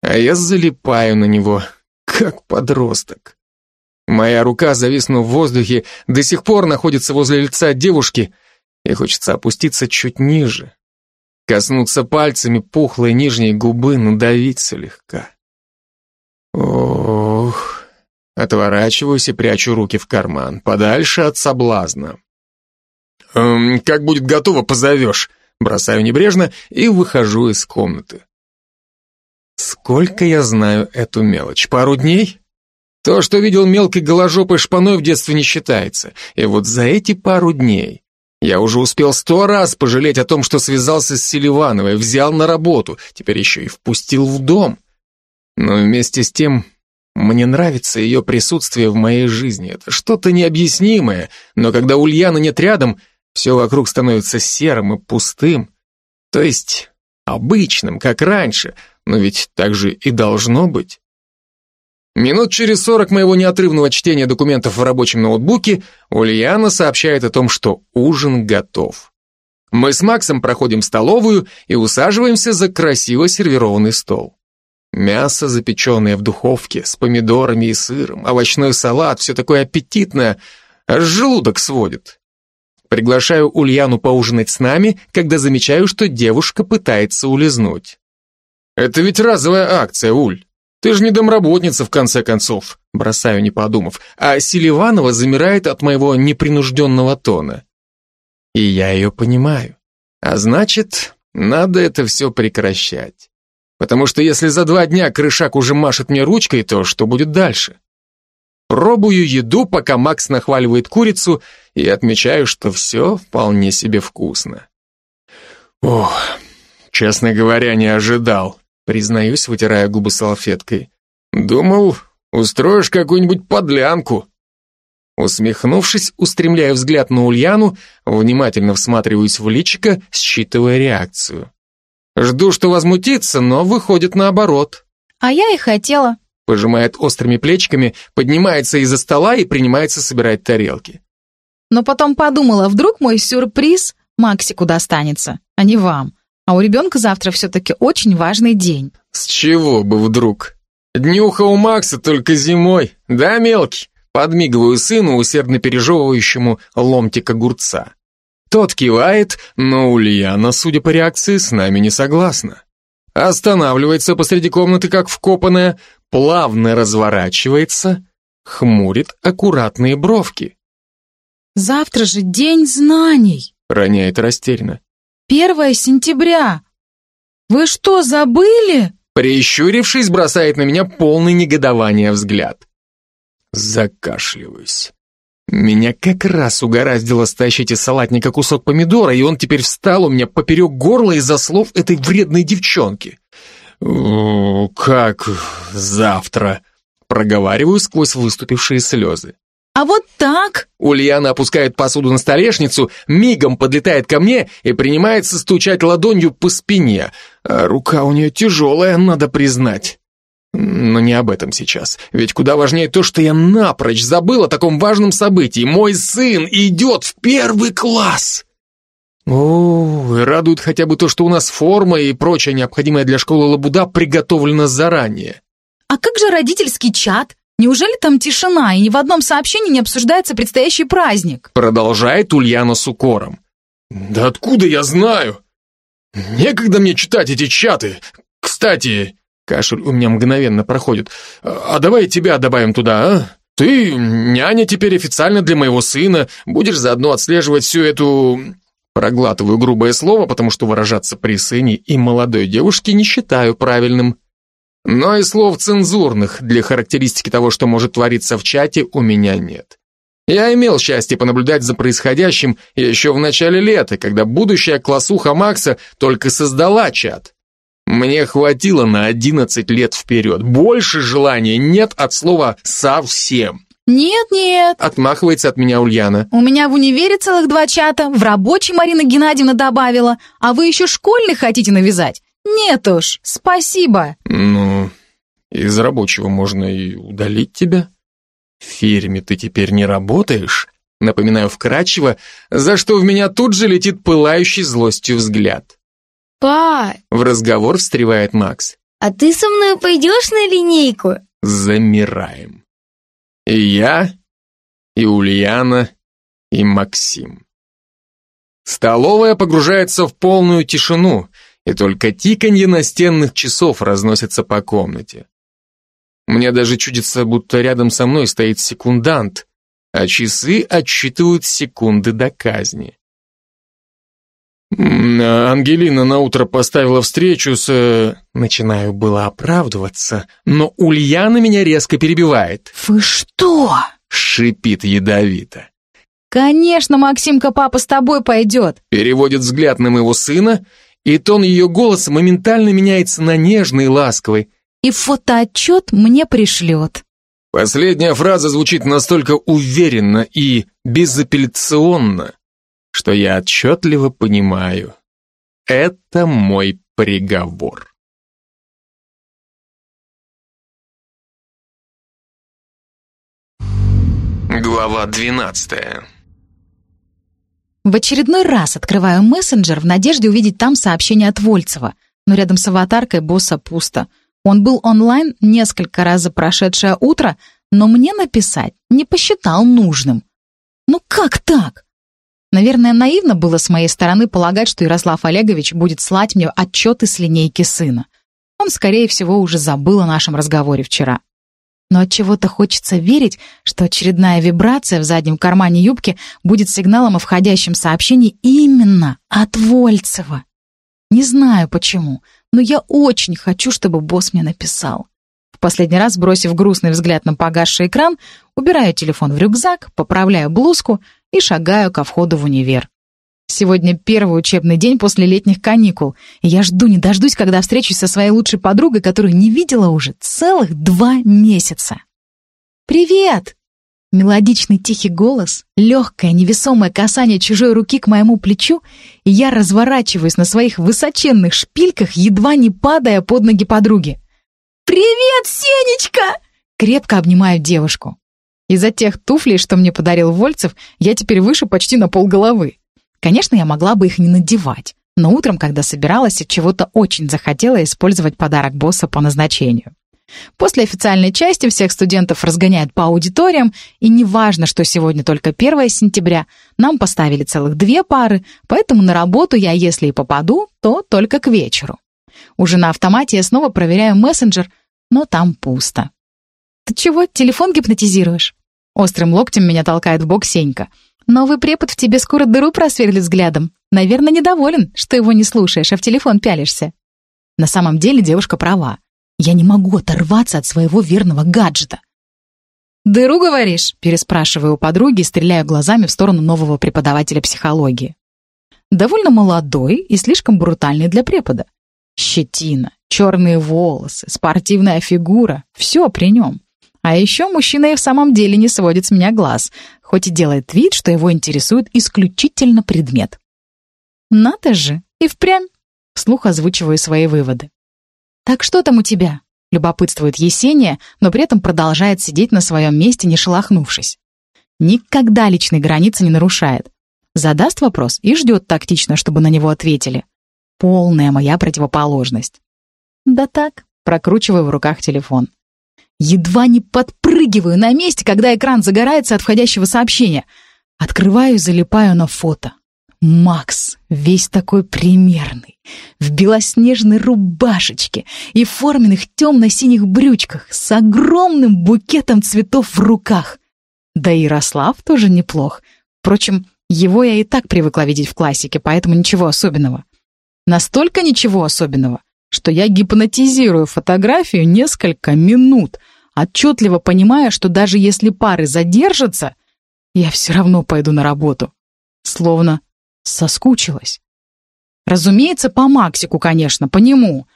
А я залипаю на него, как подросток. Моя рука, зависнув в воздухе, до сих пор находится возле лица девушки, и хочется опуститься чуть ниже. Коснуться пальцами пухлой нижней губы, надавить слегка. Ох, отворачиваюсь и прячу руки в карман, подальше от соблазна. «Эм, «Как будет готово, позовешь», бросаю небрежно и выхожу из комнаты. Сколько я знаю эту мелочь? Пару дней? То, что видел мелкой голожопой шпаной в детстве не считается. И вот за эти пару дней я уже успел сто раз пожалеть о том, что связался с Селивановой, взял на работу, теперь еще и впустил в дом. Но вместе с тем мне нравится ее присутствие в моей жизни. Это что-то необъяснимое, но когда Ульяна нет рядом, все вокруг становится серым и пустым. То есть обычным, как раньше, но ведь так же и должно быть. Минут через сорок моего неотрывного чтения документов в рабочем ноутбуке Ульяна сообщает о том, что ужин готов. Мы с Максом проходим столовую и усаживаемся за красиво сервированный стол. Мясо, запеченное в духовке, с помидорами и сыром, овощной салат, все такое аппетитное, аж желудок сводит. Приглашаю Ульяну поужинать с нами, когда замечаю, что девушка пытается улизнуть. «Это ведь разовая акция, Уль. Ты же не домработница, в конце концов, бросаю, не подумав, а Селиванова замирает от моего непринужденного тона. И я ее понимаю. А значит, надо это все прекращать. Потому что если за два дня крышак уже машет мне ручкой, то что будет дальше? Пробую еду, пока Макс нахваливает курицу, и отмечаю, что все вполне себе вкусно. Ох, честно говоря, не ожидал. Признаюсь, вытирая губы салфеткой. Думал, устроишь какую-нибудь подлянку. Усмехнувшись, устремляю взгляд на Ульяну, внимательно всматриваюсь в личико, считывая реакцию. Жду, что возмутится, но выходит наоборот. А я и хотела. Пожимает острыми плечиками, поднимается из-за стола и принимается собирать тарелки. Но потом подумала, вдруг мой сюрприз Максику достанется, а не вам. А у ребенка завтра все-таки очень важный день. С чего бы вдруг? Днюха у Макса только зимой, да, мелкий? Подмигиваю сыну, усердно пережевывающему ломтик огурца. Тот кивает, но Ульяна, судя по реакции, с нами не согласна. Останавливается посреди комнаты, как вкопанная, плавно разворачивается, хмурит аккуратные бровки. «Завтра же день знаний», — роняет растерянно. Первое сентября! Вы что, забыли?» Прищурившись, бросает на меня полный негодования взгляд. Закашливаюсь. Меня как раз угораздило стащить из салатника кусок помидора, и он теперь встал у меня поперек горла из-за слов этой вредной девчонки. «Как завтра?» Проговариваю сквозь выступившие слезы. А вот так? Ульяна опускает посуду на столешницу, мигом подлетает ко мне и принимается стучать ладонью по спине. А рука у нее тяжелая, надо признать. Но не об этом сейчас. Ведь куда важнее то, что я напрочь забыл о таком важном событии. Мой сын идет в первый класс. О, и радует хотя бы то, что у нас форма и прочая необходимая для школы лабуда приготовлена заранее. А как же родительский чат? Неужели там тишина, и ни в одном сообщении не обсуждается предстоящий праздник? Продолжает Ульяна с укором. Да откуда я знаю? Некогда мне читать эти чаты. Кстати, кашель у меня мгновенно проходит. А давай тебя добавим туда, а? Ты няня теперь официально для моего сына, будешь заодно отслеживать всю эту Проглатываю грубое слово, потому что выражаться при сыне и молодой девушке не считаю правильным. Но и слов цензурных для характеристики того, что может твориться в чате, у меня нет. Я имел счастье понаблюдать за происходящим еще в начале лета, когда будущая классуха Макса только создала чат. Мне хватило на 11 лет вперед. Больше желания нет от слова «совсем». «Нет-нет», — отмахивается от меня Ульяна. «У меня в универе целых два чата, в рабочий Марина Геннадьевна добавила, а вы еще школьный хотите навязать? Нет уж, спасибо». «Ну, из рабочего можно и удалить тебя. В фирме ты теперь не работаешь». Напоминаю вкратчиво, за что в меня тут же летит пылающий злостью взгляд. «Па!» В разговор встревает Макс. «А ты со мной пойдешь на линейку?» Замираем. И я, и Ульяна, и Максим. Столовая погружается в полную тишину, и только тиканье настенных часов разносится по комнате. Мне даже чудится, будто рядом со мной стоит секундант, а часы отсчитывают секунды до казни. Ангелина на утро поставила встречу с... Э, начинаю было оправдываться, но Ульяна меня резко перебивает. «Вы что?» — шипит ядовито. «Конечно, Максимка, папа с тобой пойдет!» Переводит взгляд на моего сына, и тон ее голоса моментально меняется на нежный и ласковый. «И фотоотчет мне пришлет». Последняя фраза звучит настолько уверенно и безапелляционно, что я отчетливо понимаю. Это мой приговор. Глава 12 В очередной раз открываю мессенджер в надежде увидеть там сообщение от Вольцева, но рядом с аватаркой босса пусто. Он был онлайн несколько раз за прошедшее утро, но мне написать не посчитал нужным. Ну как так? Наверное, наивно было с моей стороны полагать, что Ярослав Олегович будет слать мне отчеты с линейки сына. Он, скорее всего, уже забыл о нашем разговоре вчера. Но от чего то хочется верить, что очередная вибрация в заднем кармане юбки будет сигналом о входящем сообщении именно от Вольцева. Не знаю почему, но я очень хочу, чтобы босс мне написал. В последний раз, бросив грустный взгляд на погасший экран, убираю телефон в рюкзак, поправляю блузку и шагаю ко входу в универ. Сегодня первый учебный день после летних каникул, и я жду не дождусь, когда встречусь со своей лучшей подругой, которую не видела уже целых два месяца. «Привет!» Мелодичный тихий голос, легкое невесомое касание чужой руки к моему плечу, и я разворачиваюсь на своих высоченных шпильках, едва не падая под ноги подруги. «Привет, Сенечка!» Крепко обнимаю девушку. Из-за тех туфлей, что мне подарил Вольцев, я теперь выше почти на полголовы. Конечно, я могла бы их не надевать, но утром, когда собиралась, от чего-то очень захотела использовать подарок босса по назначению. После официальной части всех студентов разгоняют по аудиториям, и неважно, что сегодня только 1 сентября, нам поставили целых две пары, поэтому на работу я, если и попаду, то только к вечеру. Уже на автомате я снова проверяю мессенджер, но там пусто. «Ты чего, телефон гипнотизируешь?» Острым локтем меня толкает в бок Сенька. «Новый препод в тебе скоро дыру просверлит взглядом. Наверное, недоволен, что его не слушаешь, а в телефон пялишься». На самом деле девушка права. Я не могу оторваться от своего верного гаджета. «Дыру, говоришь?» – переспрашиваю у подруги и стреляю глазами в сторону нового преподавателя психологии. Довольно молодой и слишком брутальный для препода. Щетина, черные волосы, спортивная фигура – все при нем. А еще мужчина и в самом деле не сводит с меня глаз, хоть и делает вид, что его интересует исключительно предмет. «Надо же, и впрямь!» — вслух озвучиваю свои выводы. «Так что там у тебя?» — любопытствует Есения, но при этом продолжает сидеть на своем месте, не шелохнувшись. Никогда личной границы не нарушает. Задаст вопрос и ждет тактично, чтобы на него ответили. Полная моя противоположность. Да так, прокручиваю в руках телефон. Едва не подпрыгиваю на месте, когда экран загорается от входящего сообщения. Открываю и залипаю на фото. Макс, весь такой примерный, в белоснежной рубашечке и форменных темно-синих брючках с огромным букетом цветов в руках. Да и Ярослав тоже неплох. Впрочем, его я и так привыкла видеть в классике, поэтому ничего особенного. Настолько ничего особенного, что я гипнотизирую фотографию несколько минут, отчетливо понимая, что даже если пары задержатся, я все равно пойду на работу. Словно соскучилась. Разумеется, по Максику, конечно, по нему.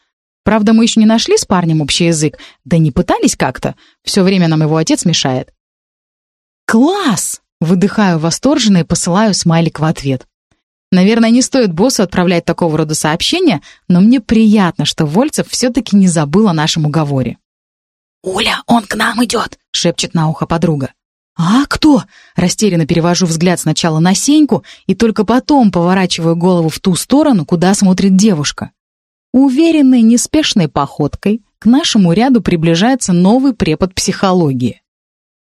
Правда, мы еще не нашли с парнем общий язык, да не пытались как-то. Все время нам его отец мешает. «Класс!» — выдыхаю восторженно и посылаю смайлик в ответ. Наверное, не стоит боссу отправлять такого рода сообщения, но мне приятно, что Вольцев все-таки не забыл о нашем уговоре. «Уля, он к нам идет!» — шепчет на ухо подруга. «А кто?» — растерянно перевожу взгляд сначала на Сеньку и только потом поворачиваю голову в ту сторону, куда смотрит девушка. Уверенной, неспешной походкой к нашему ряду приближается новый препод психологии.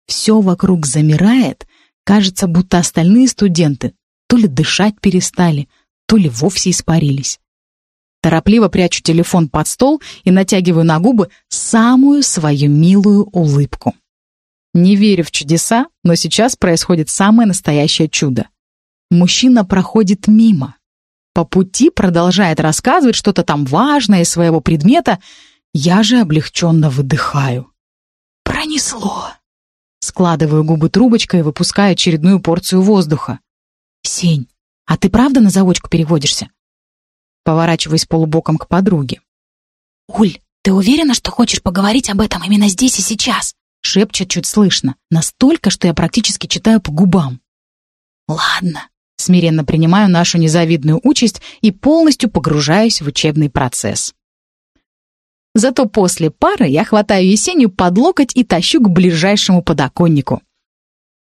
Все вокруг замирает, кажется, будто остальные студенты то ли дышать перестали, то ли вовсе испарились. Торопливо прячу телефон под стол и натягиваю на губы самую свою милую улыбку. Не верю в чудеса, но сейчас происходит самое настоящее чудо. Мужчина проходит мимо. По пути продолжает рассказывать что-то там важное из своего предмета, я же облегченно выдыхаю. «Пронесло!» Складываю губы трубочкой и выпускаю очередную порцию воздуха. «Сень, а ты правда на заочку переводишься?» Поворачиваясь полубоком к подруге. «Уль, ты уверена, что хочешь поговорить об этом именно здесь и сейчас?» Шепчет чуть слышно, настолько, что я практически читаю по губам. «Ладно». Смиренно принимаю нашу незавидную участь и полностью погружаюсь в учебный процесс. Зато после пары я хватаю Есению под локоть и тащу к ближайшему подоконнику.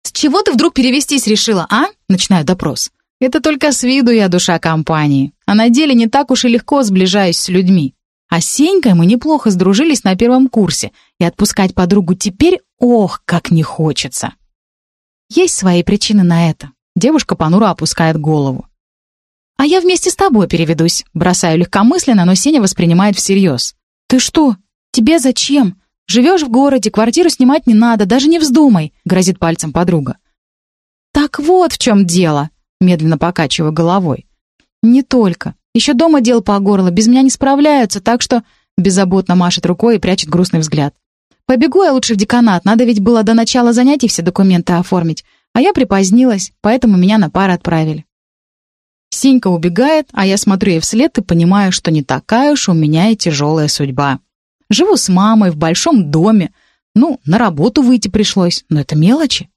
«С чего ты вдруг перевестись решила, а?» Начинаю допрос. «Это только с виду я душа компании, а на деле не так уж и легко сближаюсь с людьми. А с Сенькой мы неплохо сдружились на первом курсе, и отпускать подругу теперь, ох, как не хочется. Есть свои причины на это. Девушка понуро опускает голову. «А я вместе с тобой переведусь», бросаю легкомысленно, но Сеня воспринимает всерьез. «Ты что? Тебе зачем? Живешь в городе, квартиру снимать не надо, даже не вздумай», грозит пальцем подруга. «Так вот в чем дело», медленно покачиваю головой. «Не только. Еще дома дел по горло, без меня не справляются, так что...» Беззаботно машет рукой и прячет грустный взгляд. «Побегу я лучше в деканат, надо ведь было до начала занятий все документы оформить, а я припозднилась, поэтому меня на пары отправили». Синька убегает, а я смотрю ей вслед и понимаю, что не такая уж у меня и тяжелая судьба. Живу с мамой в большом доме. Ну, на работу выйти пришлось, но это мелочи.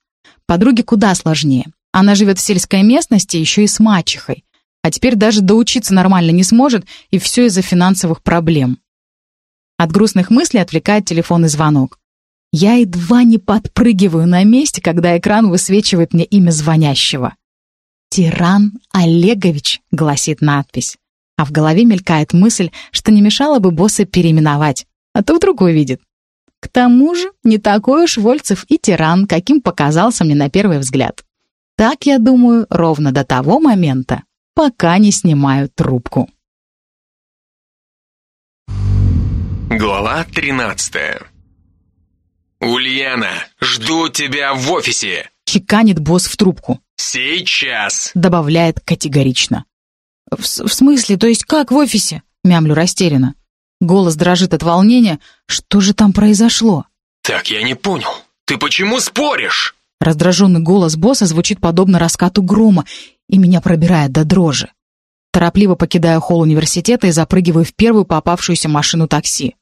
Подруге куда сложнее. Она живет в сельской местности еще и с мачехой а теперь даже доучиться нормально не сможет, и все из-за финансовых проблем. От грустных мыслей отвлекает телефонный звонок. Я едва не подпрыгиваю на месте, когда экран высвечивает мне имя звонящего. «Тиран Олегович», — гласит надпись. А в голове мелькает мысль, что не мешало бы босса переименовать, а то вдруг увидит. К тому же, не такой уж Вольцев и тиран, каким показался мне на первый взгляд. Так, я думаю, ровно до того момента, пока не снимаю трубку. Глава 13 «Ульяна, жду тебя в офисе!» Чеканит босс в трубку. «Сейчас!» Добавляет категорично. «В, в смысле, то есть как в офисе?» Мямлю растерянно. Голос дрожит от волнения. Что же там произошло? «Так я не понял. Ты почему споришь?» Раздраженный голос босса звучит подобно раскату грома, и меня пробирает до дрожи. Торопливо покидаю холл университета и запрыгиваю в первую попавшуюся машину такси.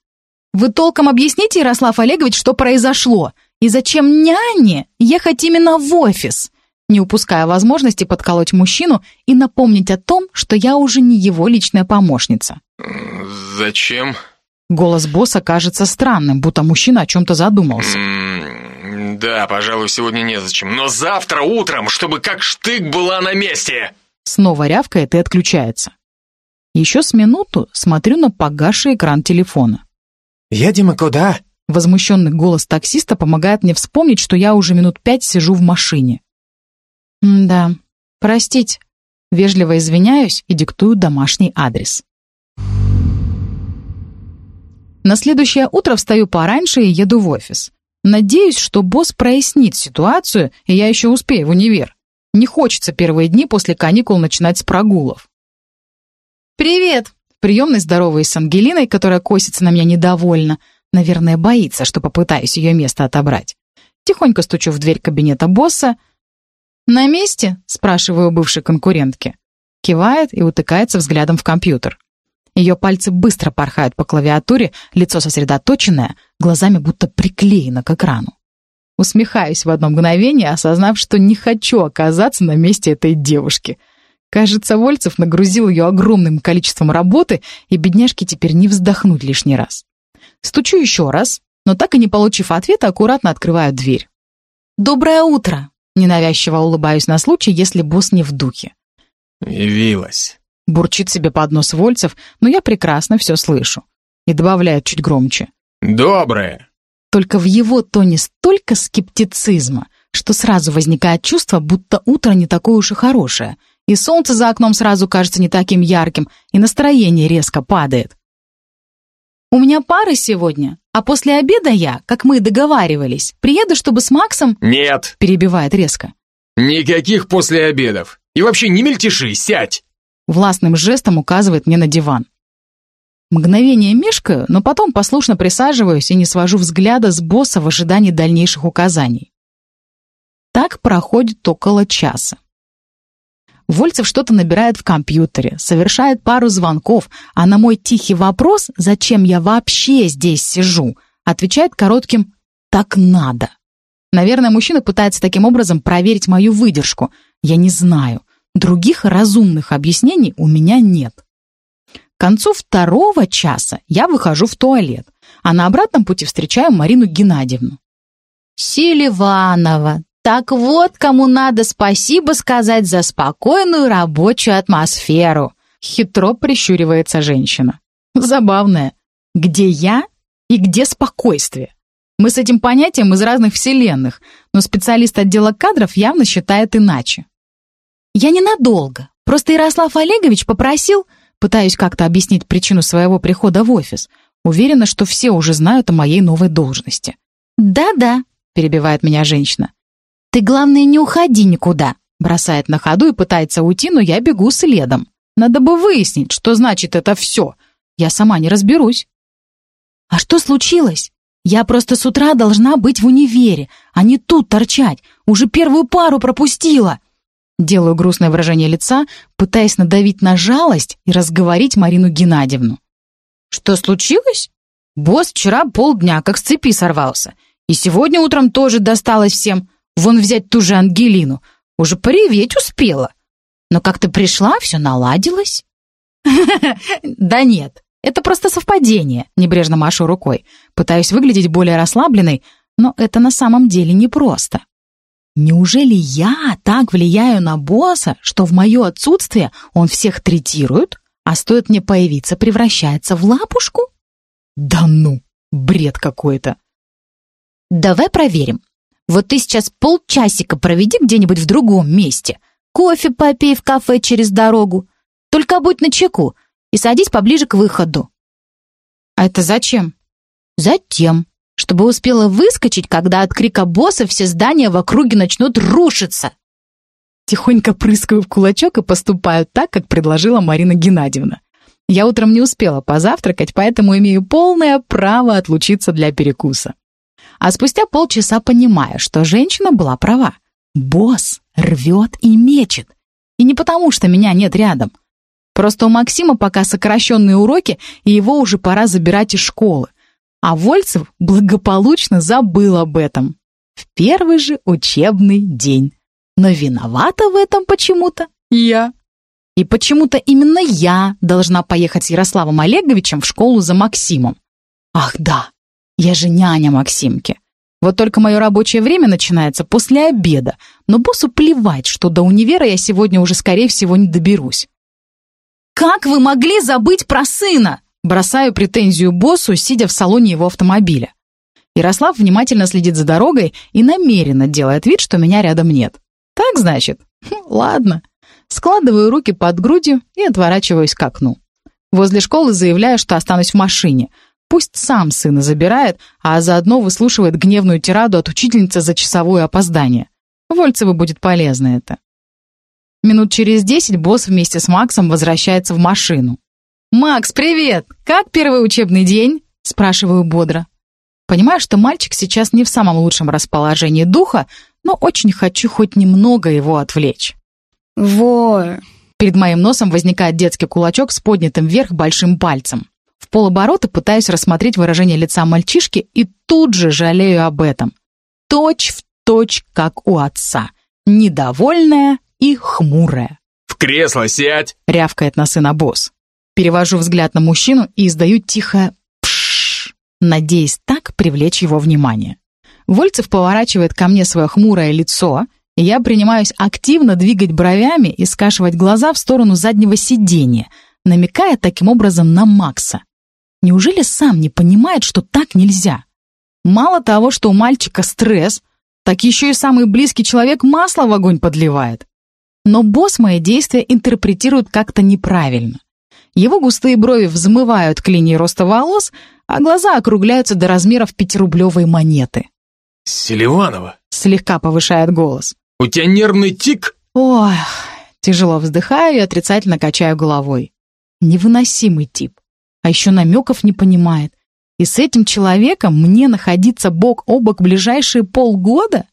«Вы толком объясните, Ярослав Олегович, что произошло?» И зачем няне ехать именно в офис? Не упуская возможности подколоть мужчину и напомнить о том, что я уже не его личная помощница. Зачем? Голос босса кажется странным, будто мужчина о чем-то задумался. Да, пожалуй, сегодня незачем. Но завтра утром, чтобы как штык была на месте. Снова рявкает и отключается. Еще с минуту смотрю на погасший экран телефона. «Едем и куда?» Возмущенный голос таксиста помогает мне вспомнить, что я уже минут пять сижу в машине. Да, простите. Вежливо извиняюсь и диктую домашний адрес. На следующее утро встаю пораньше и еду в офис. Надеюсь, что босс прояснит ситуацию, и я еще успею в универ. Не хочется первые дни после каникул начинать с прогулов. «Привет!» Приемной здороваюсь с Ангелиной, которая косится на меня недовольно. Наверное, боится, что попытаюсь ее место отобрать. Тихонько стучу в дверь кабинета босса. «На месте?» — спрашиваю бывшей конкурентки. Кивает и утыкается взглядом в компьютер. Ее пальцы быстро порхают по клавиатуре, лицо сосредоточенное, глазами будто приклеено к экрану. Усмехаюсь в одно мгновение, осознав, что не хочу оказаться на месте этой девушки. Кажется, Вольцев нагрузил ее огромным количеством работы, и бедняжке теперь не вздохнуть лишний раз. Стучу еще раз, но так и не получив ответа, аккуратно открываю дверь. «Доброе утро!» Ненавязчиво улыбаюсь на случай, если босс не в духе. «Явилась». Бурчит себе под нос Вольцев, но я прекрасно все слышу. И добавляет чуть громче. «Доброе». Только в его тоне столько скептицизма, что сразу возникает чувство, будто утро не такое уж и хорошее, и солнце за окном сразу кажется не таким ярким, и настроение резко падает. «У меня пары сегодня, а после обеда я, как мы договаривались, приеду, чтобы с Максом...» «Нет, Перебивает резко. никаких после обедов. И вообще не мельтеши, сядь!» Властным жестом указывает мне на диван. Мгновение мешкаю, но потом послушно присаживаюсь и не свожу взгляда с босса в ожидании дальнейших указаний. Так проходит около часа. Вольцев что-то набирает в компьютере, совершает пару звонков, а на мой тихий вопрос, зачем я вообще здесь сижу, отвечает коротким «так надо». Наверное, мужчина пытается таким образом проверить мою выдержку. Я не знаю. Других разумных объяснений у меня нет. К концу второго часа я выхожу в туалет, а на обратном пути встречаю Марину Геннадьевну. «Селиванова, так вот кому надо спасибо сказать за спокойную рабочую атмосферу», хитро прищуривается женщина. Забавная. Где я и где спокойствие? Мы с этим понятием из разных вселенных, но специалист отдела кадров явно считает иначе. Я ненадолго. Просто Ярослав Олегович попросил, пытаюсь как-то объяснить причину своего прихода в офис. Уверена, что все уже знают о моей новой должности. «Да-да», — перебивает меня женщина. «Ты, главное, не уходи никуда», — бросает на ходу и пытается уйти, но я бегу следом. Надо бы выяснить, что значит это все. Я сама не разберусь. «А что случилось? Я просто с утра должна быть в универе, а не тут торчать. Уже первую пару пропустила». Делаю грустное выражение лица, пытаясь надавить на жалость и разговорить Марину Геннадьевну. «Что случилось? Босс вчера полдня как с цепи сорвался. И сегодня утром тоже досталось всем. Вон взять ту же Ангелину. Уже пореветь успела. Но как ты пришла, все наладилось». «Да нет, это просто совпадение», — небрежно машу рукой. Пытаюсь выглядеть более расслабленной, но это на самом деле непросто. Неужели я так влияю на босса, что в мое отсутствие он всех третирует, а стоит мне появиться, превращается в лапушку? Да ну, бред какой-то. Давай проверим. Вот ты сейчас полчасика проведи где-нибудь в другом месте. Кофе попей в кафе через дорогу. Только будь начеку и садись поближе к выходу. А это зачем? Затем, чтобы успела выскочить, когда от крика босса все здания в округе начнут рушиться. Тихонько прыскаю в кулачок и поступаю так, как предложила Марина Геннадьевна. Я утром не успела позавтракать, поэтому имею полное право отлучиться для перекуса. А спустя полчаса понимаю, что женщина была права. Босс рвет и мечет. И не потому, что меня нет рядом. Просто у Максима пока сокращенные уроки, и его уже пора забирать из школы. А Вольцев благополучно забыл об этом. В первый же учебный день. Но виновата в этом почему-то я. И почему-то именно я должна поехать с Ярославом Олеговичем в школу за Максимом. Ах да, я же няня Максимки. Вот только мое рабочее время начинается после обеда, но боссу плевать, что до универа я сегодня уже, скорее всего, не доберусь. «Как вы могли забыть про сына?» Бросаю претензию боссу, сидя в салоне его автомобиля. Ярослав внимательно следит за дорогой и намеренно делает вид, что меня рядом нет. Так, значит? Хм, ладно. Складываю руки под грудью и отворачиваюсь к окну. Возле школы заявляю, что останусь в машине. Пусть сам сына забирает, а заодно выслушивает гневную тираду от учительницы за часовое опоздание. Вольцеву будет полезно это. Минут через десять босс вместе с Максом возвращается в машину. «Макс, привет! Как первый учебный день?» – спрашиваю бодро. Понимаю, что мальчик сейчас не в самом лучшем расположении духа, но очень хочу хоть немного его отвлечь. Во. Перед моим носом возникает детский кулачок с поднятым вверх большим пальцем. В полоборота пытаюсь рассмотреть выражение лица мальчишки и тут же жалею об этом. Точь в точь, как у отца. Недовольная и хмурая. «В кресло сядь!» — рявкает на сына босс. Перевожу взгляд на мужчину и издаю тихо «пшшш», надеясь так привлечь его внимание. Вольцев поворачивает ко мне свое хмурое лицо, и я принимаюсь активно двигать бровями и скашивать глаза в сторону заднего сиденья, намекая таким образом на Макса. Неужели сам не понимает, что так нельзя? Мало того, что у мальчика стресс, так еще и самый близкий человек масло в огонь подливает. Но босс мои действия интерпретирует как-то неправильно. Его густые брови взмывают к линии роста волос, а глаза округляются до размеров пятирублевой монеты. «Селиванова!» — слегка повышает голос. «У тебя нервный тик?» Ох, тяжело вздыхаю и отрицательно качаю головой. Невыносимый тип. А еще намеков не понимает. И с этим человеком мне находиться бок о бок ближайшие полгода?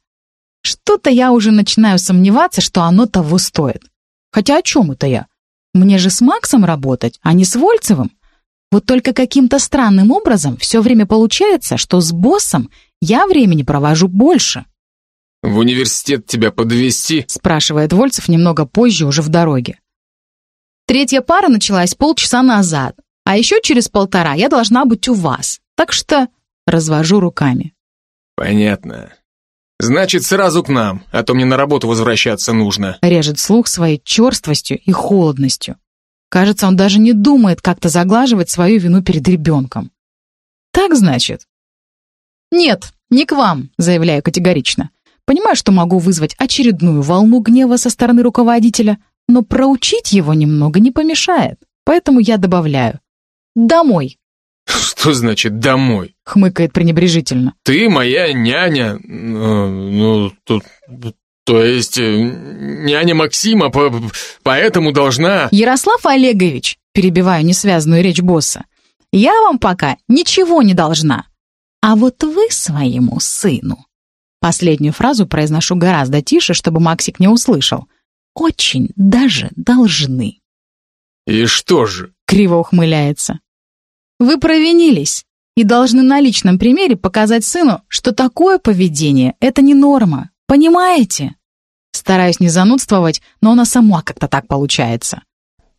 Что-то я уже начинаю сомневаться, что оно того стоит. Хотя о чем это я? Мне же с Максом работать, а не с Вольцевым. Вот только каким-то странным образом все время получается, что с боссом я времени провожу больше. «В университет тебя подвести? спрашивает Вольцев немного позже, уже в дороге. Третья пара началась полчаса назад, а еще через полтора я должна быть у вас. Так что развожу руками. Понятно. Значит, сразу к нам, а то мне на работу возвращаться нужно. Режет слух своей черствостью и холодностью. Кажется, он даже не думает как-то заглаживать свою вину перед ребенком. Так значит? Нет, не к вам, заявляю категорично. Понимаю, что могу вызвать очередную волну гнева со стороны руководителя, но проучить его немного не помешает. Поэтому я добавляю. Домой. Что значит «домой»? Хмыкает пренебрежительно. Ты моя няня. Ну, ну то, то есть э, няня Максима, по, поэтому должна... Ярослав Олегович, перебиваю несвязанную речь босса, я вам пока ничего не должна. А вот вы своему сыну. Последнюю фразу произношу гораздо тише, чтобы Максик не услышал. Очень даже должны. И что же? Криво ухмыляется. Вы провинились и должны на личном примере показать сыну, что такое поведение — это не норма. Понимаете? Стараюсь не занудствовать, но она сама как-то так получается.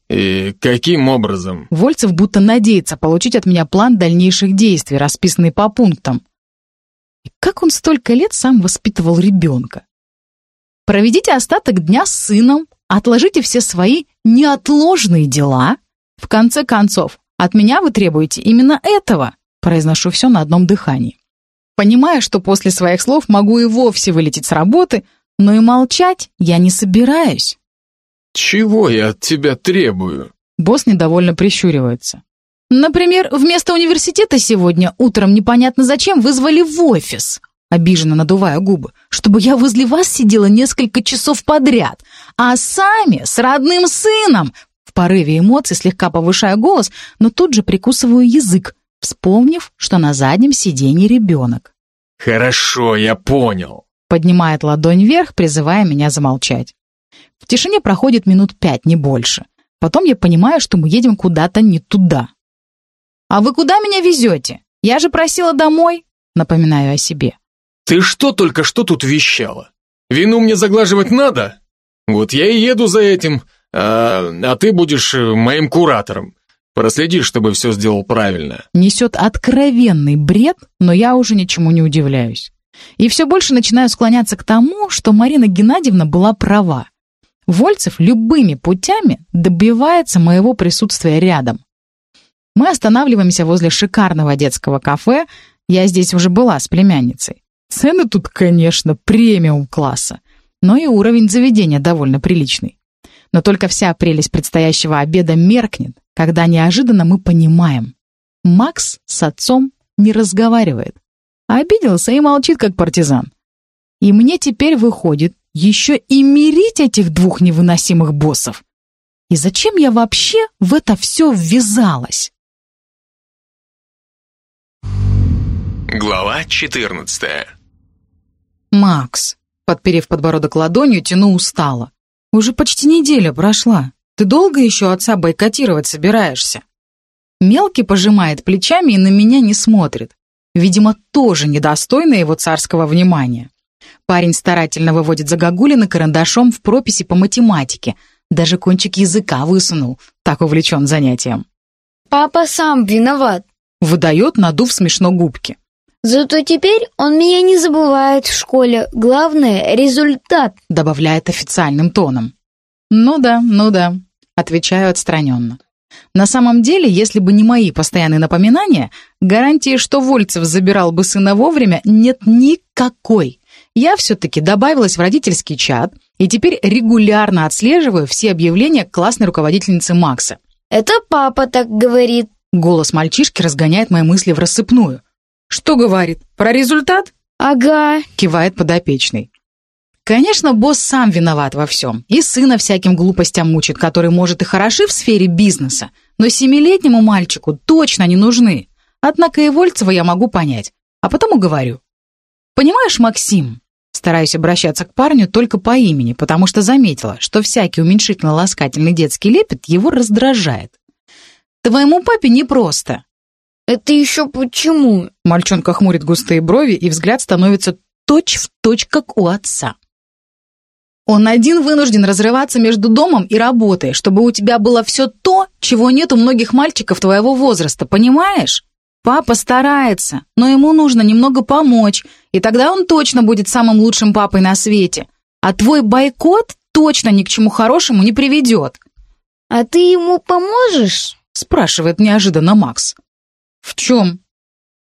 И каким образом? Вольцев будто надеется получить от меня план дальнейших действий, расписанный по пунктам. И как он столько лет сам воспитывал ребенка? Проведите остаток дня с сыном, отложите все свои неотложные дела. В конце концов, от меня вы требуете именно этого. Произношу все на одном дыхании. Понимая, что после своих слов могу и вовсе вылететь с работы, но и молчать я не собираюсь. Чего я от тебя требую? Босс недовольно прищуривается. Например, вместо университета сегодня утром непонятно зачем вызвали в офис. Обиженно надувая губы, чтобы я возле вас сидела несколько часов подряд, а сами с родным сыном в порыве эмоций слегка повышаю голос, но тут же прикусываю язык, вспомнив, что на заднем сиденье ребенок. «Хорошо, я понял», — поднимает ладонь вверх, призывая меня замолчать. В тишине проходит минут пять, не больше. Потом я понимаю, что мы едем куда-то не туда. «А вы куда меня везете? Я же просила домой», — напоминаю о себе. Ты что только что тут вещала? Вину мне заглаживать надо? Вот я и еду за этим, а, а ты будешь э, моим куратором. Проследи, чтобы все сделал правильно. Несет откровенный бред, но я уже ничему не удивляюсь. И все больше начинаю склоняться к тому, что Марина Геннадьевна была права. Вольцев любыми путями добивается моего присутствия рядом. Мы останавливаемся возле шикарного детского кафе. Я здесь уже была с племянницей. Цены тут, конечно, премиум класса, но и уровень заведения довольно приличный. Но только вся прелесть предстоящего обеда меркнет, когда неожиданно мы понимаем. Макс с отцом не разговаривает. Обиделся и молчит, как партизан. И мне теперь выходит еще и мирить этих двух невыносимых боссов. И зачем я вообще в это все ввязалась? Глава 14 «Макс», подперев подбородок ладонью, тяну устало. «Уже почти неделя прошла. Ты долго еще отца бойкотировать собираешься?» Мелкий пожимает плечами и на меня не смотрит. Видимо, тоже недостойно его царского внимания. Парень старательно выводит загогулины карандашом в прописи по математике. Даже кончик языка высунул, так увлечен занятием. Папа сам виноват. Выдает, надув смешно губки. Зато теперь он меня не забывает в школе. Главное — результат. Добавляет официальным тоном. Ну да, ну да. Отвечаю отстраненно. На самом деле, если бы не мои постоянные напоминания, гарантии, что Вольцев забирал бы сына вовремя, нет никакой. Я все-таки добавилась в родительский чат и теперь регулярно отслеживаю все объявления классной руководительницы Макса. «Это папа так говорит». Голос мальчишки разгоняет мои мысли в рассыпную. «Что говорит? Про результат?» «Ага», — кивает подопечный. Конечно, босс сам виноват во всем. И сына всяким глупостям мучит, который, может, и хороши в сфере бизнеса, но семилетнему мальчику точно не нужны. Однако и Вольцева я могу понять, а потом уговорю. Понимаешь, Максим, стараюсь обращаться к парню только по имени, потому что заметила, что всякий уменьшительно-ласкательный детский лепет его раздражает. Твоему папе непросто. «Это еще почему?» Мальчонка хмурит густые брови, и взгляд становится точь в точь, как у отца. Он один вынужден разрываться между домом и работой, чтобы у тебя было все то, чего нет у многих мальчиков твоего возраста, понимаешь? Папа старается, но ему нужно немного помочь, и тогда он точно будет самым лучшим папой на свете. А твой бойкот точно ни к чему хорошему не приведет. «А ты ему поможешь?» спрашивает неожиданно Макс. «В чем?»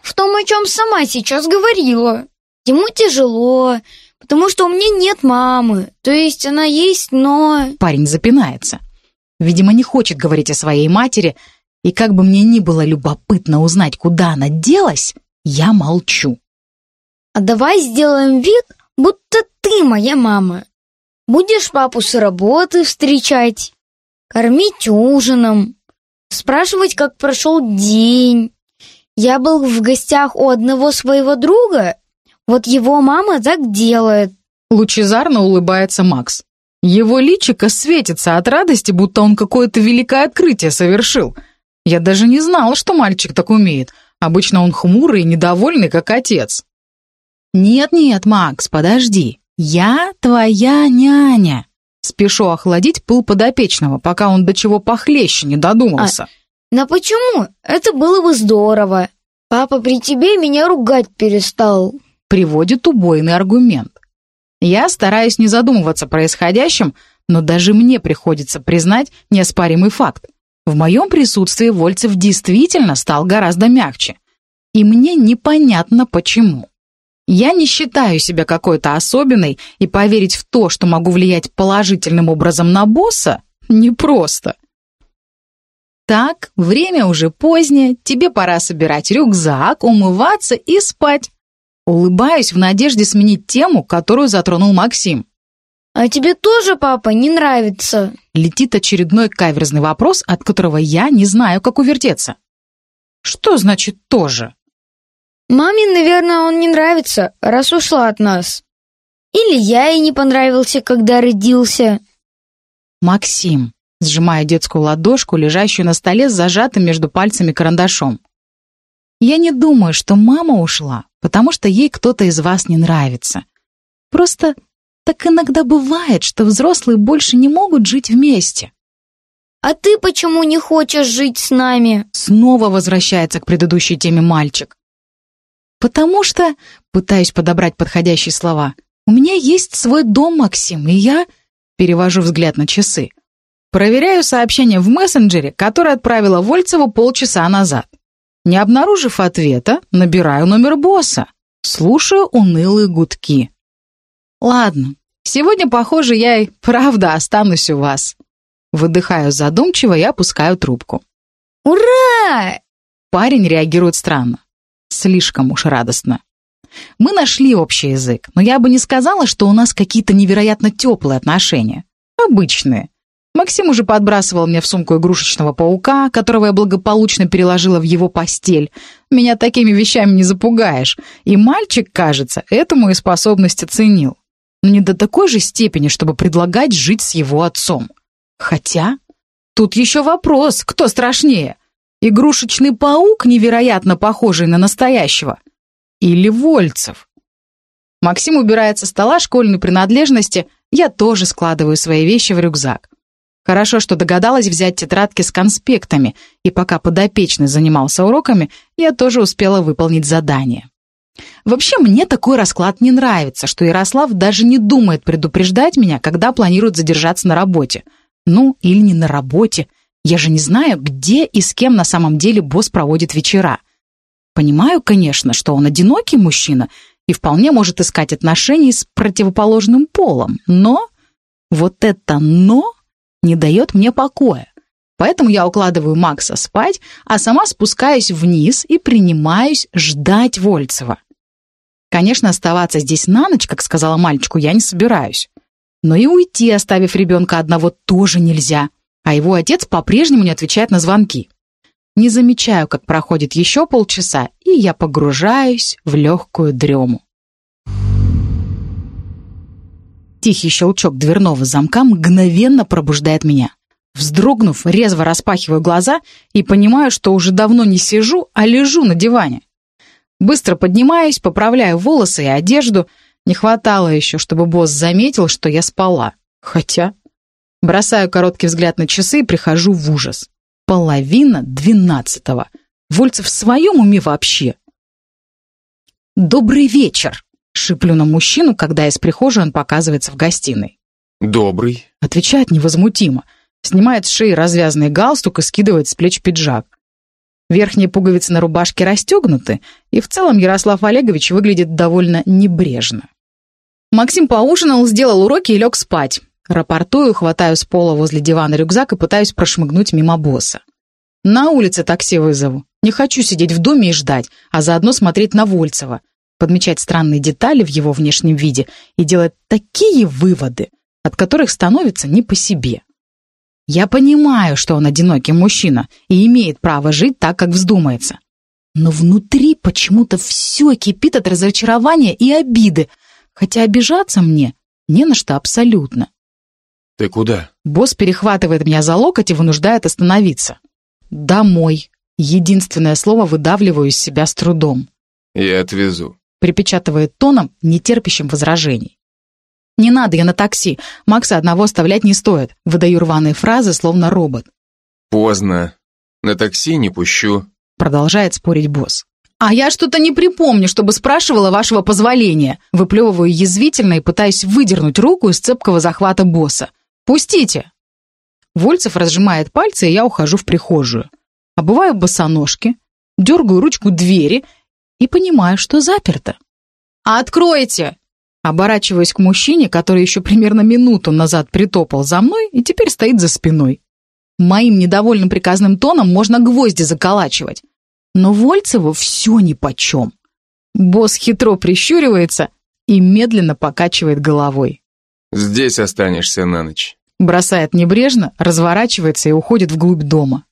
«В том, о чем сама сейчас говорила. Ему тяжело, потому что у меня нет мамы. То есть она есть, но...» Парень запинается. Видимо, не хочет говорить о своей матери, и как бы мне ни было любопытно узнать, куда она делась, я молчу. «А давай сделаем вид, будто ты моя мама. Будешь папу с работы встречать, кормить ужином, спрашивать, как прошел день. Я был в гостях у одного своего друга, вот его мама так делает. Лучезарно улыбается Макс. Его личико светится от радости, будто он какое-то великое открытие совершил. Я даже не знала, что мальчик так умеет. Обычно он хмурый и недовольный, как отец. «Нет-нет, Макс, подожди. Я твоя няня». Спешу охладить пыл подопечного, пока он до чего похлеще не додумался. А, но почему? Это было бы здорово. Папа при тебе меня ругать перестал приводит убойный аргумент. Я стараюсь не задумываться происходящем, но даже мне приходится признать неоспоримый факт. В моем присутствии Вольцев действительно стал гораздо мягче. И мне непонятно почему. Я не считаю себя какой-то особенной, и поверить в то, что могу влиять положительным образом на босса, непросто. Так, время уже позднее, тебе пора собирать рюкзак, умываться и спать. Улыбаюсь в надежде сменить тему, которую затронул Максим. «А тебе тоже, папа, не нравится?» Летит очередной каверзный вопрос, от которого я не знаю, как увертеться. «Что значит «тоже»?» «Маме, наверное, он не нравится, раз ушла от нас. Или я ей не понравился, когда родился». «Максим», сжимая детскую ладошку, лежащую на столе с зажатым между пальцами карандашом. «Я не думаю, что мама ушла, потому что ей кто-то из вас не нравится. Просто так иногда бывает, что взрослые больше не могут жить вместе. А ты почему не хочешь жить с нами? Снова возвращается к предыдущей теме мальчик. Потому что, пытаюсь подобрать подходящие слова, у меня есть свой дом, Максим, и я перевожу взгляд на часы. Проверяю сообщение в мессенджере, которое отправила Вольцеву полчаса назад. Не обнаружив ответа, набираю номер босса. Слушаю унылые гудки. Ладно, сегодня, похоже, я и правда останусь у вас. Выдыхаю задумчиво и опускаю трубку. Ура! Парень реагирует странно. Слишком уж радостно. Мы нашли общий язык, но я бы не сказала, что у нас какие-то невероятно теплые отношения. Обычные. Максим уже подбрасывал мне в сумку игрушечного паука, которого я благополучно переложила в его постель. Меня такими вещами не запугаешь. И мальчик, кажется, этому и способность оценил. Но не до такой же степени, чтобы предлагать жить с его отцом. Хотя, тут еще вопрос, кто страшнее? Игрушечный паук, невероятно похожий на настоящего? Или Вольцев? Максим убирает со стола школьные принадлежности, я тоже складываю свои вещи в рюкзак. Хорошо, что догадалась взять тетрадки с конспектами, и пока подопечный занимался уроками, я тоже успела выполнить задание. Вообще, мне такой расклад не нравится, что Ярослав даже не думает предупреждать меня, когда планирует задержаться на работе. Ну, или не на работе. Я же не знаю, где и с кем на самом деле босс проводит вечера. Понимаю, конечно, что он одинокий мужчина и вполне может искать отношений с противоположным полом, но... Вот это «но» не дает мне покоя. Поэтому я укладываю Макса спать, а сама спускаюсь вниз и принимаюсь ждать Вольцева. Конечно, оставаться здесь на ночь, как сказала мальчику, я не собираюсь. Но и уйти, оставив ребенка одного, тоже нельзя. А его отец по-прежнему не отвечает на звонки. Не замечаю, как проходит еще полчаса, и я погружаюсь в легкую дрему. Тихий щелчок дверного замка мгновенно пробуждает меня. Вздрогнув, резво распахиваю глаза и понимаю, что уже давно не сижу, а лежу на диване. Быстро поднимаюсь, поправляю волосы и одежду. Не хватало еще, чтобы босс заметил, что я спала. Хотя... Бросаю короткий взгляд на часы и прихожу в ужас. Половина двенадцатого. Вольцев в своем уме вообще. «Добрый вечер!» Шиплю на мужчину, когда из прихожей он показывается в гостиной. «Добрый», — отвечает невозмутимо. Снимает с шеи развязанный галстук и скидывает с плеч пиджак. Верхние пуговицы на рубашке расстегнуты, и в целом Ярослав Олегович выглядит довольно небрежно. Максим поужинал, сделал уроки и лег спать. Рапортую, хватаю с пола возле дивана рюкзак и пытаюсь прошмыгнуть мимо босса. На улице такси вызову. Не хочу сидеть в доме и ждать, а заодно смотреть на Вольцева подмечать странные детали в его внешнем виде и делать такие выводы, от которых становится не по себе. Я понимаю, что он одинокий мужчина и имеет право жить так, как вздумается. Но внутри почему-то все кипит от разочарования и обиды, хотя обижаться мне не на что абсолютно. «Ты куда?» Босс перехватывает меня за локоть и вынуждает остановиться. «Домой». Единственное слово выдавливаю из себя с трудом. «Я отвезу» припечатывает тоном, не терпящим возражений. «Не надо, я на такси. Макса одного оставлять не стоит». Выдаю рваные фразы, словно робот. «Поздно. На такси не пущу», — продолжает спорить босс. «А я что-то не припомню, чтобы спрашивала вашего позволения». Выплевываю язвительно и пытаюсь выдернуть руку из цепкого захвата босса. «Пустите!» Вольцев разжимает пальцы, и я ухожу в прихожую. Обуваю босоножки, дергаю ручку двери и понимаю, что заперто. «Откройте!» Оборачиваюсь к мужчине, который еще примерно минуту назад притопал за мной и теперь стоит за спиной. Моим недовольным приказным тоном можно гвозди заколачивать. Но Вольцеву все нипочем. Босс хитро прищуривается и медленно покачивает головой. «Здесь останешься на ночь». Бросает небрежно, разворачивается и уходит вглубь дома.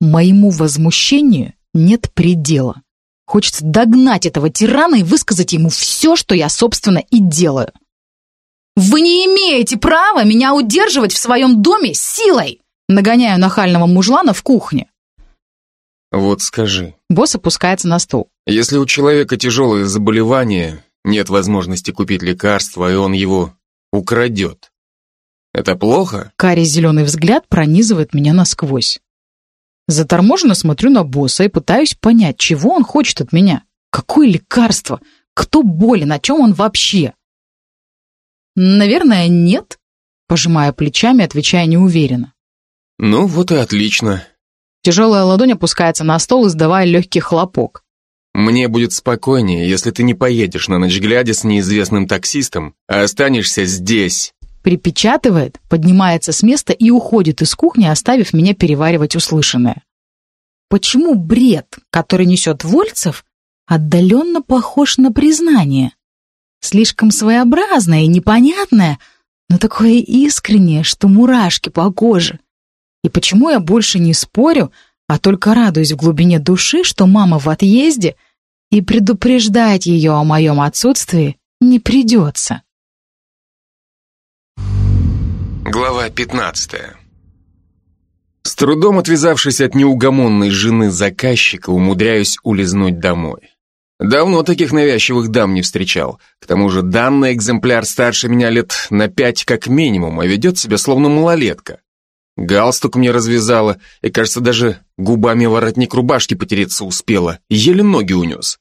Моему возмущению нет предела. Хочется догнать этого тирана и высказать ему все, что я, собственно, и делаю. «Вы не имеете права меня удерживать в своем доме силой!» Нагоняю нахального мужлана в кухне. Вот скажи. Босс опускается на стул. Если у человека тяжелое заболевание, нет возможности купить лекарство, и он его украдет. Это плохо? Карий зеленый взгляд пронизывает меня насквозь. Заторможенно смотрю на босса и пытаюсь понять, чего он хочет от меня. Какое лекарство? Кто болен? О чем он вообще? Наверное, нет. Пожимая плечами, отвечая неуверенно. Ну, вот и отлично. Тяжелая ладонь опускается на стол, издавая легкий хлопок. Мне будет спокойнее, если ты не поедешь на ночь глядя с неизвестным таксистом, а останешься здесь. Припечатывает, поднимается с места и уходит из кухни, оставив меня переваривать услышанное. Почему бред, который несет Вольцев, отдаленно похож на признание? Слишком своеобразное и непонятное, но такое искреннее, что мурашки по коже. И почему я больше не спорю, а только радуюсь в глубине души, что мама в отъезде, и предупреждать ее о моем отсутствии не придется. Глава 15 С трудом отвязавшись от неугомонной жены заказчика, умудряюсь улизнуть домой. Давно таких навязчивых дам не встречал. К тому же данный экземпляр старше меня лет на пять как минимум, а ведет себя словно малолетка. Галстук мне развязала, и, кажется, даже губами воротник рубашки потереться успела, еле ноги унес.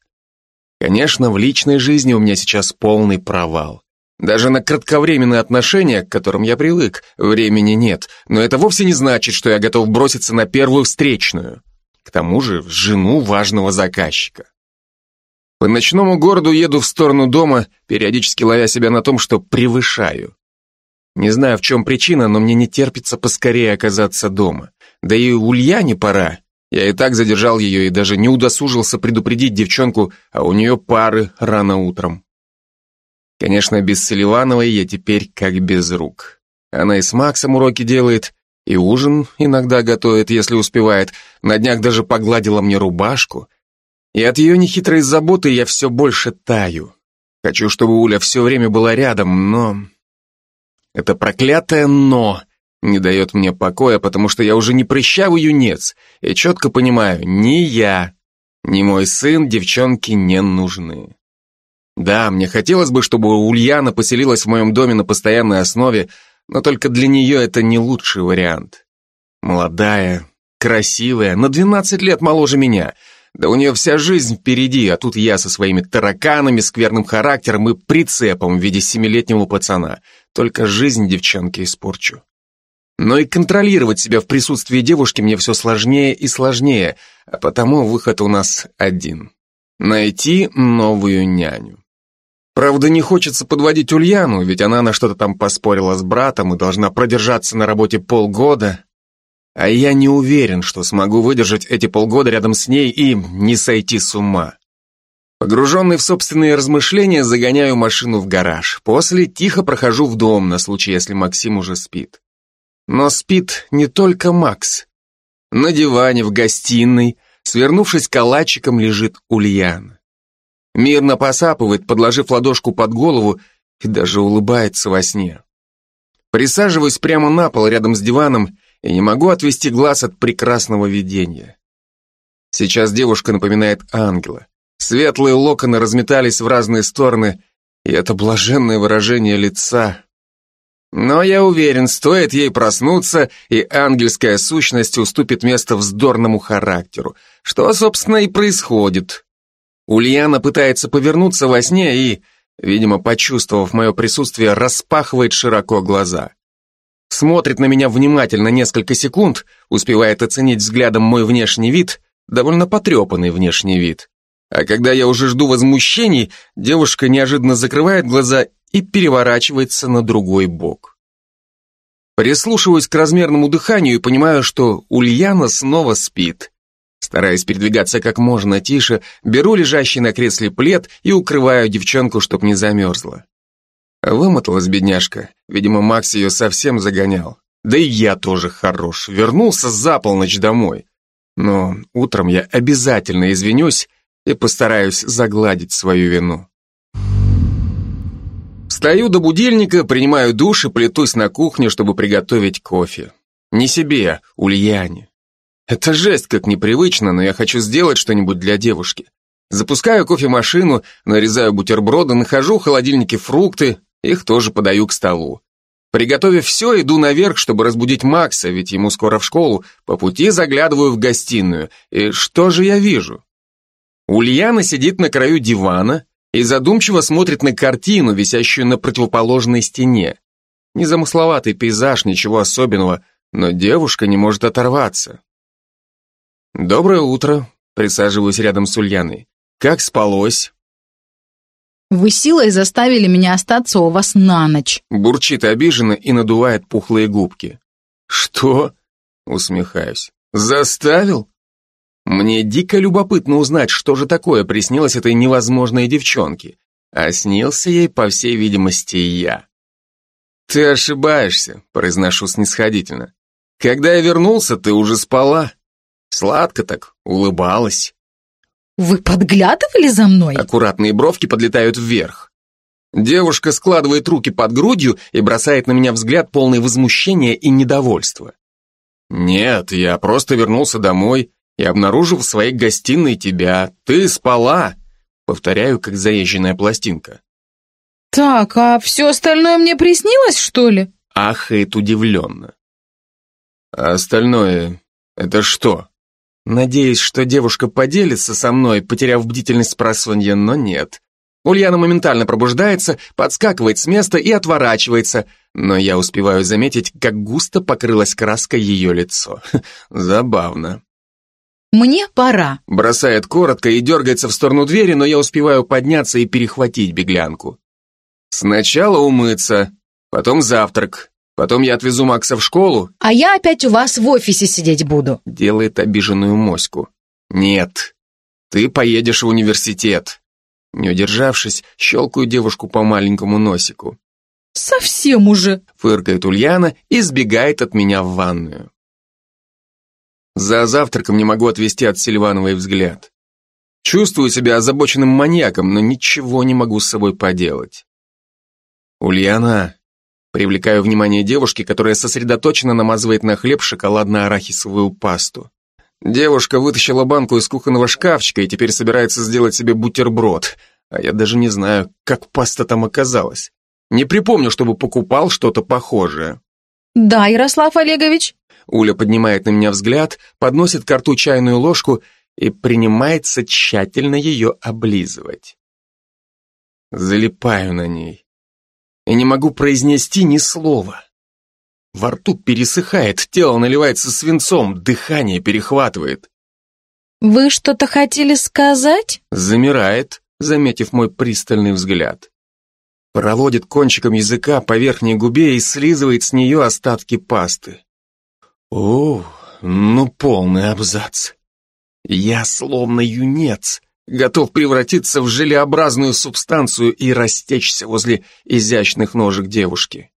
Конечно, в личной жизни у меня сейчас полный провал. Даже на кратковременные отношения, к которым я привык, времени нет, но это вовсе не значит, что я готов броситься на первую встречную. К тому же, жену важного заказчика. По ночному городу еду в сторону дома, периодически ловя себя на том, что превышаю. Не знаю, в чем причина, но мне не терпится поскорее оказаться дома. Да и Ульяне пора. Я и так задержал ее и даже не удосужился предупредить девчонку, а у нее пары рано утром. Конечно, без Селивановой я теперь как без рук. Она и с Максом уроки делает, и ужин иногда готовит, если успевает. На днях даже погладила мне рубашку. И от ее нехитрой заботы я все больше таю. Хочу, чтобы Уля все время была рядом, но это проклятое «но» не дает мне покоя, потому что я уже не прыщавый юнец, и четко понимаю, ни я, ни мой сын девчонки не нужны. Да, мне хотелось бы, чтобы Ульяна поселилась в моем доме на постоянной основе, но только для нее это не лучший вариант. Молодая, красивая, на 12 лет моложе меня — да у нее вся жизнь впереди, а тут я со своими тараканами, скверным характером и прицепом в виде семилетнего пацана. Только жизнь девчонки испорчу. Но и контролировать себя в присутствии девушки мне все сложнее и сложнее, а потому выход у нас один. Найти новую няню. Правда, не хочется подводить Ульяну, ведь она на что-то там поспорила с братом и должна продержаться на работе полгода, а я не уверен, что смогу выдержать эти полгода рядом с ней и не сойти с ума. Погруженный в собственные размышления, загоняю машину в гараж. После тихо прохожу в дом на случай, если Максим уже спит. Но спит не только Макс. На диване в гостиной, свернувшись калачиком, лежит Ульяна. Мирно посапывает, подложив ладошку под голову и даже улыбается во сне. Присаживаюсь прямо на пол рядом с диваном и не могу отвести глаз от прекрасного видения. Сейчас девушка напоминает ангела. Светлые локоны разметались в разные стороны, и это блаженное выражение лица. Но я уверен, стоит ей проснуться, и ангельская сущность уступит место вздорному характеру, что, собственно, и происходит. Ульяна пытается повернуться во сне и, видимо, почувствовав мое присутствие, распахивает широко глаза смотрит на меня внимательно несколько секунд, успевает оценить взглядом мой внешний вид, довольно потрепанный внешний вид. А когда я уже жду возмущений, девушка неожиданно закрывает глаза и переворачивается на другой бок. Прислушиваюсь к размерному дыханию и понимаю, что Ульяна снова спит. Стараясь передвигаться как можно тише, беру лежащий на кресле плед и укрываю девчонку, чтоб не замерзла. Вымоталась бедняжка. Видимо, Макс ее совсем загонял. Да и я тоже хорош. Вернулся за полночь домой. Но утром я обязательно извинюсь и постараюсь загладить свою вину. Встаю до будильника, принимаю душ и плетусь на кухню, чтобы приготовить кофе. Не себе, Ульяне. Это жесть как непривычно, но я хочу сделать что-нибудь для девушки. Запускаю кофемашину, нарезаю бутерброды, нахожу в холодильнике фрукты, их тоже подаю к столу. Приготовив все, иду наверх, чтобы разбудить Макса, ведь ему скоро в школу. По пути заглядываю в гостиную. И что же я вижу? Ульяна сидит на краю дивана и задумчиво смотрит на картину, висящую на противоположной стене. Незамысловатый пейзаж, ничего особенного, но девушка не может оторваться. «Доброе утро», — присаживаюсь рядом с Ульяной. «Как спалось?» «Вы силой заставили меня остаться у вас на ночь», — бурчит обиженно и надувает пухлые губки. «Что?» — усмехаюсь. «Заставил?» Мне дико любопытно узнать, что же такое приснилось этой невозможной девчонке. А снился ей, по всей видимости, я. «Ты ошибаешься», — произношу снисходительно. «Когда я вернулся, ты уже спала. Сладко так, улыбалась». «Вы подглядывали за мной?» Аккуратные бровки подлетают вверх. Девушка складывает руки под грудью и бросает на меня взгляд полный возмущения и недовольства. «Нет, я просто вернулся домой и обнаружил в своей гостиной тебя. Ты спала!» Повторяю, как заезженная пластинка. «Так, а все остальное мне приснилось, что ли?» Ахает удивленно. «А остальное — это что?» Надеюсь, что девушка поделится со мной, потеряв бдительность спросонья, но нет. Ульяна моментально пробуждается, подскакивает с места и отворачивается, но я успеваю заметить, как густо покрылась краской ее лицо. Забавно. «Мне пора», — бросает коротко и дергается в сторону двери, но я успеваю подняться и перехватить беглянку. Сначала умыться, потом завтрак, Потом я отвезу Макса в школу. А я опять у вас в офисе сидеть буду. Делает обиженную моську. Нет, ты поедешь в университет. Не удержавшись, щелкаю девушку по маленькому носику. Совсем уже. Фыркает Ульяна и сбегает от меня в ванную. За завтраком не могу отвести от Сильвановой взгляд. Чувствую себя озабоченным маньяком, но ничего не могу с собой поделать. Ульяна, Привлекаю внимание девушки, которая сосредоточенно намазывает на хлеб шоколадно-арахисовую пасту. Девушка вытащила банку из кухонного шкафчика и теперь собирается сделать себе бутерброд. А я даже не знаю, как паста там оказалась. Не припомню, чтобы покупал что-то похожее. «Да, Ярослав Олегович?» Уля поднимает на меня взгляд, подносит к рту чайную ложку и принимается тщательно ее облизывать. Залипаю на ней и не могу произнести ни слова. Во рту пересыхает, тело наливается свинцом, дыхание перехватывает. «Вы что-то хотели сказать?» Замирает, заметив мой пристальный взгляд. Проводит кончиком языка по верхней губе и слизывает с нее остатки пасты. О, ну полный абзац. Я словно юнец, готов превратиться в желеобразную субстанцию и растечься возле изящных ножек девушки.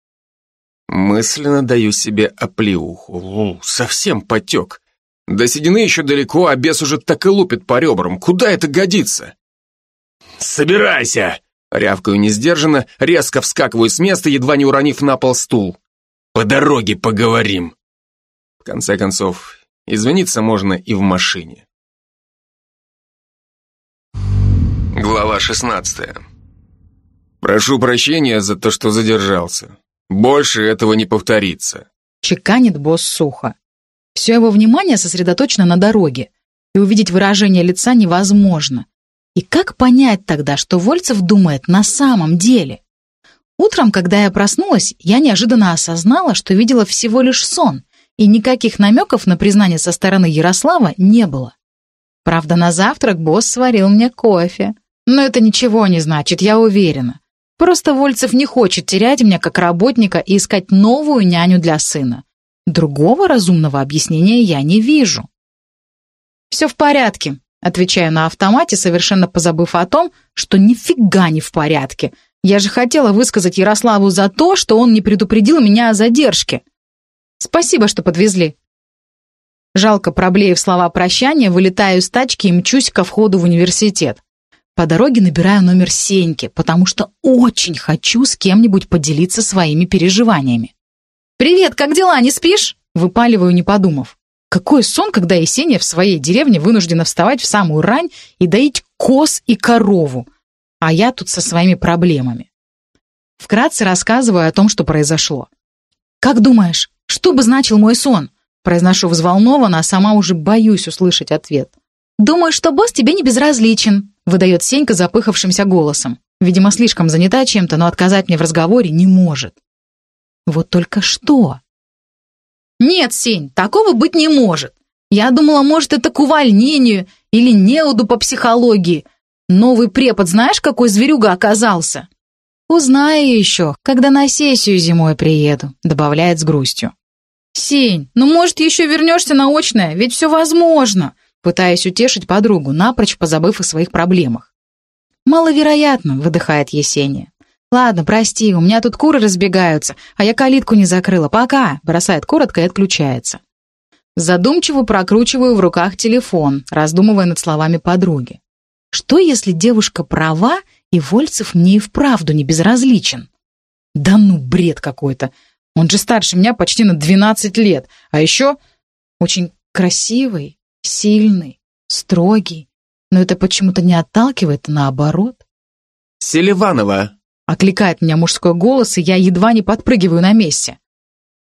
Мысленно даю себе оплеуху. Совсем потек. До седины еще далеко, а бес уже так и лупит по ребрам. Куда это годится? «Собирайся!» Рявкаю несдержанно, резко вскакиваю с места, едва не уронив на пол стул. «По дороге поговорим!» В конце концов, извиниться можно и в машине. Глава 16 Прошу прощения за то, что задержался. Больше этого не повторится. Чеканит босс сухо. Все его внимание сосредоточено на дороге, и увидеть выражение лица невозможно. И как понять тогда, что Вольцев думает на самом деле? Утром, когда я проснулась, я неожиданно осознала, что видела всего лишь сон, и никаких намеков на признание со стороны Ярослава не было. Правда, на завтрак босс сварил мне кофе. Но это ничего не значит, я уверена. Просто Вольцев не хочет терять меня как работника и искать новую няню для сына. Другого разумного объяснения я не вижу. «Все в порядке», — отвечаю на автомате, совершенно позабыв о том, что нифига не в порядке. Я же хотела высказать Ярославу за то, что он не предупредил меня о задержке. Спасибо, что подвезли. Жалко проблеев слова прощания, вылетаю из тачки и мчусь ко входу в университет. По дороге набираю номер Сеньки, потому что очень хочу с кем-нибудь поделиться своими переживаниями. «Привет, как дела, не спишь?» Выпаливаю, не подумав. Какой сон, когда Есения в своей деревне вынуждена вставать в самую рань и доить коз и корову, а я тут со своими проблемами. Вкратце рассказываю о том, что произошло. «Как думаешь, что бы значил мой сон?» Произношу взволнованно, а сама уже боюсь услышать ответ. «Думаю, что босс тебе не безразличен», выдает Сенька запыхавшимся голосом. Видимо, слишком занята чем-то, но отказать мне в разговоре не может. Вот только что? Нет, Сень, такого быть не может. Я думала, может, это к увольнению или неуду по психологии. Новый препод знаешь, какой зверюга оказался? Узнаю еще, когда на сессию зимой приеду, добавляет с грустью. Сень, ну может, еще вернешься на очное, ведь все возможно пытаясь утешить подругу, напрочь позабыв о своих проблемах. «Маловероятно», — выдыхает Есения. «Ладно, прости, у меня тут куры разбегаются, а я калитку не закрыла. Пока!» — бросает коротко и отключается. Задумчиво прокручиваю в руках телефон, раздумывая над словами подруги. Что, если девушка права, и Вольцев мне и вправду не безразличен? Да ну, бред какой-то. Он же старше меня почти на 12 лет, а еще очень красивый, сильный, строгий, но это почему-то не отталкивает, а наоборот. «Селиванова!» — окликает меня мужской голос, и я едва не подпрыгиваю на месте.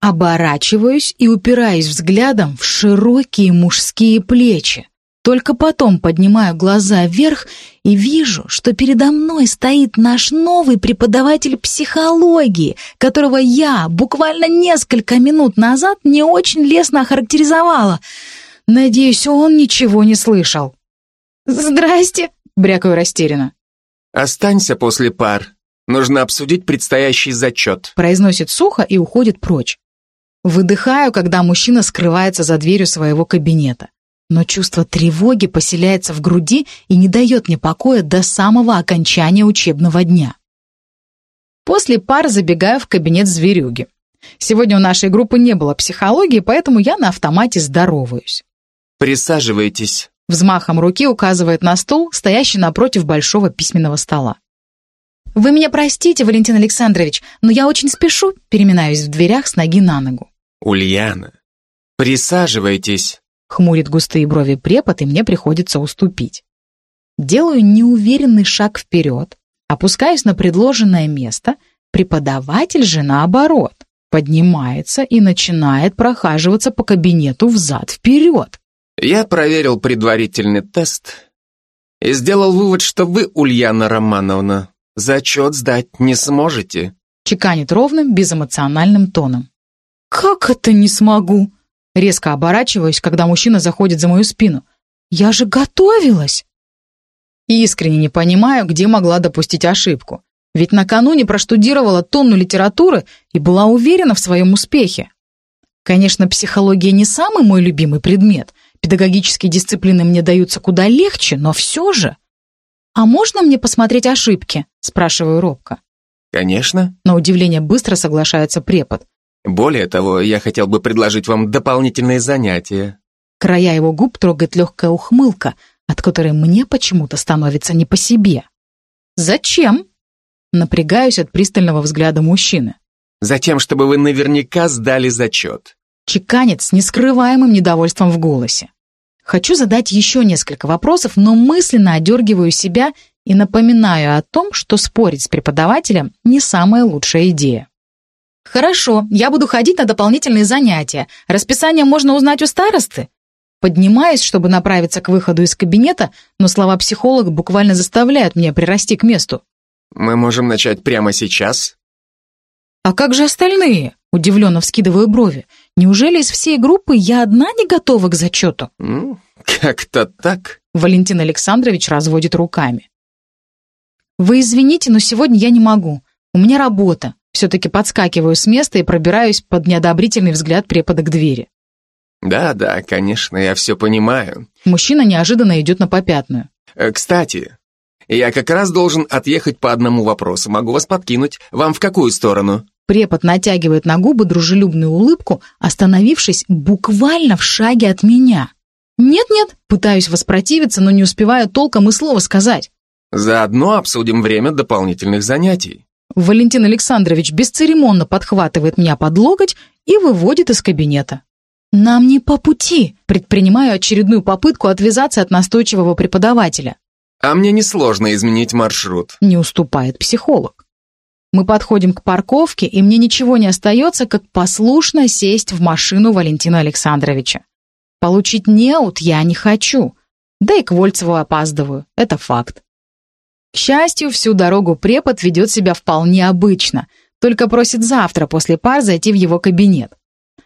Оборачиваюсь и упираюсь взглядом в широкие мужские плечи. Только потом поднимаю глаза вверх и вижу, что передо мной стоит наш новый преподаватель психологии, которого я буквально несколько минут назад не очень лестно охарактеризовала — Надеюсь, он ничего не слышал. «Здрасте!» — брякаю растерянно. «Останься после пар. Нужно обсудить предстоящий зачет», — произносит сухо и уходит прочь. Выдыхаю, когда мужчина скрывается за дверью своего кабинета. Но чувство тревоги поселяется в груди и не дает мне покоя до самого окончания учебного дня. После пар забегаю в кабинет зверюги. Сегодня у нашей группы не было психологии, поэтому я на автомате здороваюсь. «Присаживайтесь», — взмахом руки указывает на стул, стоящий напротив большого письменного стола. «Вы меня простите, Валентин Александрович, но я очень спешу», переминаюсь в дверях с ноги на ногу. «Ульяна, присаживайтесь», — хмурит густые брови препод, и мне приходится уступить. Делаю неуверенный шаг вперед, опускаюсь на предложенное место, преподаватель же наоборот, поднимается и начинает прохаживаться по кабинету взад-вперед. Я проверил предварительный тест и сделал вывод, что вы, Ульяна Романовна, зачет сдать не сможете. Чеканит ровным, безэмоциональным тоном. «Как это не смогу?» Резко оборачиваюсь, когда мужчина заходит за мою спину. «Я же готовилась!» Искренне не понимаю, где могла допустить ошибку. Ведь накануне проштудировала тонну литературы и была уверена в своем успехе. Конечно, психология не самый мой любимый предмет, Педагогические дисциплины мне даются куда легче, но все же... «А можно мне посмотреть ошибки?» — спрашиваю робко. «Конечно». На удивление быстро соглашается препод. «Более того, я хотел бы предложить вам дополнительные занятия». Края его губ трогает легкая ухмылка, от которой мне почему-то становится не по себе. «Зачем?» Напрягаюсь от пристального взгляда мужчины. «Затем, чтобы вы наверняка сдали зачет чеканит с нескрываемым недовольством в голосе. Хочу задать еще несколько вопросов, но мысленно одергиваю себя и напоминаю о том, что спорить с преподавателем не самая лучшая идея. «Хорошо, я буду ходить на дополнительные занятия. Расписание можно узнать у старосты?» Поднимаюсь, чтобы направиться к выходу из кабинета, но слова психолога буквально заставляют меня прирасти к месту. «Мы можем начать прямо сейчас?» «А как же остальные?» Удивленно вскидываю брови. Неужели из всей группы я одна не готова к зачету? Как-то так. Валентин Александрович разводит руками. Вы извините, но сегодня я не могу. У меня работа. Все-таки подскакиваю с места и пробираюсь под неодобрительный взгляд препода к двери. Да, да, конечно, я все понимаю. Мужчина неожиданно идет на попятную. Э, кстати, я как раз должен отъехать по одному вопросу. Могу вас подкинуть. Вам в какую сторону? Препод натягивает на губы дружелюбную улыбку, остановившись буквально в шаге от меня. «Нет-нет», пытаюсь воспротивиться, но не успеваю толком и слова сказать. «Заодно обсудим время дополнительных занятий». Валентин Александрович бесцеремонно подхватывает меня под локоть и выводит из кабинета. «Нам не по пути!» Предпринимаю очередную попытку отвязаться от настойчивого преподавателя. А мне несложно изменить маршрут. Не уступает психолог. Мы подходим к парковке, и мне ничего не остается, как послушно сесть в машину Валентина Александровича. Получить неут я не хочу. Да и к Вольцеву опаздываю. Это факт. К счастью, всю дорогу препод ведет себя вполне обычно, только просит завтра после пар зайти в его кабинет.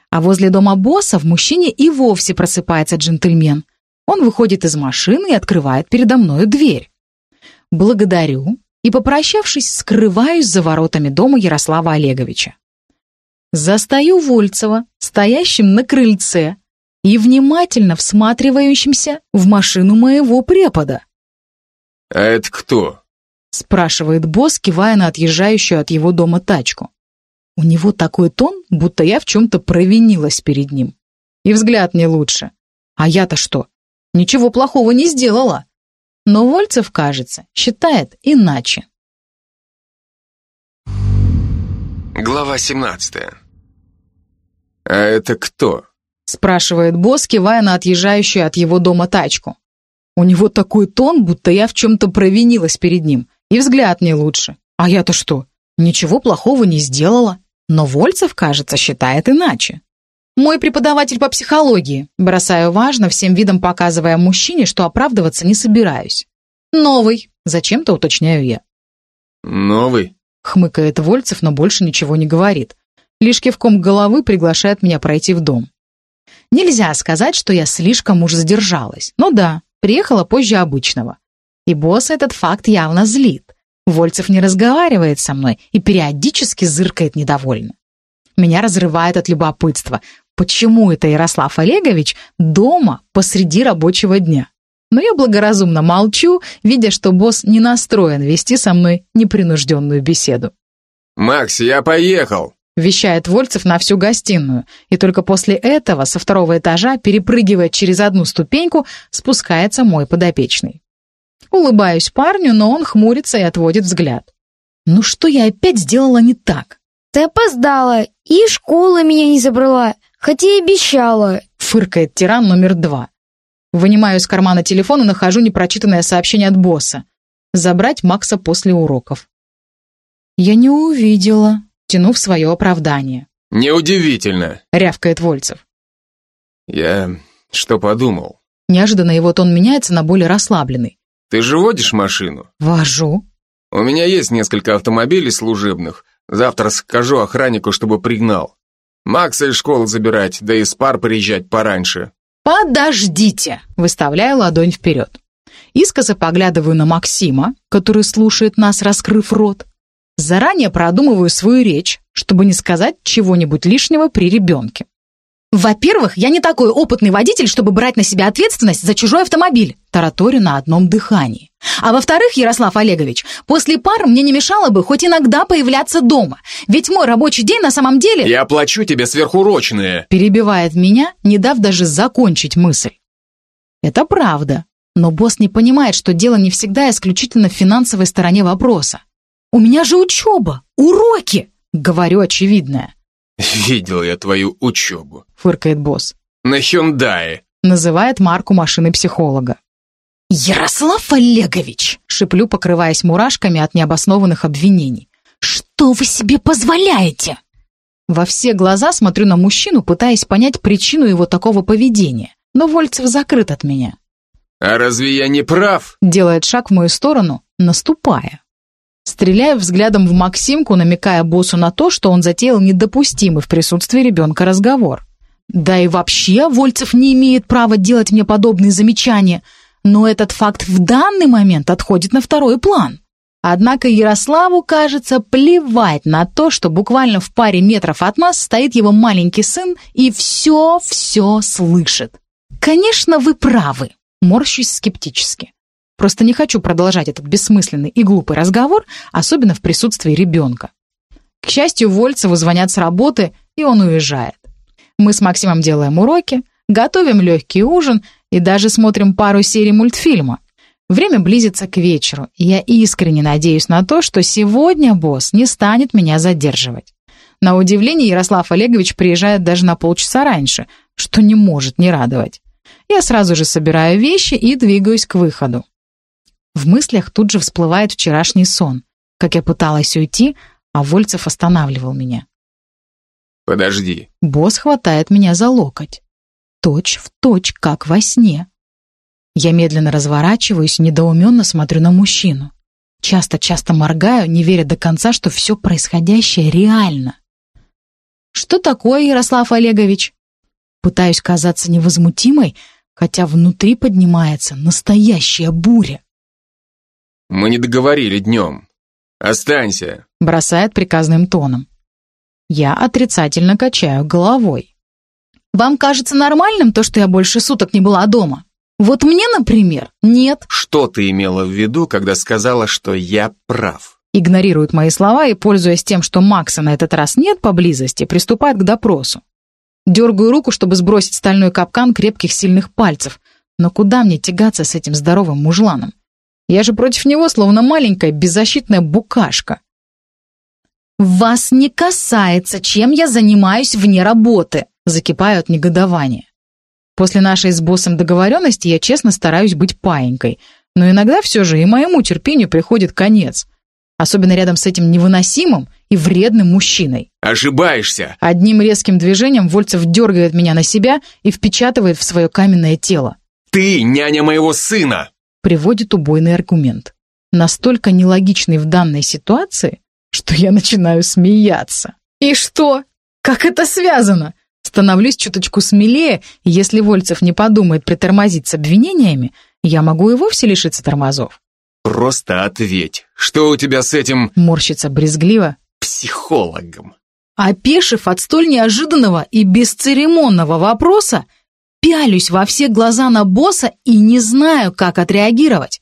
А возле дома босса в мужчине и вовсе просыпается джентльмен. Он выходит из машины и открывает передо мною дверь. Благодарю и, попрощавшись, скрываюсь за воротами дома Ярослава Олеговича. Застаю Вольцева, стоящим на крыльце и внимательно всматривающимся в машину моего препода. «А это кто?» — спрашивает босс, кивая на отъезжающую от его дома тачку. У него такой тон, будто я в чем-то провинилась перед ним. И взгляд не лучше. А я-то что? Ничего плохого не сделала. Но Вольцев, кажется, считает иначе. Глава 17 «А это кто?» спрашивает босс, кивая на отъезжающую от его дома тачку. У него такой тон, будто я в чем-то провинилась перед ним. И взгляд не лучше. А я-то что? Ничего плохого не сделала. Но Вольцев, кажется, считает иначе. Мой преподаватель по психологии. Бросаю важно, всем видом показывая мужчине, что оправдываться не собираюсь. Новый. Зачем-то уточняю я. Новый? Хмыкает Вольцев, но больше ничего не говорит. Лишь кивком головы приглашает меня пройти в дом. Нельзя сказать, что я слишком уж задержалась. Ну да, приехала позже обычного. И босс этот факт явно злит. Вольцев не разговаривает со мной и периодически зыркает недовольно. Меня разрывает от любопытства, почему это Ярослав Олегович дома посреди рабочего дня. Но я благоразумно молчу, видя, что босс не настроен вести со мной непринужденную беседу. «Макс, я поехал!» вещает Вольцев на всю гостиную, и только после этого со второго этажа, перепрыгивая через одну ступеньку, спускается мой подопечный. Улыбаюсь парню, но он хмурится и отводит взгляд. Ну что я опять сделала не так? Ты опоздала, и школа меня не забрала, хотя и обещала. Фыркает тиран номер два. Вынимаю из кармана телефон и нахожу непрочитанное сообщение от босса. Забрать Макса после уроков. Я не увидела, тянув свое оправдание. «Неудивительно», — рявкает Вольцев. «Я что подумал?» Неожиданно его тон меняется на более расслабленный. Ты же водишь машину? Вожу. У меня есть несколько автомобилей служебных. Завтра скажу охраннику, чтобы пригнал. Макса из школы забирать, да и с пар приезжать пораньше. Подождите! Выставляю ладонь вперед. Искоса поглядываю на Максима, который слушает нас, раскрыв рот. Заранее продумываю свою речь, чтобы не сказать чего-нибудь лишнего при ребенке. «Во-первых, я не такой опытный водитель, чтобы брать на себя ответственность за чужой автомобиль», тараторю на одном дыхании. «А во-вторых, Ярослав Олегович, после пар мне не мешало бы хоть иногда появляться дома, ведь мой рабочий день на самом деле...» «Я плачу тебе сверхурочные», перебивает меня, не дав даже закончить мысль. Это правда, но босс не понимает, что дело не всегда исключительно в финансовой стороне вопроса. «У меня же учеба, уроки!» Говорю очевидное. «Видел я твою учебу», — фыркает босс. «На Хюндае», — называет марку машины психолога. «Ярослав Олегович!» — шиплю, покрываясь мурашками от необоснованных обвинений. «Что вы себе позволяете?» Во все глаза смотрю на мужчину, пытаясь понять причину его такого поведения, но Вольцев закрыт от меня. «А разве я не прав?» Делает шаг в мою сторону, наступая. Стреляю взглядом в Максимку, намекая боссу на то, что он затеял недопустимый в присутствии ребенка разговор. Да и вообще Вольцев не имеет права делать мне подобные замечания, но этот факт в данный момент отходит на второй план. Однако Ярославу, кажется, плевать на то, что буквально в паре метров от нас стоит его маленький сын и все-все слышит. «Конечно, вы правы», — морщусь скептически. Просто не хочу продолжать этот бессмысленный и глупый разговор, особенно в присутствии ребенка. К счастью, Вольцеву звонят с работы, и он уезжает. Мы с Максимом делаем уроки, готовим легкий ужин и даже смотрим пару серий мультфильма. Время близится к вечеру, и я искренне надеюсь на то, что сегодня босс не станет меня задерживать. На удивление Ярослав Олегович приезжает даже на полчаса раньше, что не может не радовать. Я сразу же собираю вещи и двигаюсь к выходу. В мыслях тут же всплывает вчерашний сон, как я пыталась уйти, а Вольцев останавливал меня. «Подожди». Босс хватает меня за локоть. Точь в точь, как во сне. Я медленно разворачиваюсь и недоуменно смотрю на мужчину. Часто-часто моргаю, не веря до конца, что все происходящее реально. «Что такое, Ярослав Олегович?» Пытаюсь казаться невозмутимой, хотя внутри поднимается настоящая буря. «Мы не договорили днем. Останься», — бросает приказным тоном. Я отрицательно качаю головой. «Вам кажется нормальным то, что я больше суток не была дома? Вот мне, например, нет». «Что ты имела в виду, когда сказала, что я прав?» Игнорирует мои слова и, пользуясь тем, что Макса на этот раз нет поблизости, приступает к допросу. Дергаю руку, чтобы сбросить стальной капкан крепких сильных пальцев. Но куда мне тягаться с этим здоровым мужланом? Я же против него словно маленькая беззащитная букашка. «Вас не касается, чем я занимаюсь вне работы», закипаю от негодования. После нашей с боссом договоренности я честно стараюсь быть паинькой, но иногда все же и моему терпению приходит конец. Особенно рядом с этим невыносимым и вредным мужчиной. «Ошибаешься!» Одним резким движением Вольцев дергает меня на себя и впечатывает в свое каменное тело. «Ты няня моего сына!» Приводит убойный аргумент. Настолько нелогичный в данной ситуации, что я начинаю смеяться. «И что? Как это связано?» Становлюсь чуточку смелее, и если Вольцев не подумает притормозить с обвинениями, я могу и вовсе лишиться тормозов. «Просто ответь, что у тебя с этим...» Морщится брезгливо. «Психологом». Опешив от столь неожиданного и бесцеремонного вопроса, пялюсь во все глаза на босса и не знаю, как отреагировать.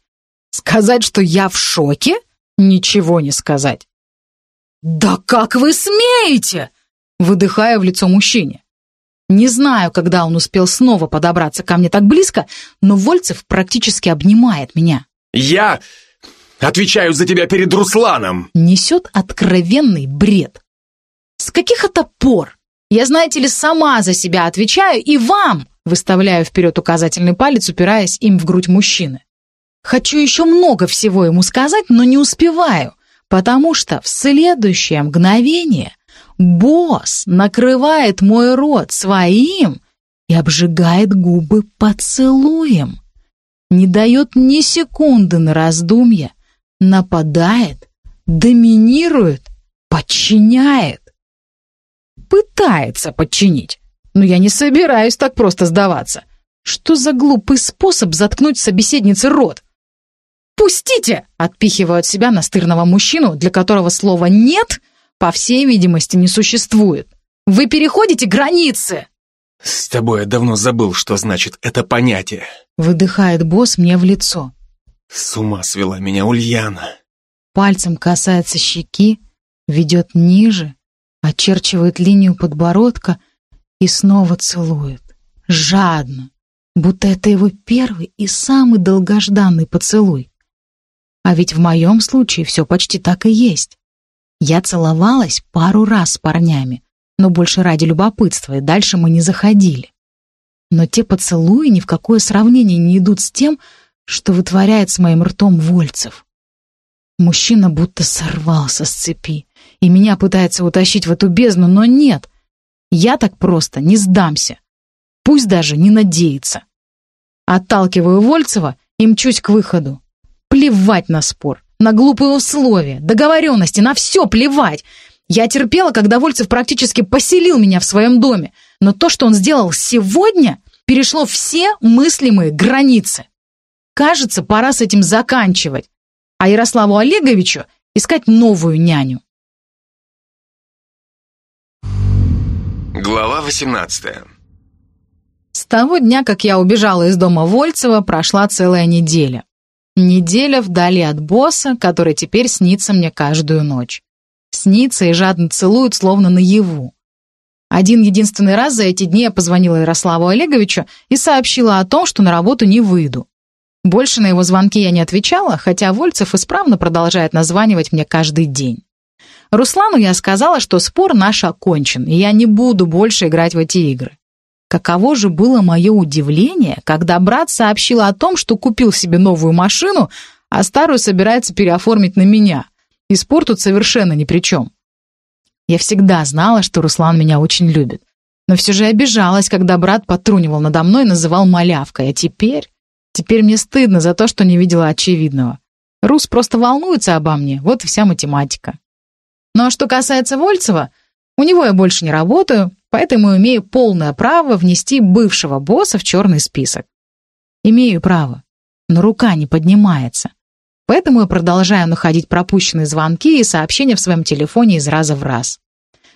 Сказать, что я в шоке? Ничего не сказать. «Да как вы смеете?» Выдыхаю в лицо мужчине. Не знаю, когда он успел снова подобраться ко мне так близко, но Вольцев практически обнимает меня. «Я отвечаю за тебя перед Русланом!» Несет откровенный бред. «С каких это пор? Я, знаете ли, сама за себя отвечаю и вам!» Выставляю вперед указательный палец, упираясь им в грудь мужчины. Хочу еще много всего ему сказать, но не успеваю, потому что в следующее мгновение босс накрывает мой рот своим и обжигает губы поцелуем. Не дает ни секунды на раздумья, нападает, доминирует, подчиняет. Пытается подчинить. Но я не собираюсь так просто сдаваться. Что за глупый способ заткнуть собеседнице рот? «Пустите!» — отпихиваю от себя настырного мужчину, для которого слова «нет» по всей видимости не существует. «Вы переходите границы!» «С тобой я давно забыл, что значит это понятие», — выдыхает босс мне в лицо. «С ума свела меня Ульяна». Пальцем касается щеки, ведет ниже, очерчивает линию подбородка и снова целует. Жадно, будто это его первый и самый долгожданный поцелуй. А ведь в моем случае все почти так и есть. Я целовалась пару раз с парнями, но больше ради любопытства, и дальше мы не заходили. Но те поцелуи ни в какое сравнение не идут с тем, что вытворяет с моим ртом Вольцев. Мужчина будто сорвался с цепи, и меня пытается утащить в эту бездну, но нет. Я так просто не сдамся. Пусть даже не надеется. Отталкиваю Вольцева и мчусь к выходу. Плевать на спор, на глупые условия, договоренности, на все плевать. Я терпела, когда Вольцев практически поселил меня в своем доме, но то, что он сделал сегодня, перешло все мыслимые границы. Кажется, пора с этим заканчивать, а Ярославу Олеговичу искать новую няню. Глава 18 С того дня, как я убежала из дома Вольцева, прошла целая неделя. Неделя вдали от босса, который теперь снится мне каждую ночь. Снится и жадно целует, словно наяву. Один единственный раз за эти дни я позвонила Ярославу Олеговичу и сообщила о том, что на работу не выйду. Больше на его звонки я не отвечала, хотя Вольцев исправно продолжает названивать мне каждый день. Руслану я сказала, что спор наш окончен, и я не буду больше играть в эти игры. Каково же было мое удивление, когда брат сообщил о том, что купил себе новую машину, а старую собирается переоформить на меня. И спор тут совершенно ни при чем. Я всегда знала, что Руслан меня очень любит. Но все же обижалась, когда брат потрунивал надо мной и называл малявкой. А теперь... Теперь мне стыдно за то, что не видела очевидного. Рус просто волнуется обо мне, вот и вся математика. Ну а что касается Вольцева, у него я больше не работаю, поэтому имею полное право внести бывшего босса в черный список. Имею право, но рука не поднимается. Поэтому я продолжаю находить пропущенные звонки и сообщения в своем телефоне из раза в раз.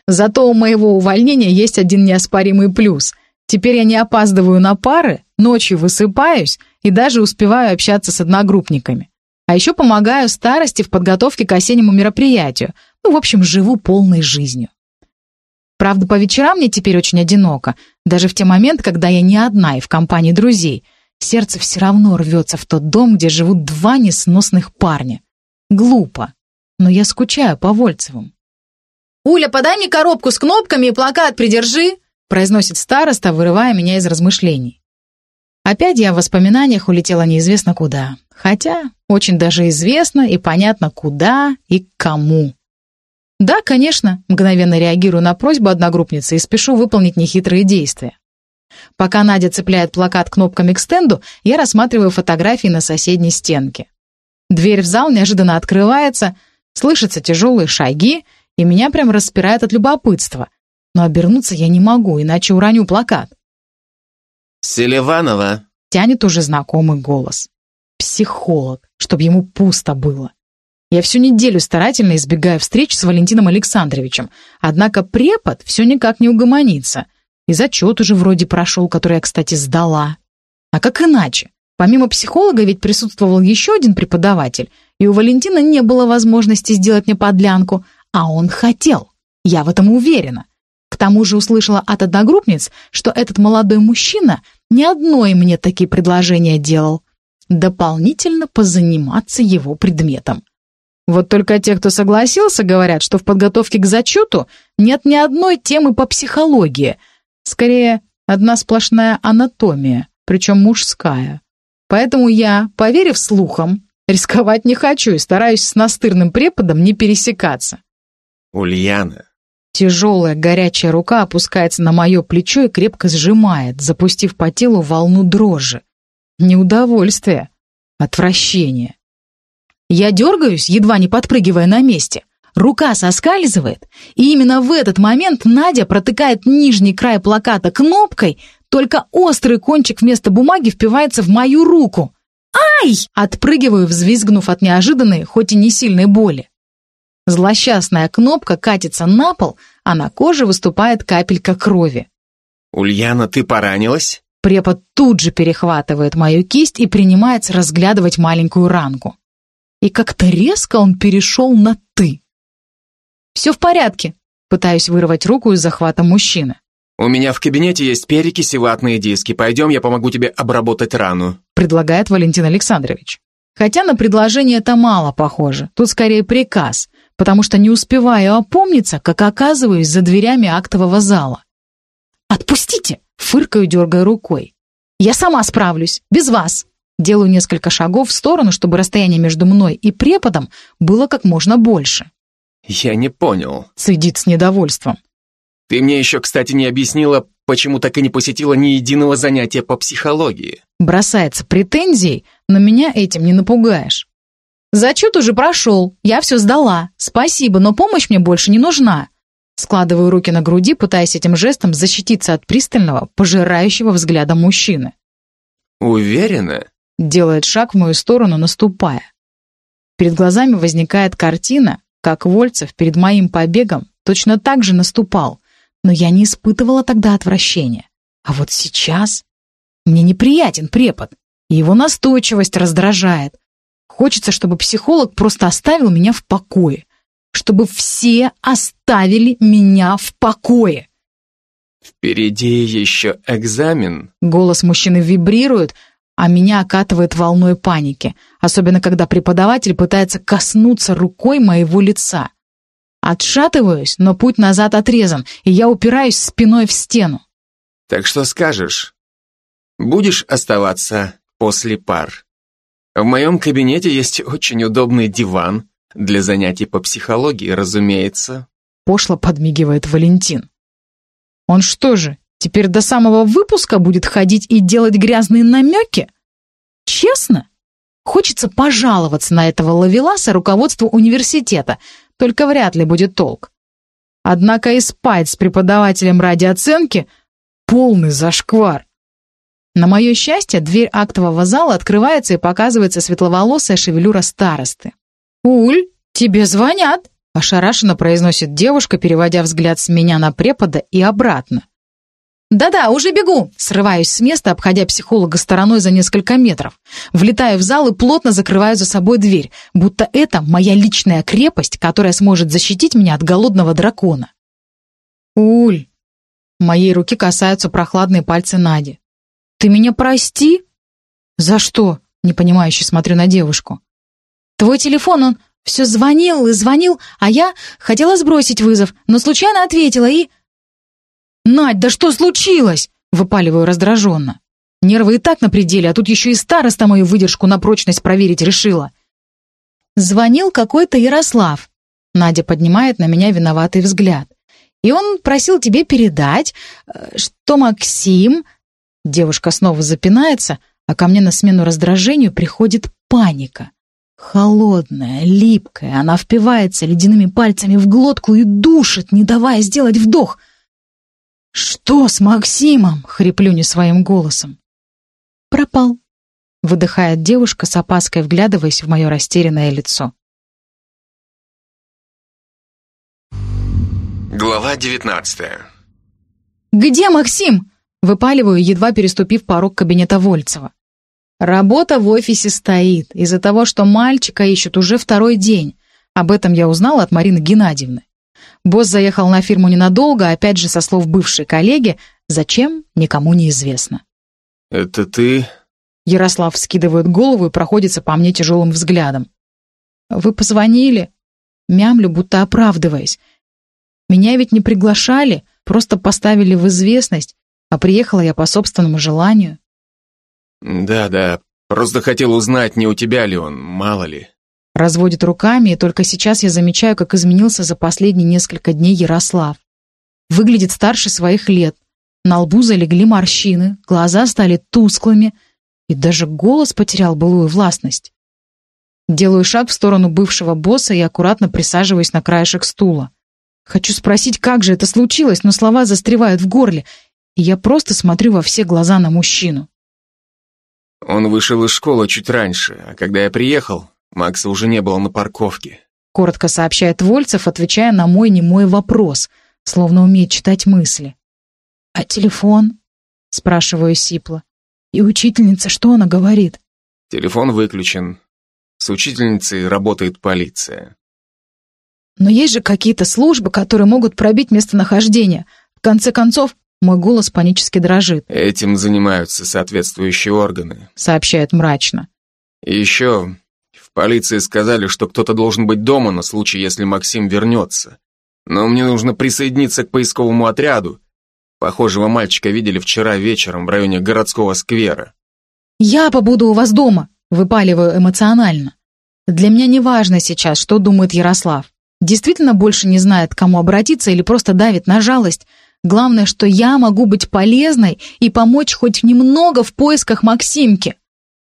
Зато у моего увольнения есть один неоспоримый плюс. Теперь я не опаздываю на пары, ночью высыпаюсь и даже успеваю общаться с одногруппниками. А еще помогаю старости в подготовке к осеннему мероприятию. Ну, в общем, живу полной жизнью. Правда, по вечерам мне теперь очень одиноко, даже в те моменты, когда я не одна и в компании друзей. Сердце все равно рвется в тот дом, где живут два несносных парня. Глупо, но я скучаю по Вольцевым. «Уля, подай мне коробку с кнопками и плакат придержи!» произносит староста, вырывая меня из размышлений. Опять я в воспоминаниях улетела неизвестно куда. Хотя очень даже известно и понятно куда и кому. «Да, конечно», — мгновенно реагирую на просьбу одногруппницы и спешу выполнить нехитрые действия. Пока Надя цепляет плакат кнопками к стенду, я рассматриваю фотографии на соседней стенке. Дверь в зал неожиданно открывается, слышатся тяжелые шаги, и меня прям распирает от любопытства. Но обернуться я не могу, иначе уроню плакат. «Селиванова!» — тянет уже знакомый голос. Психолог, чтобы ему пусто было. Я всю неделю старательно избегаю встреч с Валентином Александровичем, однако препод все никак не угомонится. И зачет уже вроде прошел, который я, кстати, сдала. А как иначе? Помимо психолога ведь присутствовал еще один преподаватель, и у Валентина не было возможности сделать мне подлянку, а он хотел. Я в этом уверена. К тому же услышала от одногруппниц, что этот молодой мужчина ни одной мне такие предложения делал. Дополнительно позаниматься его предметом. Вот только те, кто согласился, говорят, что в подготовке к зачету нет ни одной темы по психологии. Скорее, одна сплошная анатомия, причем мужская. Поэтому я, поверив слухам, рисковать не хочу и стараюсь с настырным преподом не пересекаться. Ульяна. Тяжелая горячая рука опускается на мое плечо и крепко сжимает, запустив по телу волну дрожи. Неудовольствие, отвращение. Я дергаюсь, едва не подпрыгивая на месте. Рука соскальзывает, и именно в этот момент Надя протыкает нижний край плаката кнопкой, только острый кончик вместо бумаги впивается в мою руку. «Ай!» — отпрыгиваю, взвизгнув от неожиданной, хоть и не сильной боли. Злосчастная кнопка катится на пол, а на коже выступает капелька крови. «Ульяна, ты поранилась?» Препод тут же перехватывает мою кисть и принимается разглядывать маленькую ранку и как-то резко он перешел на «ты». «Все в порядке», — пытаюсь вырвать руку из захвата мужчины. «У меня в кабинете есть перекись и ватные диски. Пойдем, я помогу тебе обработать рану», — предлагает Валентин Александрович. Хотя на предложение это мало похоже. Тут скорее приказ, потому что не успеваю опомниться, как оказываюсь за дверями актового зала. «Отпустите!» — фыркаю, дергая рукой. «Я сама справлюсь, без вас!» Делаю несколько шагов в сторону, чтобы расстояние между мной и преподом было как можно больше. «Я не понял», — цедит с недовольством. «Ты мне еще, кстати, не объяснила, почему так и не посетила ни единого занятия по психологии». Бросается претензией, но меня этим не напугаешь. «Зачет уже прошел, я все сдала. Спасибо, но помощь мне больше не нужна». Складываю руки на груди, пытаясь этим жестом защититься от пристального, пожирающего взгляда мужчины. «Уверена?» Делает шаг в мою сторону, наступая. Перед глазами возникает картина, как Вольцев перед моим побегом точно так же наступал, но я не испытывала тогда отвращения. А вот сейчас мне неприятен препод, и его настойчивость раздражает. Хочется, чтобы психолог просто оставил меня в покое. Чтобы все оставили меня в покое. «Впереди еще экзамен». Голос мужчины вибрирует, а меня окатывает волной паники, особенно когда преподаватель пытается коснуться рукой моего лица. Отшатываюсь, но путь назад отрезан, и я упираюсь спиной в стену. Так что скажешь? Будешь оставаться после пар? В моем кабинете есть очень удобный диван для занятий по психологии, разумеется. Пошло подмигивает Валентин. Он что же, теперь до самого выпуска будет ходить и делать грязные намеки? Честно? Хочется пожаловаться на этого ловеласа руководству университета, только вряд ли будет толк. Однако и спать с преподавателем ради оценки — полный зашквар. На мое счастье, дверь актового зала открывается и показывается светловолосая шевелюра старосты. «Уль, тебе звонят!» — ошарашенно произносит девушка, переводя взгляд с меня на препода и обратно. «Да-да, уже бегу!» Срываюсь с места, обходя психолога стороной за несколько метров. Влетаю в зал и плотно закрываю за собой дверь, будто это моя личная крепость, которая сможет защитить меня от голодного дракона. «Уль!» Моей руки касаются прохладные пальцы Нади. «Ты меня прости?» «За что?» Непонимающе смотрю на девушку. «Твой телефон, он все звонил и звонил, а я хотела сбросить вызов, но случайно ответила и...» «Надь, да что случилось?» — выпаливаю раздраженно. Нервы и так на пределе, а тут еще и староста мою выдержку на прочность проверить решила. Звонил какой-то Ярослав. Надя поднимает на меня виноватый взгляд. И он просил тебе передать, э, что Максим... Девушка снова запинается, а ко мне на смену раздражению приходит паника. Холодная, липкая, она впивается ледяными пальцами в глотку и душит, не давая сделать вдох — «Что с Максимом?» — хриплю не своим голосом. «Пропал», — выдыхает девушка с опаской, вглядываясь в мое растерянное лицо. Глава девятнадцатая. «Где Максим?» — выпаливаю, едва переступив порог кабинета Вольцева. Работа в офисе стоит из-за того, что мальчика ищут уже второй день. Об этом я узнала от Марины Геннадьевны. Босс заехал на фирму ненадолго, опять же, со слов бывшей коллеги, зачем, никому не известно. «Это ты?» Ярослав вскидывает голову и проходится по мне тяжелым взглядом. «Вы позвонили?» Мямлю, будто оправдываясь. «Меня ведь не приглашали, просто поставили в известность, а приехала я по собственному желанию». «Да-да, просто хотел узнать, не у тебя ли он, мало ли». Разводит руками, и только сейчас я замечаю, как изменился за последние несколько дней Ярослав. Выглядит старше своих лет. На лбу залегли морщины, глаза стали тусклыми, и даже голос потерял былую властность. Делаю шаг в сторону бывшего босса и аккуратно присаживаюсь на краешек стула. Хочу спросить, как же это случилось, но слова застревают в горле, и я просто смотрю во все глаза на мужчину. Он вышел из школы чуть раньше, а когда я приехал, Макса уже не было на парковке. Коротко сообщает Вольцев, отвечая на мой немой вопрос, словно умеет читать мысли. «А телефон?» — спрашиваю сипло. «И учительница, что она говорит?» Телефон выключен. С учительницей работает полиция. «Но есть же какие-то службы, которые могут пробить местонахождение. В конце концов, мой голос панически дрожит. Этим занимаются соответствующие органы», — сообщает мрачно. «И еще Полиции сказали, что кто-то должен быть дома на случай, если Максим вернется. Но мне нужно присоединиться к поисковому отряду. Похожего мальчика видели вчера вечером в районе городского сквера. «Я побуду у вас дома», — выпаливаю эмоционально. Для меня не важно сейчас, что думает Ярослав. Действительно больше не знает, к кому обратиться или просто давит на жалость. Главное, что я могу быть полезной и помочь хоть немного в поисках Максимки.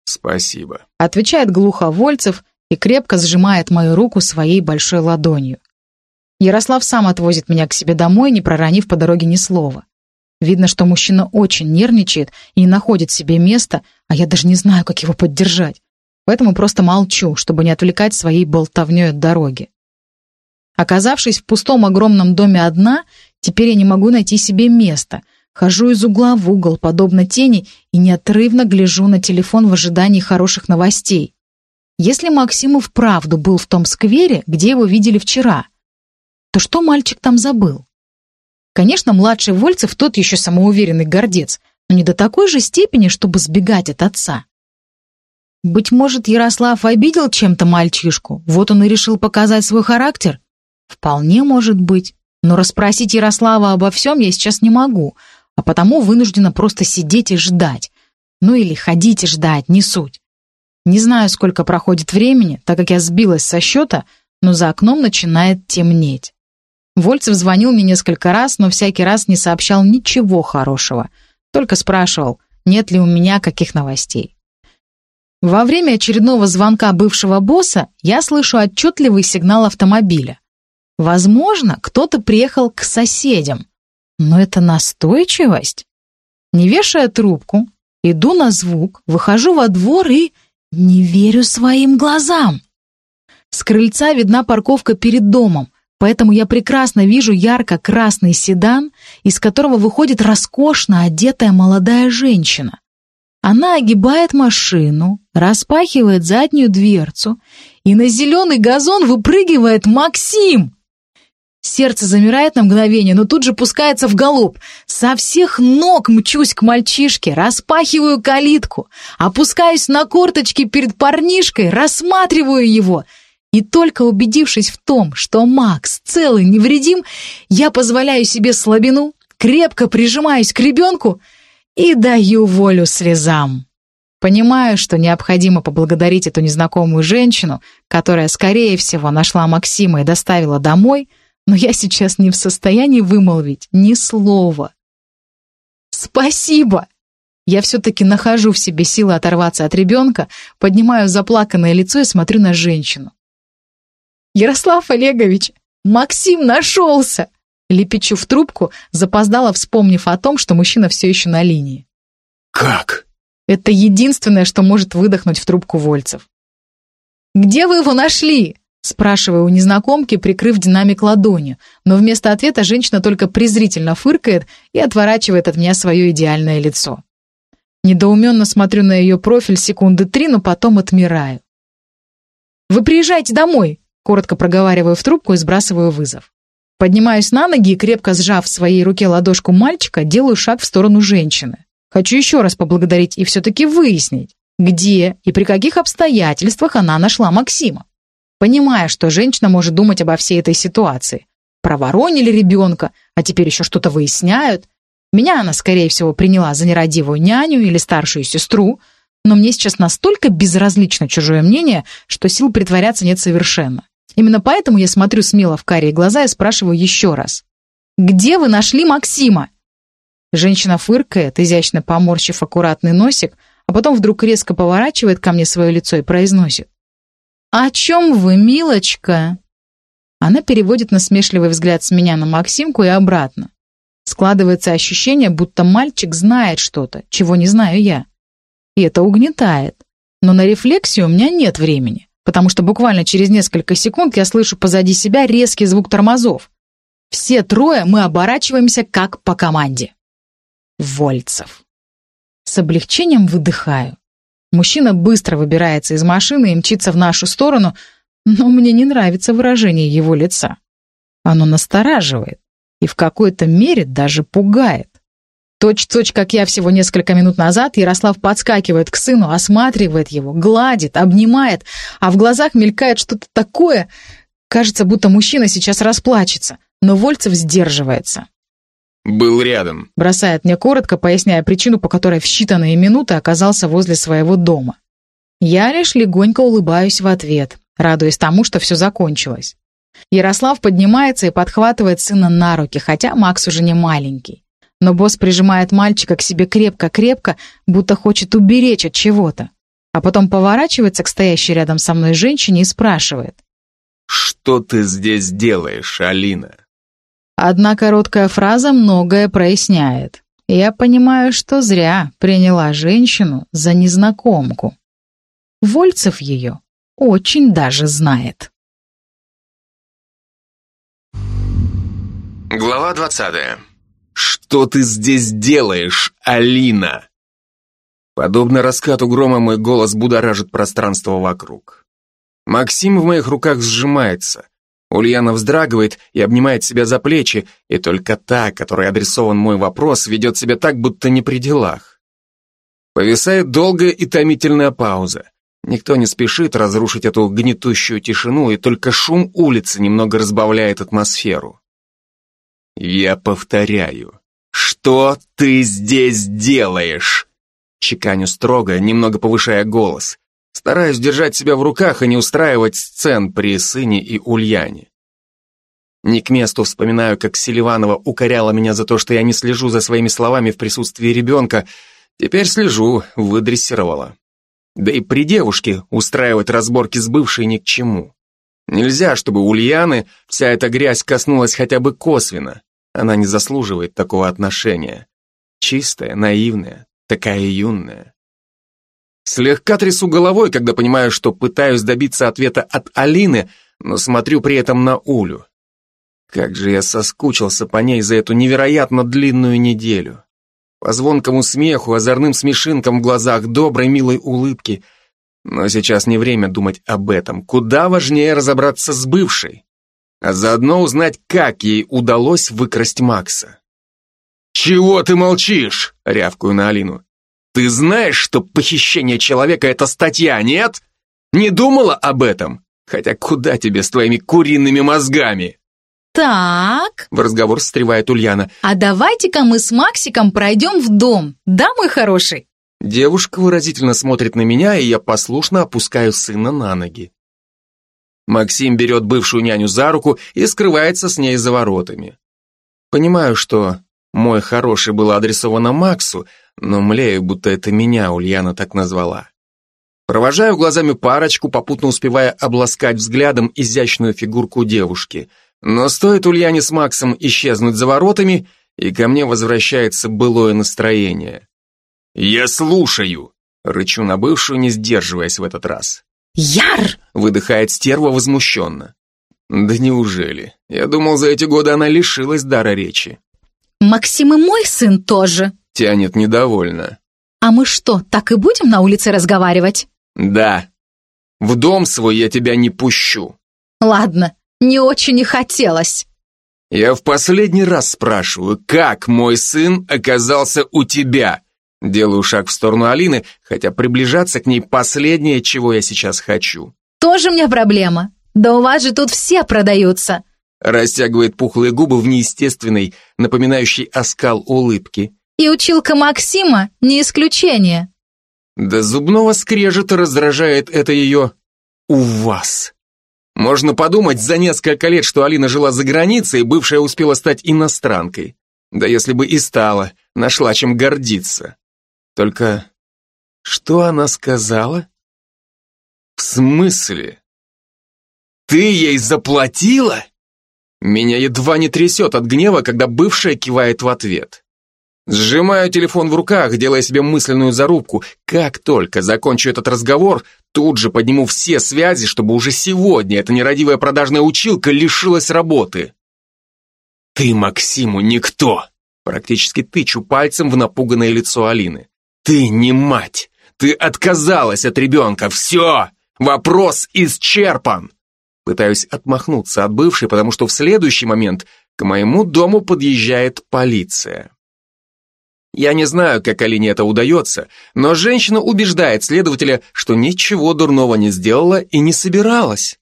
«Спасибо», — отвечает глухо Вольцев и крепко сжимает мою руку своей большой ладонью. Ярослав сам отвозит меня к себе домой, не проронив по дороге ни слова. Видно, что мужчина очень нервничает и не находит себе места, а я даже не знаю, как его поддержать. Поэтому просто молчу, чтобы не отвлекать своей болтовней от дороги. Оказавшись в пустом огромном доме одна, теперь я не могу найти себе места — Хожу из угла в угол, подобно тени, и неотрывно гляжу на телефон в ожидании хороших новостей. Если Максимов вправду был в том сквере, где его видели вчера, то что мальчик там забыл? Конечно, младший Вольцев тот еще самоуверенный гордец, но не до такой же степени, чтобы сбегать от отца. Быть может, Ярослав обидел чем-то мальчишку, вот он и решил показать свой характер? Вполне может быть. Но расспросить Ярослава обо всем я сейчас не могу, а потому вынуждена просто сидеть и ждать. Ну или ходить и ждать, не суть. Не знаю, сколько проходит времени, так как я сбилась со счета, но за окном начинает темнеть. Вольцев звонил мне несколько раз, но всякий раз не сообщал ничего хорошего. Только спрашивал, нет ли у меня каких новостей. Во время очередного звонка бывшего босса я слышу отчетливый сигнал автомобиля. Возможно, кто-то приехал к соседям. Но это настойчивость. Не вешая трубку, иду на звук, выхожу во двор и не верю своим глазам. С крыльца видна парковка перед домом, поэтому я прекрасно вижу ярко-красный седан, из которого выходит роскошно одетая молодая женщина. Она огибает машину, распахивает заднюю дверцу, и на зеленый газон выпрыгивает Максим. Сердце замирает на мгновение, но тут же пускается в галоп. Со всех ног мчусь к мальчишке, распахиваю калитку, опускаюсь на корточки перед парнишкой, рассматриваю его. И только убедившись в том, что Макс целый невредим, я позволяю себе слабину, крепко прижимаюсь к ребенку и даю волю слезам. Понимаю, что необходимо поблагодарить эту незнакомую женщину, которая, скорее всего, нашла Максима и доставила домой — но я сейчас не в состоянии вымолвить ни слова. «Спасибо!» Я все-таки нахожу в себе силы оторваться от ребенка, поднимаю заплаканное лицо и смотрю на женщину. «Ярослав Олегович, Максим нашелся!» Лепечу в трубку, запоздала, вспомнив о том, что мужчина все еще на линии. «Как?» Это единственное, что может выдохнуть в трубку Вольцев. «Где вы его нашли?» Спрашиваю у незнакомки, прикрыв динамик ладонью, но вместо ответа женщина только презрительно фыркает и отворачивает от меня свое идеальное лицо. Недоуменно смотрю на ее профиль секунды три, но потом отмираю. «Вы приезжайте домой!» Коротко проговариваю в трубку и сбрасываю вызов. Поднимаюсь на ноги и, крепко сжав в своей руке ладошку мальчика, делаю шаг в сторону женщины. Хочу еще раз поблагодарить и все-таки выяснить, где и при каких обстоятельствах она нашла Максима понимая, что женщина может думать обо всей этой ситуации. Проворонили ребенка, а теперь еще что-то выясняют. Меня она, скорее всего, приняла за нерадивую няню или старшую сестру, но мне сейчас настолько безразлично чужое мнение, что сил притворяться нет совершенно. Именно поэтому я смотрю смело в карие глаза и спрашиваю еще раз. «Где вы нашли Максима?» Женщина фыркает, изящно поморщив аккуратный носик, а потом вдруг резко поворачивает ко мне свое лицо и произносит. «О чем вы, милочка?» Она переводит насмешливый взгляд с меня на Максимку и обратно. Складывается ощущение, будто мальчик знает что-то, чего не знаю я. И это угнетает. Но на рефлексию у меня нет времени, потому что буквально через несколько секунд я слышу позади себя резкий звук тормозов. Все трое мы оборачиваемся как по команде. Вольцев. С облегчением выдыхаю. Мужчина быстро выбирается из машины и мчится в нашу сторону, но мне не нравится выражение его лица. Оно настораживает и в какой-то мере даже пугает. Точь-точь, как я всего несколько минут назад, Ярослав подскакивает к сыну, осматривает его, гладит, обнимает, а в глазах мелькает что-то такое. Кажется, будто мужчина сейчас расплачется, но Вольцев сдерживается. Был рядом. Бросает мне коротко, поясняя причину, по которой в считанные минуты оказался возле своего дома. Я лишь легонько улыбаюсь в ответ, радуясь тому, что все закончилось. Ярослав поднимается и подхватывает сына на руки, хотя Макс уже не маленький. Но босс прижимает мальчика к себе крепко-крепко, будто хочет уберечь от чего-то. А потом поворачивается к стоящей рядом со мной женщине и спрашивает. «Что ты здесь делаешь, Алина?» Одна короткая фраза многое проясняет. Я понимаю, что зря приняла женщину за незнакомку. Вольцев ее очень даже знает. Глава двадцатая. «Что ты здесь делаешь, Алина?» Подобно раскату грома мой голос будоражит пространство вокруг. Максим в моих руках сжимается. Ульяна вздрагивает и обнимает себя за плечи, и только та, которой адресован мой вопрос, ведет себя так, будто не при делах. Повисает долгая и томительная пауза. Никто не спешит разрушить эту гнетущую тишину, и только шум улицы немного разбавляет атмосферу. Я повторяю, Что ты здесь делаешь? Чеканю строго, немного повышая голос. Стараюсь держать себя в руках и не устраивать сцен при сыне и Ульяне. Не к месту вспоминаю, как Селиванова укоряла меня за то, что я не слежу за своими словами в присутствии ребенка. Теперь слежу, выдрессировала. Да и при девушке устраивать разборки с бывшей ни к чему. Нельзя, чтобы Ульяны вся эта грязь коснулась хотя бы косвенно. Она не заслуживает такого отношения. Чистая, наивная, такая юная. Слегка трясу головой, когда понимаю, что пытаюсь добиться ответа от Алины, но смотрю при этом на Улю. Как же я соскучился по ней за эту невероятно длинную неделю. По звонкому смеху, озорным смешинкам в глазах, доброй, милой улыбки. Но сейчас не время думать об этом. Куда важнее разобраться с бывшей. А заодно узнать, как ей удалось выкрасть Макса. «Чего ты молчишь?» — рявкую на Алину. «Ты знаешь, что похищение человека — это статья, нет? Не думала об этом? Хотя куда тебе с твоими куриными мозгами?» «Так...» — в разговор встревает Ульяна. «А давайте-ка мы с Максиком пройдем в дом, да, мой хороший?» Девушка выразительно смотрит на меня, и я послушно опускаю сына на ноги. Максим берет бывшую няню за руку и скрывается с ней за воротами. Понимаю, что мой хороший был адресовано Максу, но млею, будто это меня Ульяна так назвала. Провожаю глазами парочку, попутно успевая обласкать взглядом изящную фигурку девушки – но стоит Ульяне с Максом исчезнуть за воротами, и ко мне возвращается былое настроение. «Я слушаю!» — рычу на бывшую, не сдерживаясь в этот раз. «Яр!» — выдыхает стерва возмущенно. «Да неужели? Я думал, за эти годы она лишилась дара речи». «Максим и мой сын тоже!» — тянет недовольно. «А мы что, так и будем на улице разговаривать?» «Да. В дом свой я тебя не пущу». «Ладно, не очень и хотелось. Я в последний раз спрашиваю, как мой сын оказался у тебя? Делаю шаг в сторону Алины, хотя приближаться к ней последнее, чего я сейчас хочу. Тоже мне проблема. Да у вас же тут все продаются. Растягивает пухлые губы в неестественной, напоминающей оскал улыбки. И училка Максима не исключение. До зубного скрежета раздражает это ее «у вас». Можно подумать, за несколько лет, что Алина жила за границей, бывшая успела стать иностранкой. Да если бы и стала, нашла чем гордиться. Только что она сказала? В смысле? Ты ей заплатила? Меня едва не трясет от гнева, когда бывшая кивает в ответ. Сжимаю телефон в руках, делая себе мысленную зарубку. Как только закончу этот разговор, тут же подниму все связи, чтобы уже сегодня эта нерадивая продажная училка лишилась работы. Ты, Максиму, никто. Практически тычу пальцем в напуганное лицо Алины. Ты не мать. Ты отказалась от ребенка. Все. Вопрос исчерпан. Пытаюсь отмахнуться от бывшей, потому что в следующий момент к моему дому подъезжает полиция. Я не знаю, как Алине это удается, но женщина убеждает следователя, что ничего дурного не сделала и не собиралась.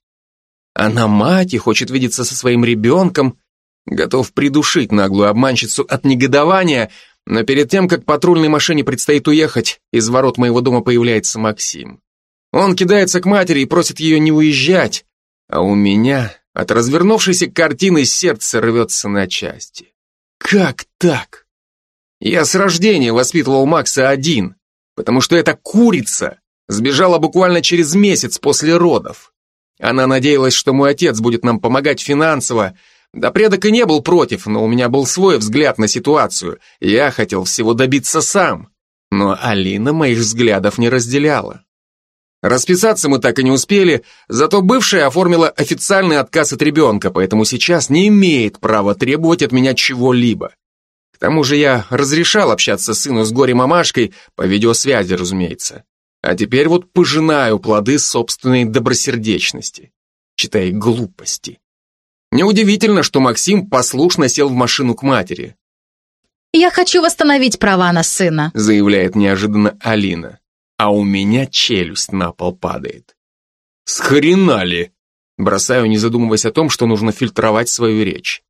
Она мать и хочет видеться со своим ребенком, готов придушить наглую обманщицу от негодования, но перед тем, как патрульной машине предстоит уехать, из ворот моего дома появляется Максим. Он кидается к матери и просит ее не уезжать, а у меня от развернувшейся картины сердце рвется на части. Как так? Я с рождения воспитывал Макса один, потому что эта курица сбежала буквально через месяц после родов. Она надеялась, что мой отец будет нам помогать финансово, да предок и не был против, но у меня был свой взгляд на ситуацию, я хотел всего добиться сам. Но Алина моих взглядов не разделяла. Расписаться мы так и не успели, зато бывшая оформила официальный отказ от ребенка, поэтому сейчас не имеет права требовать от меня чего-либо. К тому же я разрешал общаться сыну с горе-мамашкой, по видеосвязи, разумеется. А теперь вот пожинаю плоды собственной добросердечности. Читай глупости. Неудивительно, что Максим послушно сел в машину к матери. «Я хочу восстановить права на сына», заявляет неожиданно Алина. А у меня челюсть на пол падает. С хрена ли? Бросаю, не задумываясь о том, что нужно фильтровать свою речь.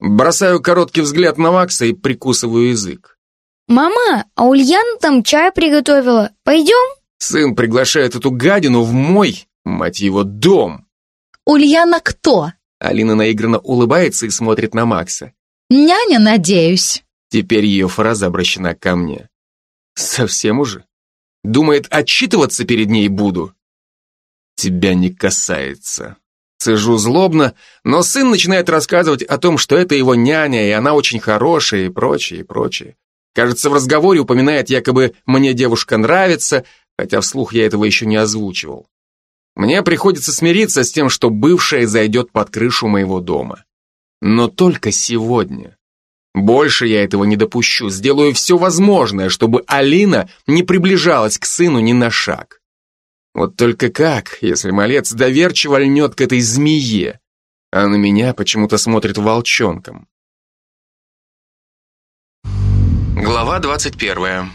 Бросаю короткий взгляд на Макса и прикусываю язык. «Мама, а Ульяна там чай приготовила. Пойдем?» Сын приглашает эту гадину в мой, мать его, дом. «Ульяна кто?» Алина наигранно улыбается и смотрит на Макса. «Няня, надеюсь». Теперь ее фраза обращена ко мне. Совсем уже? Думает, отчитываться перед ней буду? Тебя не касается. Сижу злобно, но сын начинает рассказывать о том, что это его няня, и она очень хорошая, и прочее, и прочее. Кажется, в разговоре упоминает якобы «мне девушка нравится», хотя вслух я этого еще не озвучивал. Мне приходится смириться с тем, что бывшая зайдет под крышу моего дома. Но только сегодня. Больше я этого не допущу, сделаю все возможное, чтобы Алина не приближалась к сыну ни на шаг. Вот только как, если малец доверчиво льнет к этой змее, а на меня почему-то смотрит волчонком. Глава 21.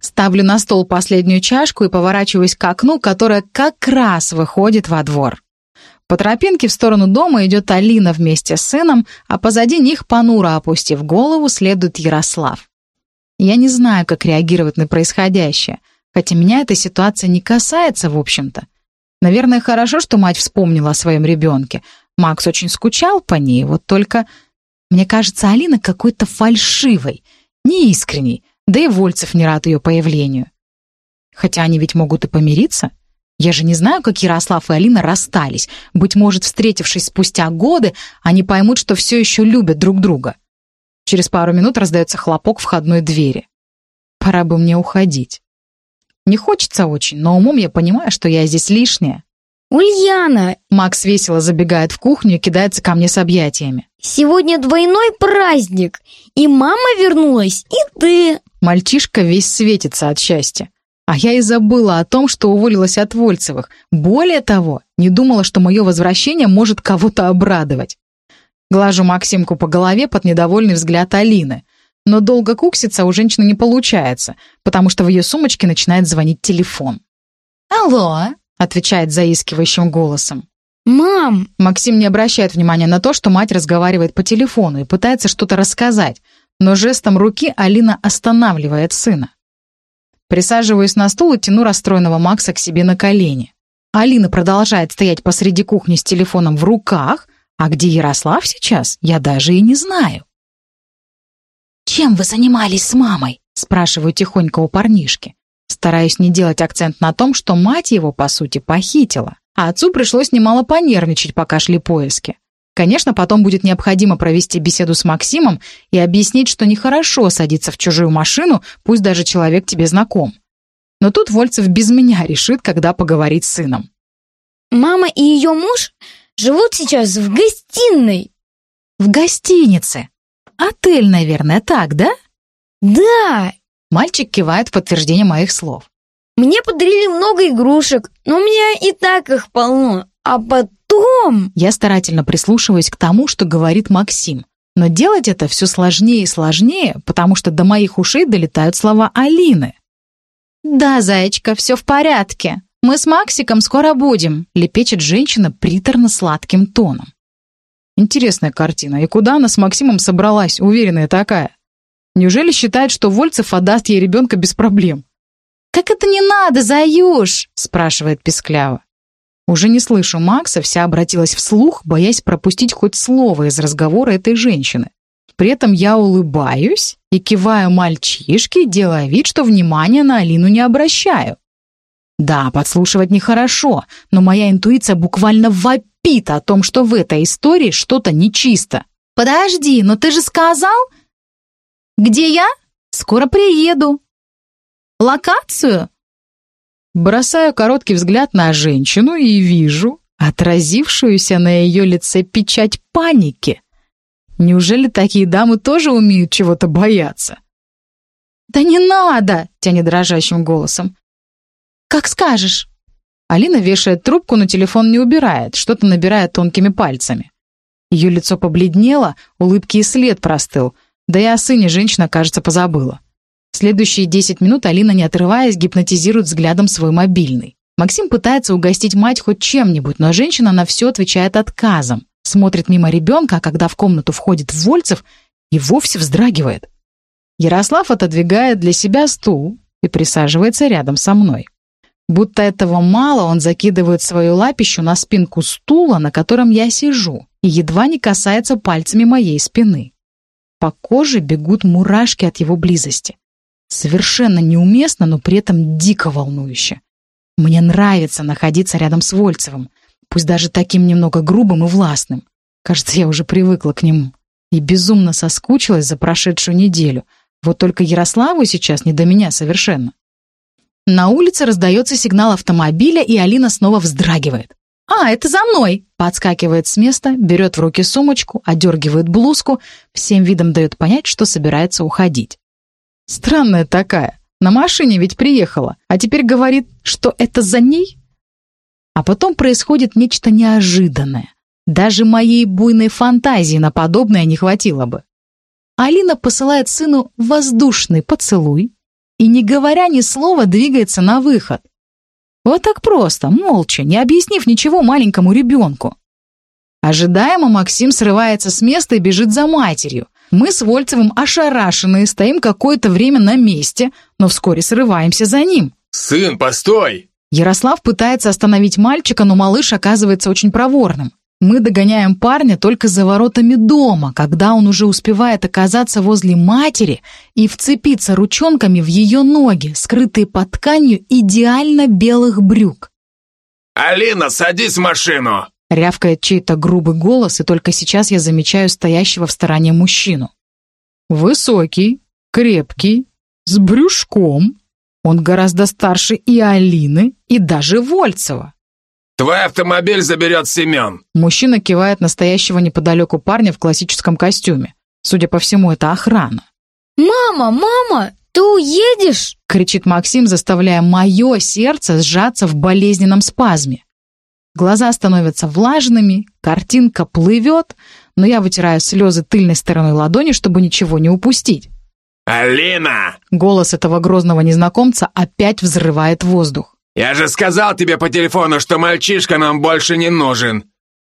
Ставлю на стол последнюю чашку и поворачиваюсь к окну, которое как раз выходит во двор. По тропинке в сторону дома идет Алина вместе с сыном, а позади них, понуро опустив голову, следует Ярослав. Я не знаю, как реагировать на происходящее, хотя меня эта ситуация не касается, в общем-то. Наверное, хорошо, что мать вспомнила о своем ребенке. Макс очень скучал по ней, вот только... Мне кажется, Алина какой-то фальшивой, неискренней, да и Вольцев не рад ее появлению. Хотя они ведь могут и помириться. Я же не знаю, как Ярослав и Алина расстались. Быть может, встретившись спустя годы, они поймут, что все еще любят друг друга. Через пару минут раздается хлопок входной двери. Пора бы мне уходить. Не хочется очень, но умом я понимаю, что я здесь лишняя. «Ульяна, Макс весело забегает в кухню и кидается ко мне с объятиями. сегодня двойной праздник, и мама вернулась, и ты!» Мальчишка весь светится от счастья. А я и забыла о том, что уволилась от Вольцевых. Более того, не думала, что мое возвращение может кого-то обрадовать. Глажу Максимку по голове под недовольный взгляд Алины. Но долго кукситься у женщины не получается, потому что в ее сумочке начинает звонить телефон. «Алло», — отвечает заискивающим голосом. «Мам, Максим не обращает внимания на то, что мать разговаривает по телефону и пытается что-то рассказать, но жестом руки Алина останавливает сына. Присаживаюсь на стул и тяну расстроенного Макса к себе на колени. Алина продолжает стоять посреди кухни с телефоном в руках, а где Ярослав сейчас, я даже и не знаю. Чем вы занимались с мамой? Спрашиваю тихонько у парнишки. Стараюсь не делать акцент на том, что мать его, по сути, похитила. А отцу пришлось немало понервничать, пока шли поиски. Конечно, потом будет необходимо провести беседу с Максимом и объяснить, что нехорошо садиться в чужую машину, пусть даже человек тебе знаком. Но тут Вольцев без меня решит, когда поговорить с сыном. мама и ее муж живут сейчас в гостиной». В гостинице. Отель, наверное, так, да? «Да, Мальчик кивает в подтверждение моих слов. мне подарили много игрушек, но у меня и так их полно. А потом...» Я старательно прислушиваюсь к тому, что говорит Максим. Но делать это все сложнее и сложнее, потому что до моих ушей долетают слова Алины. «Да, зайчка, все в порядке. Мы с Максиком скоро будем», — лепечет женщина приторно-сладким тоном. Интересная картина. И куда она с Максимом собралась, уверенная такая? Неужели считает, что Вольцев отдаст ей ребенка без проблем? «Как это не надо, Заюш?» — спрашивает Песклява. Уже не слышу Макса, вся обратилась вслух, боясь пропустить хоть слово из разговора этой женщины. При этом я улыбаюсь и киваю мальчишке, делая вид, что внимания на Алину не обращаю. Да, подслушивать нехорошо, но моя интуиция буквально вопит о том, что в этой истории что-то нечисто. «Подожди, но ты же сказал...» «Где я? Скоро приеду». «Локацию?» Бросаю короткий взгляд на женщину и вижу отразившуюся на ее лице печать паники. Неужели такие дамы тоже умеют чего-то бояться? «Да не надо!» — тянет дрожащим голосом. «Как скажешь». Алина вешает трубку, но телефон не убирает, что-то набирает тонкими пальцами. Ее лицо побледнело, улыбки и след простыл, да и о сыне женщина, кажется, позабыла. Следующие 10 минут Алина, не отрываясь, гипнотизирует взглядом свой мобильный. Максим пытается угостить мать хоть чем-нибудь, но женщина на все отвечает отказом. Смотрит мимо ребенка, а когда в комнату входит Вольцев, и вовсе вздрагивает. Ярослав отодвигает для себя стул и присаживается рядом со мной. Будто этого мало, он закидывает свою лапищу на спинку стула, на котором я сижу, и едва не касается пальцами моей спины. По коже бегут мурашки от его близости. Совершенно неуместно, но при этом дико волнующе. Мне нравится находиться рядом с Вольцевым, пусть даже таким немного грубым и властным. Кажется, я уже привыкла к нему. И безумно соскучилась за прошедшую неделю. Вот только Ярославу сейчас не до меня совершенно. На улице раздается сигнал автомобиля, и Алина снова вздрагивает. «А, это за мной!» Подскакивает с места, берет в руки сумочку, одергивает блузку, всем видом дает понять, что собирается уходить. Странная такая. На машине ведь приехала, а теперь говорит, что это за ней? А потом происходит нечто неожиданное. Даже моей буйной фантазии на подобное не хватило бы. Алина посылает сыну воздушный поцелуй, и, не говоря ни слова, двигается на выход. Вот так просто, молча, не объяснив ничего маленькому ребенку. Ожидаемо Максим срывается с места и бежит за матерью. Мы с Вольцевым ошарашенные, стоим какое-то время на месте, но вскоре срываемся за ним. «Сын, постой!» Ярослав пытается остановить мальчика, но малыш оказывается очень проворным. Мы догоняем парня только за воротами дома, когда он уже успевает оказаться возле матери и вцепиться ручонками в ее ноги, скрытые под тканью идеально белых брюк. «Алина, садись в машину!» Рявкает чей-то грубый голос, и только сейчас я замечаю стоящего в стороне мужчину. Высокий, крепкий, с брюшком. Он гораздо старше и Алины, и даже Вольцева. «Твой автомобиль заберет Семен!» Мужчина кивает настоящего неподалеку парня в классическом костюме. Судя по всему, это охрана. «Мама, мама, ты уедешь?» — кричит Максим, заставляя мое сердце сжаться в болезненном спазме. Глаза становятся влажными, картинка плывет, но я вытираю слезы тыльной стороной ладони, чтобы ничего не упустить. «Алина!» Голос этого грозного незнакомца опять взрывает воздух. «Я же сказал тебе по телефону, что мальчишка нам больше не нужен.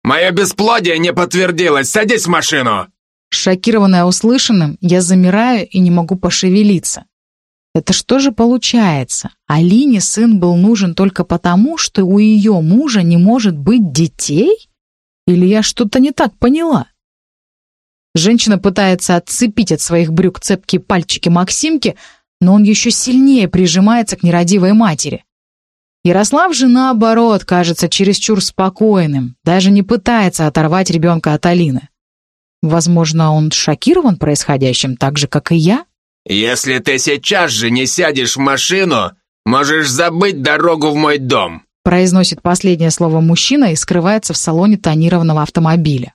Мое бесплодие не подтвердилось. Садись в машину!» Шокированная услышанным, я замираю и не могу пошевелиться. Это что же получается? Алине сын был нужен только потому, что у ее мужа не может быть детей? Или я что-то не так поняла? Женщина пытается отцепить от своих брюк цепкие пальчики Максимки, но он еще сильнее прижимается к нерадивой матери. Ярослав же, наоборот, кажется чересчур спокойным, даже не пытается оторвать ребенка от Алины. Возможно, он шокирован происходящим так же, как и я? «Если ты сейчас же не сядешь в машину, можешь забыть дорогу в мой дом», произносит последнее слово мужчина и скрывается в салоне тонированного автомобиля.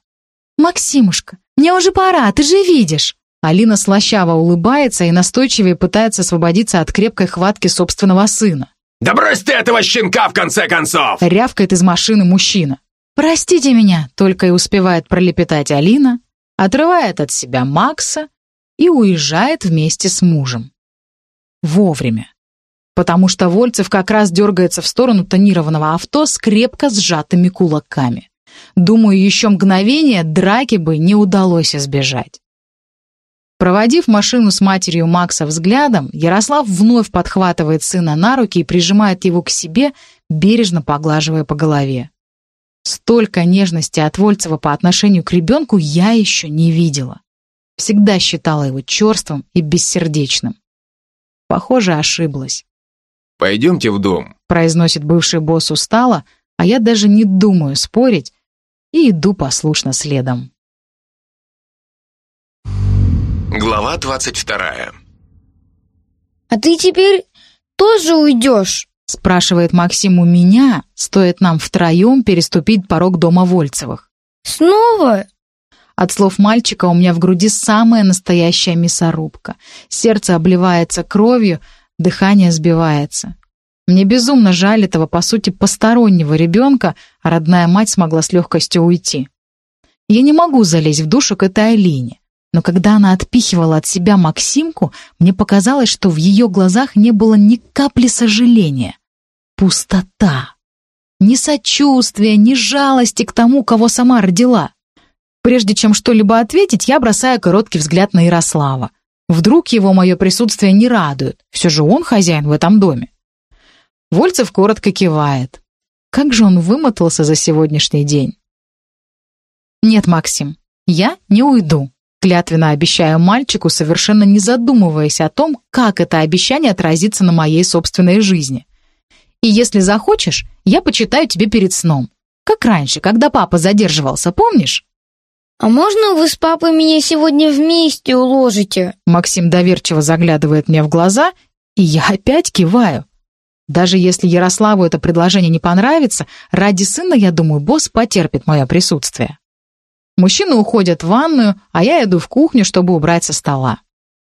«Максимушка, мне уже пора, ты же видишь!» Алина слащаво улыбается и настойчивее пытается освободиться от крепкой хватки собственного сына. «Да брось ты этого щенка, в конце концов!» Рявкает из машины мужчина. «Простите меня!» — только и успевает пролепетать Алина, отрывает от себя Макса и уезжает вместе с мужем. Вовремя. Потому что Вольцев как раз дергается в сторону тонированного авто с крепко сжатыми кулаками. Думаю, еще мгновение драки бы не удалось избежать. Проводив машину с матерью Макса взглядом, Ярослав вновь подхватывает сына на руки и прижимает его к себе, бережно поглаживая по голове. Столько нежности от Вольцева по отношению к ребенку я еще не видела. Всегда считала его черствым и бессердечным. Похоже, ошиблась. «Пойдемте в дом», — произносит бывший босс устало, а я даже не думаю спорить и иду послушно следом. Глава 22. «А ты теперь тоже уйдешь?» спрашивает Максим у меня, стоит нам втроем переступить порог дома Вольцевых. «Снова?» От слов мальчика у меня в груди самая настоящая мясорубка. Сердце обливается кровью, дыхание сбивается. Мне безумно жаль этого, по сути, постороннего ребенка, а родная мать смогла с легкостью уйти. Я не могу залезть в душу к этой Алине. Но когда она отпихивала от себя Максимку, мне показалось, что в ее глазах не было ни капли сожаления. Пустота. Ни сочувствия, ни жалости к тому, кого сама родила. прежде чем что-либо ответить, я бросаю короткий взгляд на Ярослава. Вдруг его мое присутствие не радует. Все же он хозяин в этом доме. Вольцев коротко кивает. Как же он вымотался за сегодняшний день. «Нет, Максим, я не уйду», клятвенно обещаю мальчику, совершенно не задумываясь о том, как это обещание отразится на моей собственной жизни. И если захочешь, я почитаю тебе перед сном. Как раньше, когда папа задерживался, помнишь? «А можно вы с папой меня сегодня вместе уложите?» Максим доверчиво заглядывает мне в глаза, и я опять киваю. Даже если Ярославу это предложение не понравится, ради сына, я думаю, босс потерпит мое присутствие. Мужчины уходят в ванную, а я иду в кухню, чтобы убрать со стола.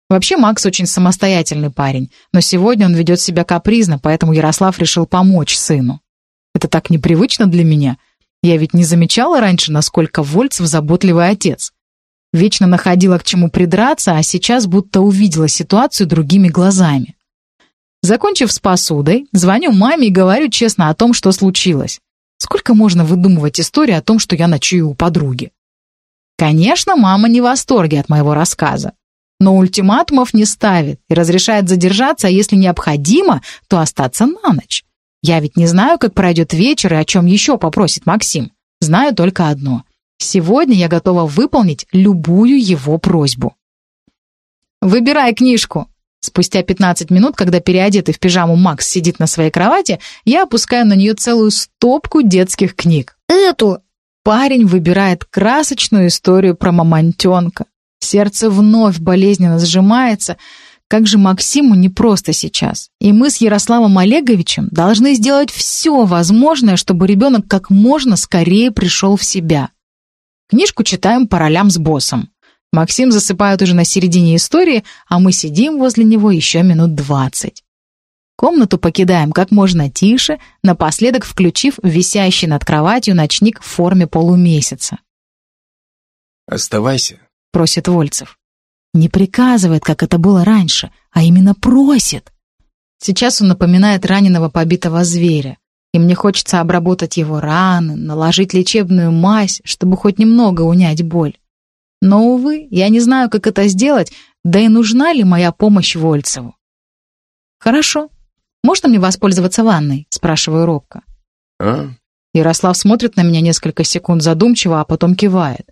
Вообще Макс очень самостоятельный парень, но сегодня он ведет себя капризно, поэтому Ярослав решил помочь сыну. Это так непривычно для меня. Я ведь не замечала раньше, насколько Вольцев заботливый отец. Вечно находила к чему придраться, а сейчас будто увидела ситуацию другими глазами. Закончив с посудой, звоню маме и говорю честно о том, что случилось. Сколько можно выдумывать истории о том, что я ночую у подруги? Конечно, мама не в восторге от моего рассказа, но ультиматумов не ставит и разрешает задержаться, а если необходимо, то остаться на ночь. Я ведь не знаю, как пройдет вечер и о чем еще попросит Максим. Знаю только одно. Сегодня я готова выполнить любую его просьбу. «Выбирай книжку!» Спустя 15 минут, когда переодетый в пижаму Макс сидит на своей кровати, я опускаю на нее целую стопку детских книг. «Эту!» Парень выбирает красочную историю про мамонтенка. Сердце вновь болезненно сжимается. Как же Максиму непросто сейчас. И мы с Ярославом Олеговичем должны сделать все возможное, чтобы ребенок как можно скорее пришел в себя. Книжку читаем по ролям с боссом. Максим засыпает уже на середине истории, а мы сидим возле него еще минут двадцать. Комнату покидаем как можно тише, напоследок включив висящий над кроватью ночник в форме полумесяца. «Оставайся», — просит Вольцев. Не приказывает, как это было раньше, а именно просит. Сейчас он напоминает раненого побитого зверя, и мне хочется обработать его раны, наложить лечебную мазь, чтобы хоть немного унять боль. Но, увы, я не знаю, как это сделать, да и нужна ли моя помощь Вольцеву. «Хорошо», «Можно мне воспользоваться ванной?» — спрашиваю робко. «А?» Ярослав смотрит на меня несколько секунд задумчиво, а потом кивает.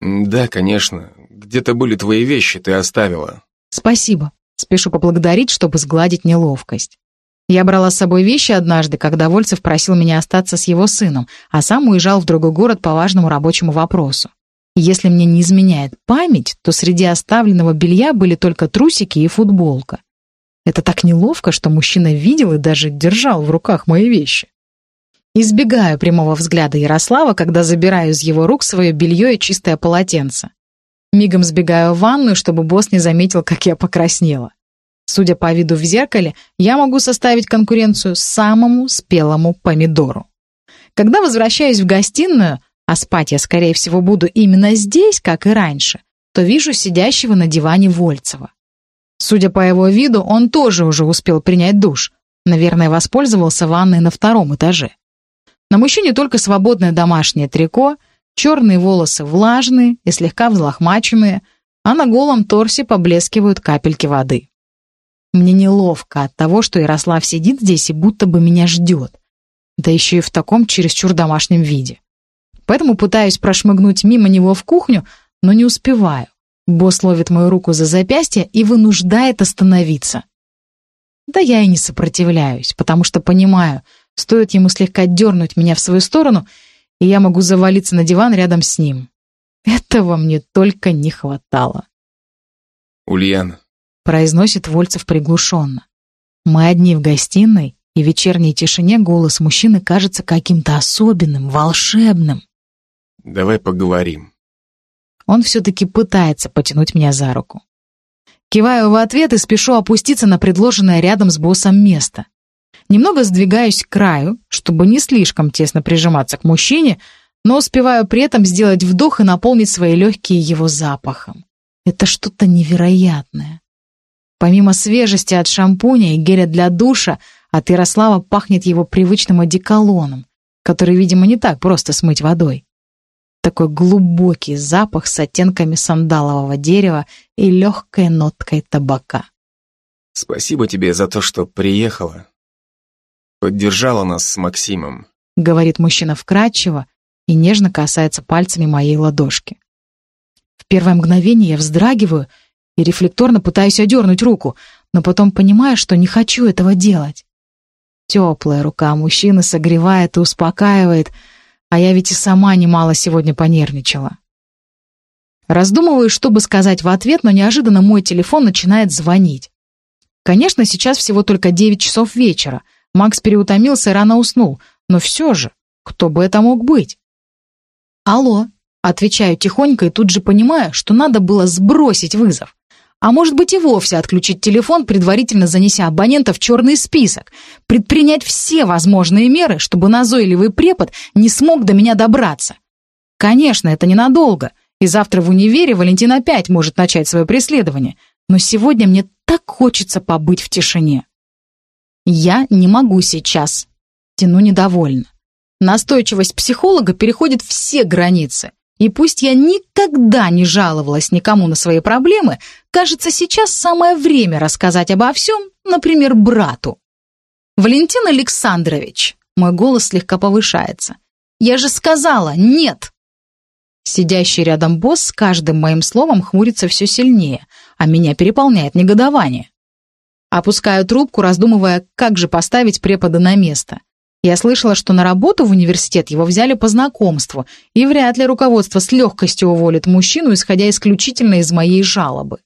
«Да, конечно. Где-то были твои вещи, ты оставила». «Спасибо». Спешу поблагодарить, чтобы сгладить неловкость. Я брала с собой вещи однажды, когда Вольцев просил меня остаться с его сыном, а сам уезжал в другой город по важному рабочему вопросу. если мне не изменяет память, то среди оставленного белья были только трусики и футболка. Это так неловко, что мужчина видел и даже держал в руках мои вещи. Избегаю прямого взгляда Ярослава, когда забираю из его рук свое белье и чистое полотенце. Мигом сбегаю в ванную, чтобы босс не заметил, как я покраснела. Судя по виду в зеркале, я могу составить конкуренцию самому спелому помидору. Когда возвращаюсь в гостиную, а спать я, скорее всего, буду именно здесь, как и раньше, то вижу сидящего на диване Вольцева. Судя по его виду, он тоже уже успел принять душ. Наверное, воспользовался ванной на втором этаже. На мужчине только свободное домашнее трико, черные волосы влажные и слегка взлохмаченные, а на голом торсе поблескивают капельки воды. Мне неловко от того, что Ярослав сидит здесь и будто бы меня ждет. Да еще и в таком чересчур домашнем виде. Поэтому пытаюсь прошмыгнуть мимо него в кухню, но не успеваю. Босс ловит мою руку за запястье и вынуждает остановиться. Да я и не сопротивляюсь, потому что понимаю, стоит ему слегка дернуть меня в свою сторону, и я могу завалиться на диван рядом с ним. Этого мне только не хватало. «Ульян», — произносит Вольцев приглушенно. Мы одни в гостиной, и в вечерней тишине голос мужчины кажется каким-то особенным, волшебным. «Давай поговорим». Он все-таки пытается потянуть меня за руку. Киваю в ответ и спешу опуститься на предложенное рядом с боссом место. Немного сдвигаюсь к краю, чтобы не слишком тесно прижиматься к мужчине, но успеваю при этом сделать вдох и наполнить свои легкие его запахом. Это что-то невероятное. Помимо свежести от шампуня и геля для душа, от Ярослава пахнет его привычным одеколоном, который, видимо, не так просто смыть водой. Такой глубокий запах с оттенками сандалового дерева и легкой ноткой табака. «Спасибо тебе за то, что приехала. Поддержала нас с Максимом», — говорит мужчина вкрадчиво и нежно касается пальцами моей ладошки. В первое мгновение я вздрагиваю и рефлекторно пытаюсь одернуть руку, но потом понимаю, что не хочу этого делать. Теплая рука мужчины согревает и успокаивает, а я ведь и сама немало сегодня понервничала. Раздумываю, что бы сказать в ответ, но неожиданно мой телефон начинает звонить. Конечно, сейчас всего только 9 часов вечера. Макс переутомился и рано уснул, но все же, кто бы это мог быть? «Алло», — отвечаю тихонько и тут же понимаю, что надо было сбросить вызов. А может быть и вовсе отключить телефон, предварительно занеся абонента в черный список, предпринять все возможные меры, чтобы назойливый препод не смог до меня добраться. Конечно, это ненадолго, и завтра в универе Валентин опять может начать свое преследование, но сегодня мне так хочется побыть в тишине. Я не могу сейчас. Тяну недовольно. Настойчивость психолога переходит все границы. И пусть я никогда не жаловалась никому на свои проблемы, кажется, сейчас самое время рассказать обо всем, например, брату. «Валентин Александрович», мой голос слегка повышается, «я же сказала, нет!» Сидящий рядом босс с каждым моим словом хмурится все сильнее, а меня переполняет негодование. Опускаю трубку, раздумывая, как же поставить препода на место. Я слышала, что на работу в университет его взяли по знакомству, и вряд ли руководство с легкостью уволит мужчину, исходя исключительно из моей жалобы.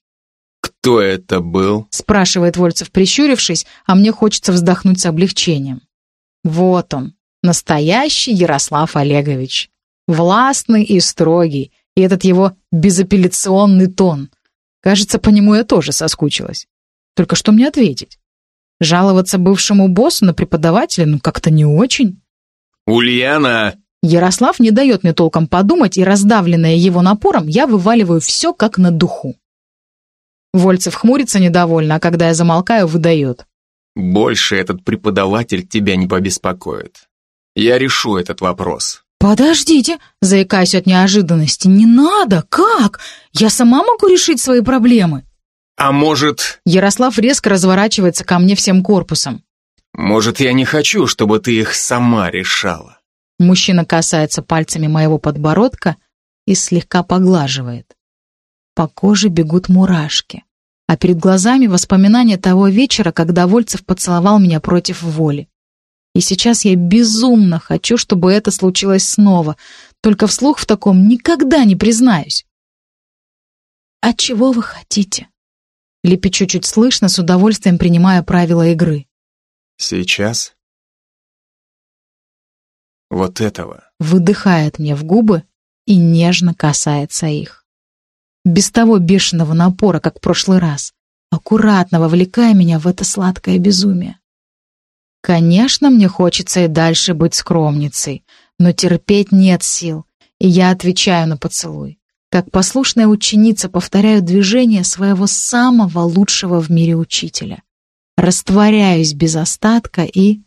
«Кто это был?» – спрашивает Вольцев, прищурившись, а мне хочется вздохнуть с облегчением. Вот он, настоящий Ярослав Олегович. Властный и строгий, и этот его безапелляционный тон. Кажется, по нему я тоже соскучилась. Только что мне ответить? Жаловаться бывшему боссу на преподавателя ну как-то не очень. «Ульяна!» Ярослав не дает мне толком подумать, и раздавленная его напором, я вываливаю все как на духу. Вольцев хмурится недовольно, а когда я замолкаю, выдает. «Больше этот преподаватель тебя не побеспокоит. Я решу этот вопрос». «Подождите!» — заикаюсь от неожиданности. «Не надо! Как? Я сама могу решить свои проблемы!» А может... Ярослав резко разворачивается ко мне всем корпусом. Может, я не хочу, чтобы ты их сама решала. Мужчина касается пальцами моего подбородка и слегка поглаживает. По коже бегут мурашки, а перед глазами воспоминания того вечера, когда Вольцев поцеловал меня против воли. И сейчас я безумно хочу, чтобы это случилось снова, только вслух в таком никогда не признаюсь. «А чего вы хотите?» Лепечу чуть слышно, с удовольствием принимая правила игры. Сейчас? Вот этого. Выдыхает мне в губы и нежно касается их. Без того бешеного напора, как в прошлый раз, аккуратно вовлекая меня в это сладкое безумие. Конечно, мне хочется и дальше быть скромницей, но терпеть нет сил, и я отвечаю на поцелуй. Как послушная ученица повторяю движения своего самого лучшего в мире учителя. Растворяюсь без остатка и...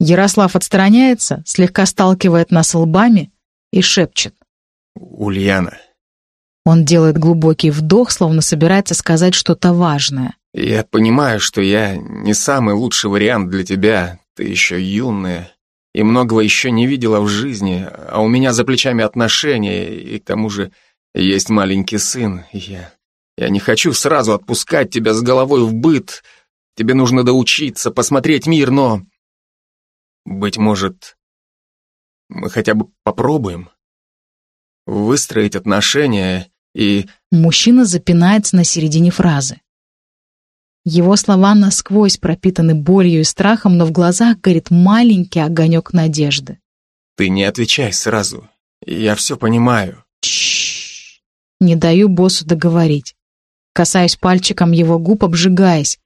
Ярослав отстраняется, слегка сталкивает нас лбами и шепчет. «Ульяна». Он делает глубокий вдох, словно собирается сказать что-то важное. «Я понимаю, что я не самый лучший вариант для тебя. Ты еще юная и многого еще не видела в жизни, а у меня за плечами отношения, и к тому же есть маленький сын, я... Я не хочу сразу отпускать тебя с головой в быт. Тебе нужно доучиться, посмотреть мир, но... Быть может, мы хотя бы попробуем выстроить отношения и... Мужчина запинается на середине фразы. Его слова насквозь пропитаны болью и страхом, но в глазах горит маленький огонек надежды. «Ты не отвечай сразу. Я все понимаю». Чш. Не даю боссу договорить. Касаюсь пальчиком его губ, обжигаясь.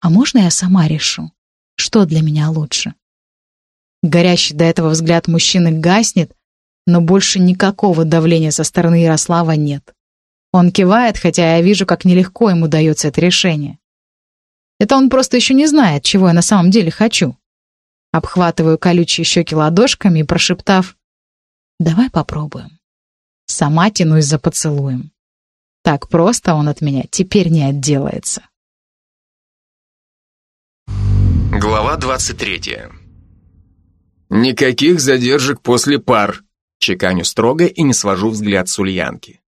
А можно я сама решу, что для меня лучше? Горящий до этого взгляд мужчины гаснет, но больше никакого давления со стороны Ярослава нет. Он кивает, хотя я вижу, как нелегко ему дается это решение. Это он просто еще не знает, чего я на самом деле хочу. Обхватываю колючие щеки ладошками и, прошептав Давай попробуем. Сама тянусь за поцелуем. Так просто он от меня теперь не отделается. Глава 23. Никаких задержек после пар. Чеканю строго и не свожу взгляд с Ульянки.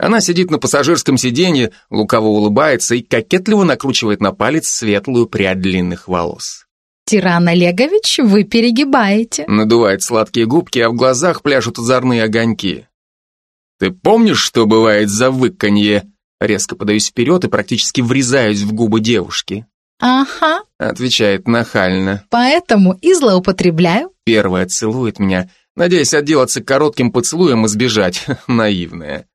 Она сидит на пассажирском сиденье, лукаво улыбается и кокетливо накручивает на палец светлую прядь длинных волос. «Тиран Олегович, вы перегибаете». Надувает сладкие губки, а в глазах пляшут озорные огоньки. «Ты помнишь, что бывает за выканье?» Резко подаюсь вперед и практически врезаюсь в губы девушки. «Ага», — отвечает нахально. «Поэтому и злоупотребляю». Первая целует меня, надеясь отделаться коротким поцелуем и сбежать. Наивная.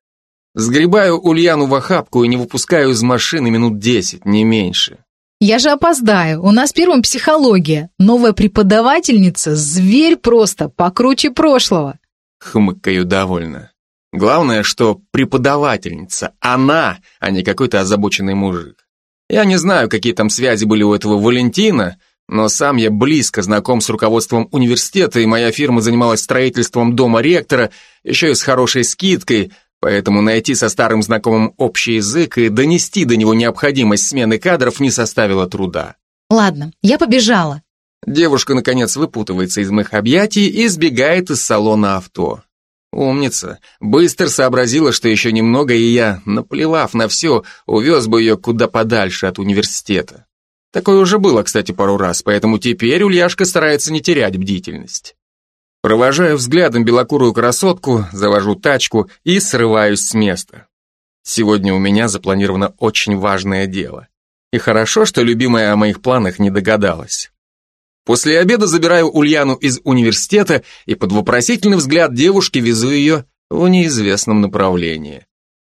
Сгребаю Ульяну в охапку и не выпускаю из машины минут десять, не меньше. Я же опоздаю, у нас первым психология. Новая преподавательница, зверь просто, покруче прошлого. Хмыкаю довольно. Главное, что преподавательница, она, а не какой-то озабоченный мужик. Я не знаю, какие там связи были у этого Валентина, но сам я близко знаком с руководством университета, и моя фирма занималась строительством дома ректора, еще и с хорошей скидкой, поэтому найти со старым знакомым общий язык и донести до него необходимость смены кадров не составило труда. Ладно, я побежала. Девушка, наконец, выпутывается из моих объятий и сбегает из салона авто. Умница. Быстро сообразила, что еще немного, и я, наплевав на все, увез бы ее куда подальше от университета. Такое уже было, кстати, пару раз, поэтому теперь Ульяшка старается не терять бдительность. Провожаю взглядом белокурую красотку, завожу тачку и срываюсь с места. Сегодня у меня запланировано очень важное дело. И хорошо, что любимая о моих планах не догадалась. После обеда забираю Ульяну из университета и под вопросительный взгляд девушки везу ее в неизвестном направлении.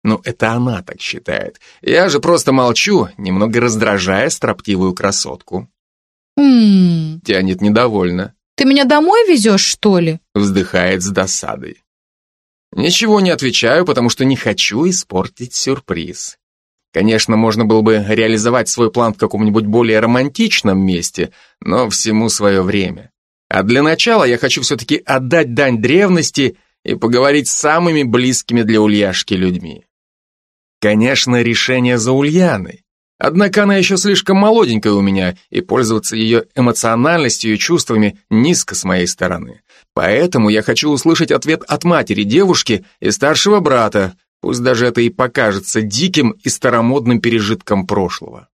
Ну, это она так считает. Я же просто молчу, немного раздражая строптивую красотку. «Ммм, Тянет недовольно, ты меня домой везешь, что ли?» вздыхает с досадой. Ничего не отвечаю, потому что не хочу испортить сюрприз. Конечно, можно было бы реализовать свой план в каком-нибудь более романтичном месте, но всему свое время. А для начала я хочу все-таки отдать дань древности и поговорить с самыми близкими для Ульяшки людьми. Конечно, решение за Ульяной. Однако она еще слишком молоденькая у меня, и пользоваться ее эмоциональностью и чувствами низко с моей стороны. Поэтому я хочу услышать ответ от матери девушки и старшего брата, Пусть даже это и покажется диким и старомодным пережитком прошлого.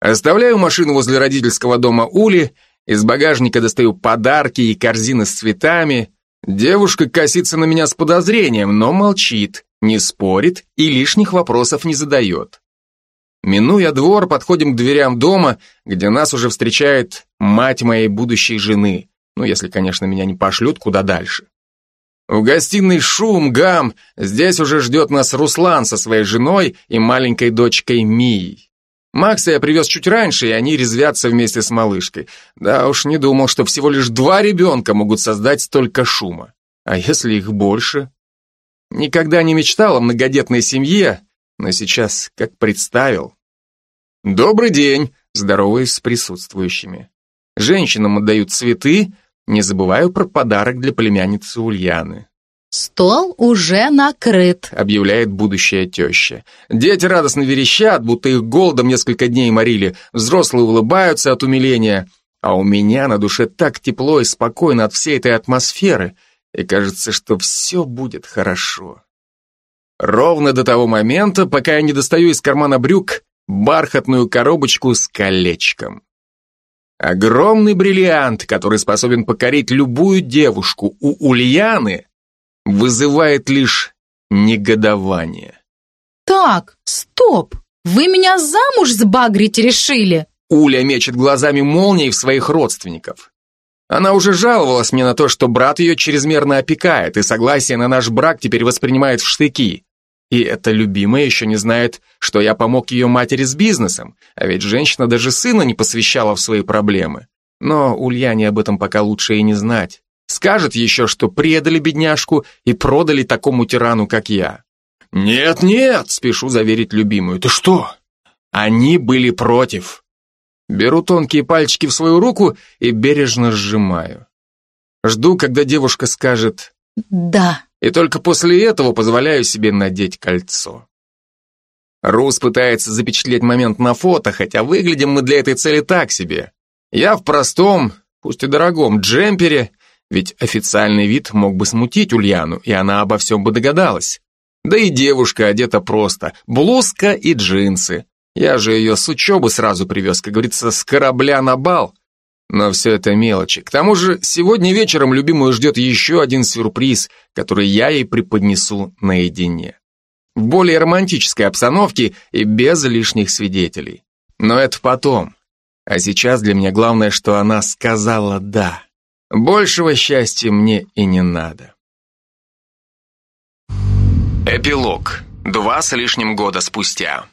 Оставляю машину возле родительского дома Ули, из багажника достаю подарки и корзины с цветами. Девушка косится на меня с подозрением, но молчит, не спорит и лишних вопросов не задает. Минуя двор, подходим к дверям дома, где нас уже встречает мать моей будущей жены. Ну, если, конечно, меня не пошлют куда дальше. В гостиной шум, гам, здесь уже ждет нас Руслан со своей женой и маленькой дочкой Мией. Макса я привез чуть раньше, и они резвятся вместе с малышкой. Да уж не думал, что всего лишь два ребенка могут создать столько шума. А если их больше? Никогда не мечтал о многодетной семье, но сейчас как представил. Добрый день, здороваюсь с присутствующими. Женщинам отдают цветы, не забываю про подарок для племянницы Ульяны. «Стол уже накрыт», — объявляет будущая теща. Дети радостно верещат, будто их голодом несколько дней морили. Взрослые улыбаются от умиления. А у меня на душе так тепло и спокойно от всей этой атмосферы. И кажется, что все будет хорошо. Ровно до того момента, пока я не достаю из кармана брюк бархатную коробочку с колечком. Огромный бриллиант, который способен покорить любую девушку у Ульяны, вызывает лишь негодование. «Так, стоп! Вы меня замуж сбагрить решили?» Уля мечет глазами молнии в своих родственников. Она уже жаловалась мне на то, что брат ее чрезмерно опекает, и согласие на наш брак теперь воспринимает в штыки. И эта любимая еще не знает, что я помог ее матери с бизнесом, а ведь женщина даже сына не посвящала в свои проблемы. Но Ульяне об этом пока лучше и не знать. Скажет еще, что предали бедняжку и продали такому тирану, как я. «Нет-нет», — спешу заверить любимую. «Ты что?» Они были против. Беру тонкие пальчики в свою руку и бережно сжимаю. Жду, когда девушка скажет Да. И только после этого позволяю себе надеть кольцо. Рус пытается запечатлеть момент на фото, хотя выглядим мы для этой цели так себе. Я в простом, пусть и дорогом, джемпере, ведь официальный вид мог бы смутить Ульяну, и она обо всем бы догадалась. Да и девушка одета просто, блузка и джинсы. Я же ее с учебы сразу привез, как говорится, с корабля на бал. Но все это мелочи. К тому же, сегодня вечером любимую ждет еще один сюрприз, который я ей преподнесу наедине в более романтической обстановке и без лишних свидетелей. Но это потом. А сейчас для меня главное, что она сказала «да». Большего счастья мне и не надо. Эпилог. Два с лишним года спустя.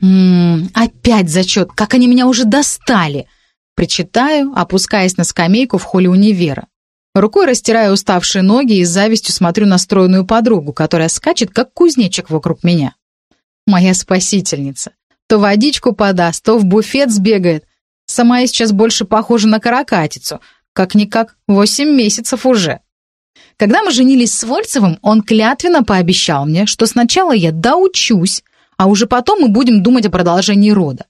Ммм, опять зачет, как они меня уже достали. Причитаю, опускаясь на скамейку в холле универа. Рукой растираю уставшие ноги и с завистью смотрю на стройную подругу, которая скачет, как кузнечик вокруг меня. Моя спасительница. То водичку подаст, то в буфет сбегает. Сама я сейчас больше похожа на каракатицу. Как-никак, восемь месяцев уже. Когда мы женились с Вольцевым, он клятвенно пообещал мне, что сначала я доучусь, а уже потом мы будем думать о продолжении рода.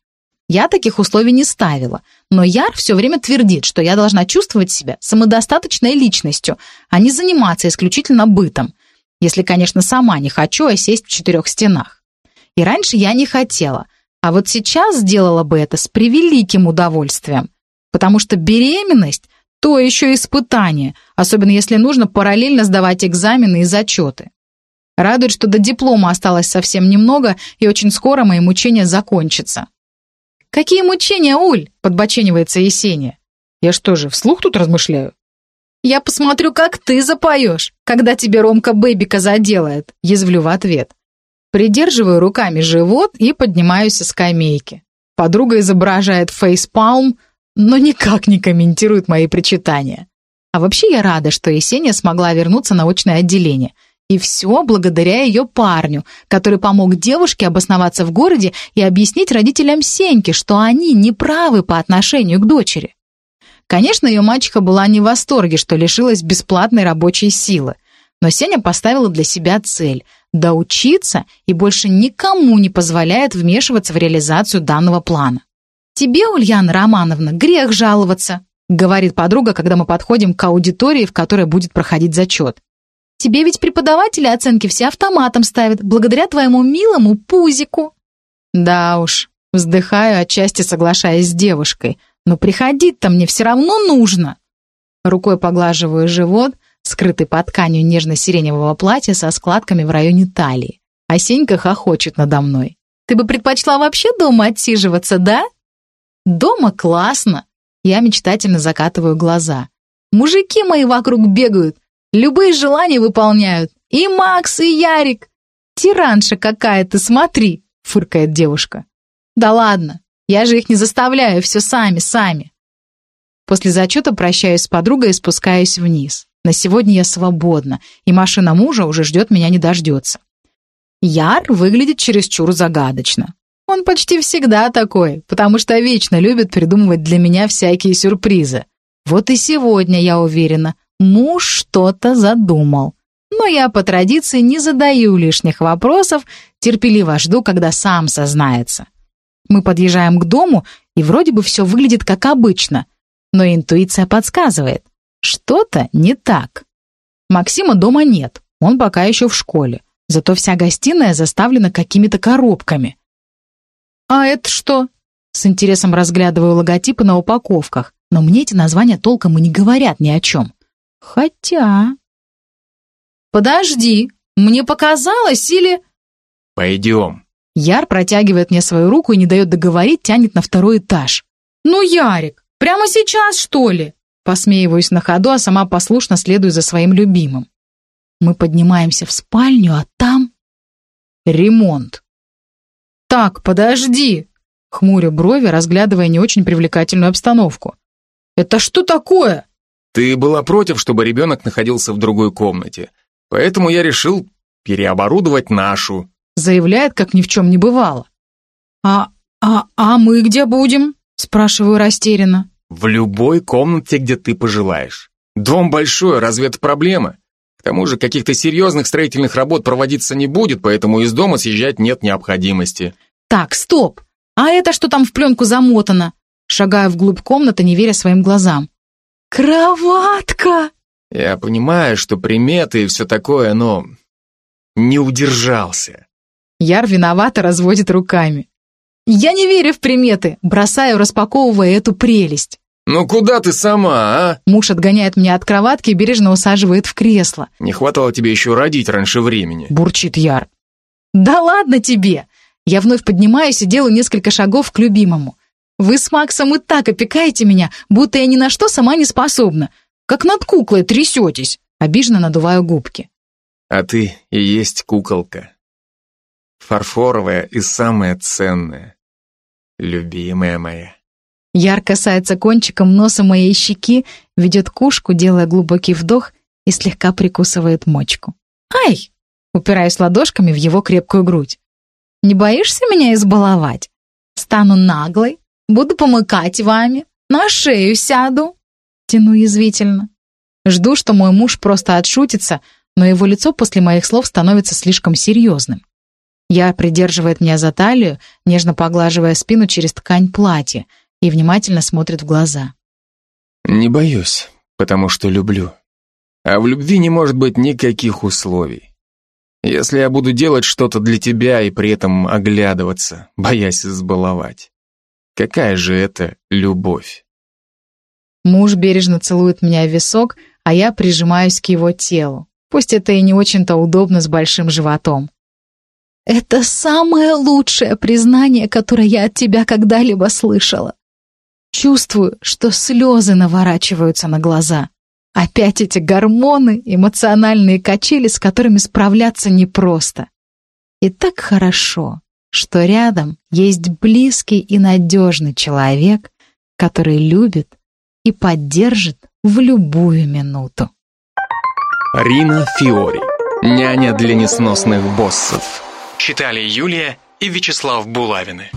Я таких условий не ставила, но Яр все время твердит, что я должна чувствовать себя самодостаточной личностью, а не заниматься исключительно бытом, если, конечно, сама не хочу осесть в четырех стенах. И раньше я не хотела, а вот сейчас сделала бы это с превеликим удовольствием, потому что беременность – то еще испытание, особенно если нужно параллельно сдавать экзамены и зачеты. Радует, что до диплома осталось совсем немного, и очень скоро мои мучения закончатся. «Какие мучения, Уль?» — подбоченивается Есения. «Я что же, вслух тут размышляю?» «Я посмотрю, как ты запоешь, когда тебе Ромка Бэбика заделает», — язвлю в ответ. Придерживаю руками живот и поднимаюсь со скамейки. Подруга изображает фейспалм, но никак не комментирует мои причитания. А вообще я рада, что Есения смогла вернуться на очное отделение — и все благодаря ее парню, который помог девушке обосноваться в городе и объяснить родителям Сеньки, что они не правы по отношению к дочери. Конечно, ее мачеха была не в восторге, что лишилась бесплатной рабочей силы, но Сеня поставила для себя цель – доучиться и больше никому не позволяет вмешиваться в реализацию данного плана. «Тебе, Ульяна Романовна, грех жаловаться», – говорит подруга, когда мы подходим к аудитории, в которой будет проходить зачет. Тебе ведь преподаватели оценки все автоматом ставят, благодаря твоему милому пузику». «Да уж», вздыхаю, отчасти соглашаясь с девушкой, «но приходить-то мне все равно нужно». Рукой поглаживаю живот, скрытый под тканью нежно-сиреневого платья со складками в районе талии. А Сенька хохочет надо мной. «Ты бы предпочла вообще дома отсиживаться, да?» «Дома классно!» Я мечтательно закатываю глаза. «Мужики мои вокруг бегают, Любые желания выполняют. И Макс, и Ярик. Тиранша какая-то, смотри, фыркает девушка. Да ладно, я же их не заставляю, все сами, сами. После зачета прощаюсь с подругой и спускаюсь вниз. На сегодня я свободна, и машина мужа уже ждет меня не дождется. Яр выглядит чересчур загадочно. Он почти всегда такой, потому что вечно любит придумывать для меня всякие сюрпризы. Вот и сегодня, я уверена, Муж что-то задумал. Но я по традиции не задаю лишних вопросов, терпеливо жду, когда сам сознается. Мы подъезжаем к дому, и вроде бы все выглядит как обычно, но интуиция подсказывает, что-то не так. Максима дома нет, он пока еще в школе, зато вся гостиная заставлена какими-то коробками. «А это что?» С интересом разглядываю логотипы на упаковках, но мне эти названия толком и не говорят ни о чем. Хотя... Подожди, мне показалось или... Пойдем. Яр протягивает мне свою руку и не дает договорить, тянет на второй этаж. Ну, Ярик, прямо сейчас, что ли? Посмеиваюсь на ходу, а сама послушно следую за своим любимым. Мы поднимаемся в спальню, а там... Ремонт. Так, подожди. Хмурю брови, разглядывая не очень привлекательную обстановку. Это что такое? Ты была против, чтобы ребенок находился в другой комнате, поэтому я решил переоборудовать нашу. Заявляет, как ни в чем не бывало. А, а, а мы где будем? Спрашиваю растерянно. В любой комнате, где ты пожелаешь. Дом большой, разве это проблема? К тому же каких-то серьезных строительных работ проводиться не будет, поэтому из дома съезжать нет необходимости. Так, стоп. А это что там в пленку замотано? Шагаю вглубь комнаты, не веря своим глазам. Кроватка! Я понимаю, что приметы и все такое, но не удержался. Яр виновато разводит руками. Я не верю в приметы, бросаю, распаковывая эту прелесть. «Ну куда ты сама, а?» Муж отгоняет меня от кроватки и бережно усаживает в кресло. «Не хватало тебе еще родить раньше времени», — бурчит Яр. «Да ладно тебе!» Я вновь поднимаюсь и делаю несколько шагов к любимому. «Вы с Максом и так опекаете меня, будто я ни на что сама не способна. Как над куклой трясетесь!» Обиженно надуваю губки. «А ты и есть куколка. Фарфоровая и самая ценная. Любимая моя». Яр касается кончиком носа моей щеки, ведет кушку, делая глубокий вдох и слегка прикусывает мочку. «Ай!» — упираюсь ладошками в его крепкую грудь. «Не боишься меня избаловать? Стану наглой, буду помыкать вами, на шею сяду!» Тяну язвительно. Жду, что мой муж просто отшутится, но его лицо после моих слов становится слишком серьезным. Я придерживает меня за талию, нежно поглаживая спину через ткань платья — и внимательно смотрит в глаза. «Не боюсь, потому что люблю. А в любви не может быть никаких условий. Если я буду делать что-то для тебя и при этом оглядываться, боясь избаловать, какая же это любовь?» Муж бережно целует меня в висок, а я прижимаюсь к его телу. Пусть это и не очень-то удобно с большим животом. «Это самое лучшее признание, которое я от тебя когда-либо слышала. Чувствую, что слезы наворачиваются на глаза. Опять эти гормоны, эмоциональные качели, с которыми справляться непросто. И так хорошо, что рядом есть близкий и надежный человек, который любит и поддержит в любую минуту. Рина Фиори. Няня для несносных боссов. Читали Юлия и Вячеслав Булавины.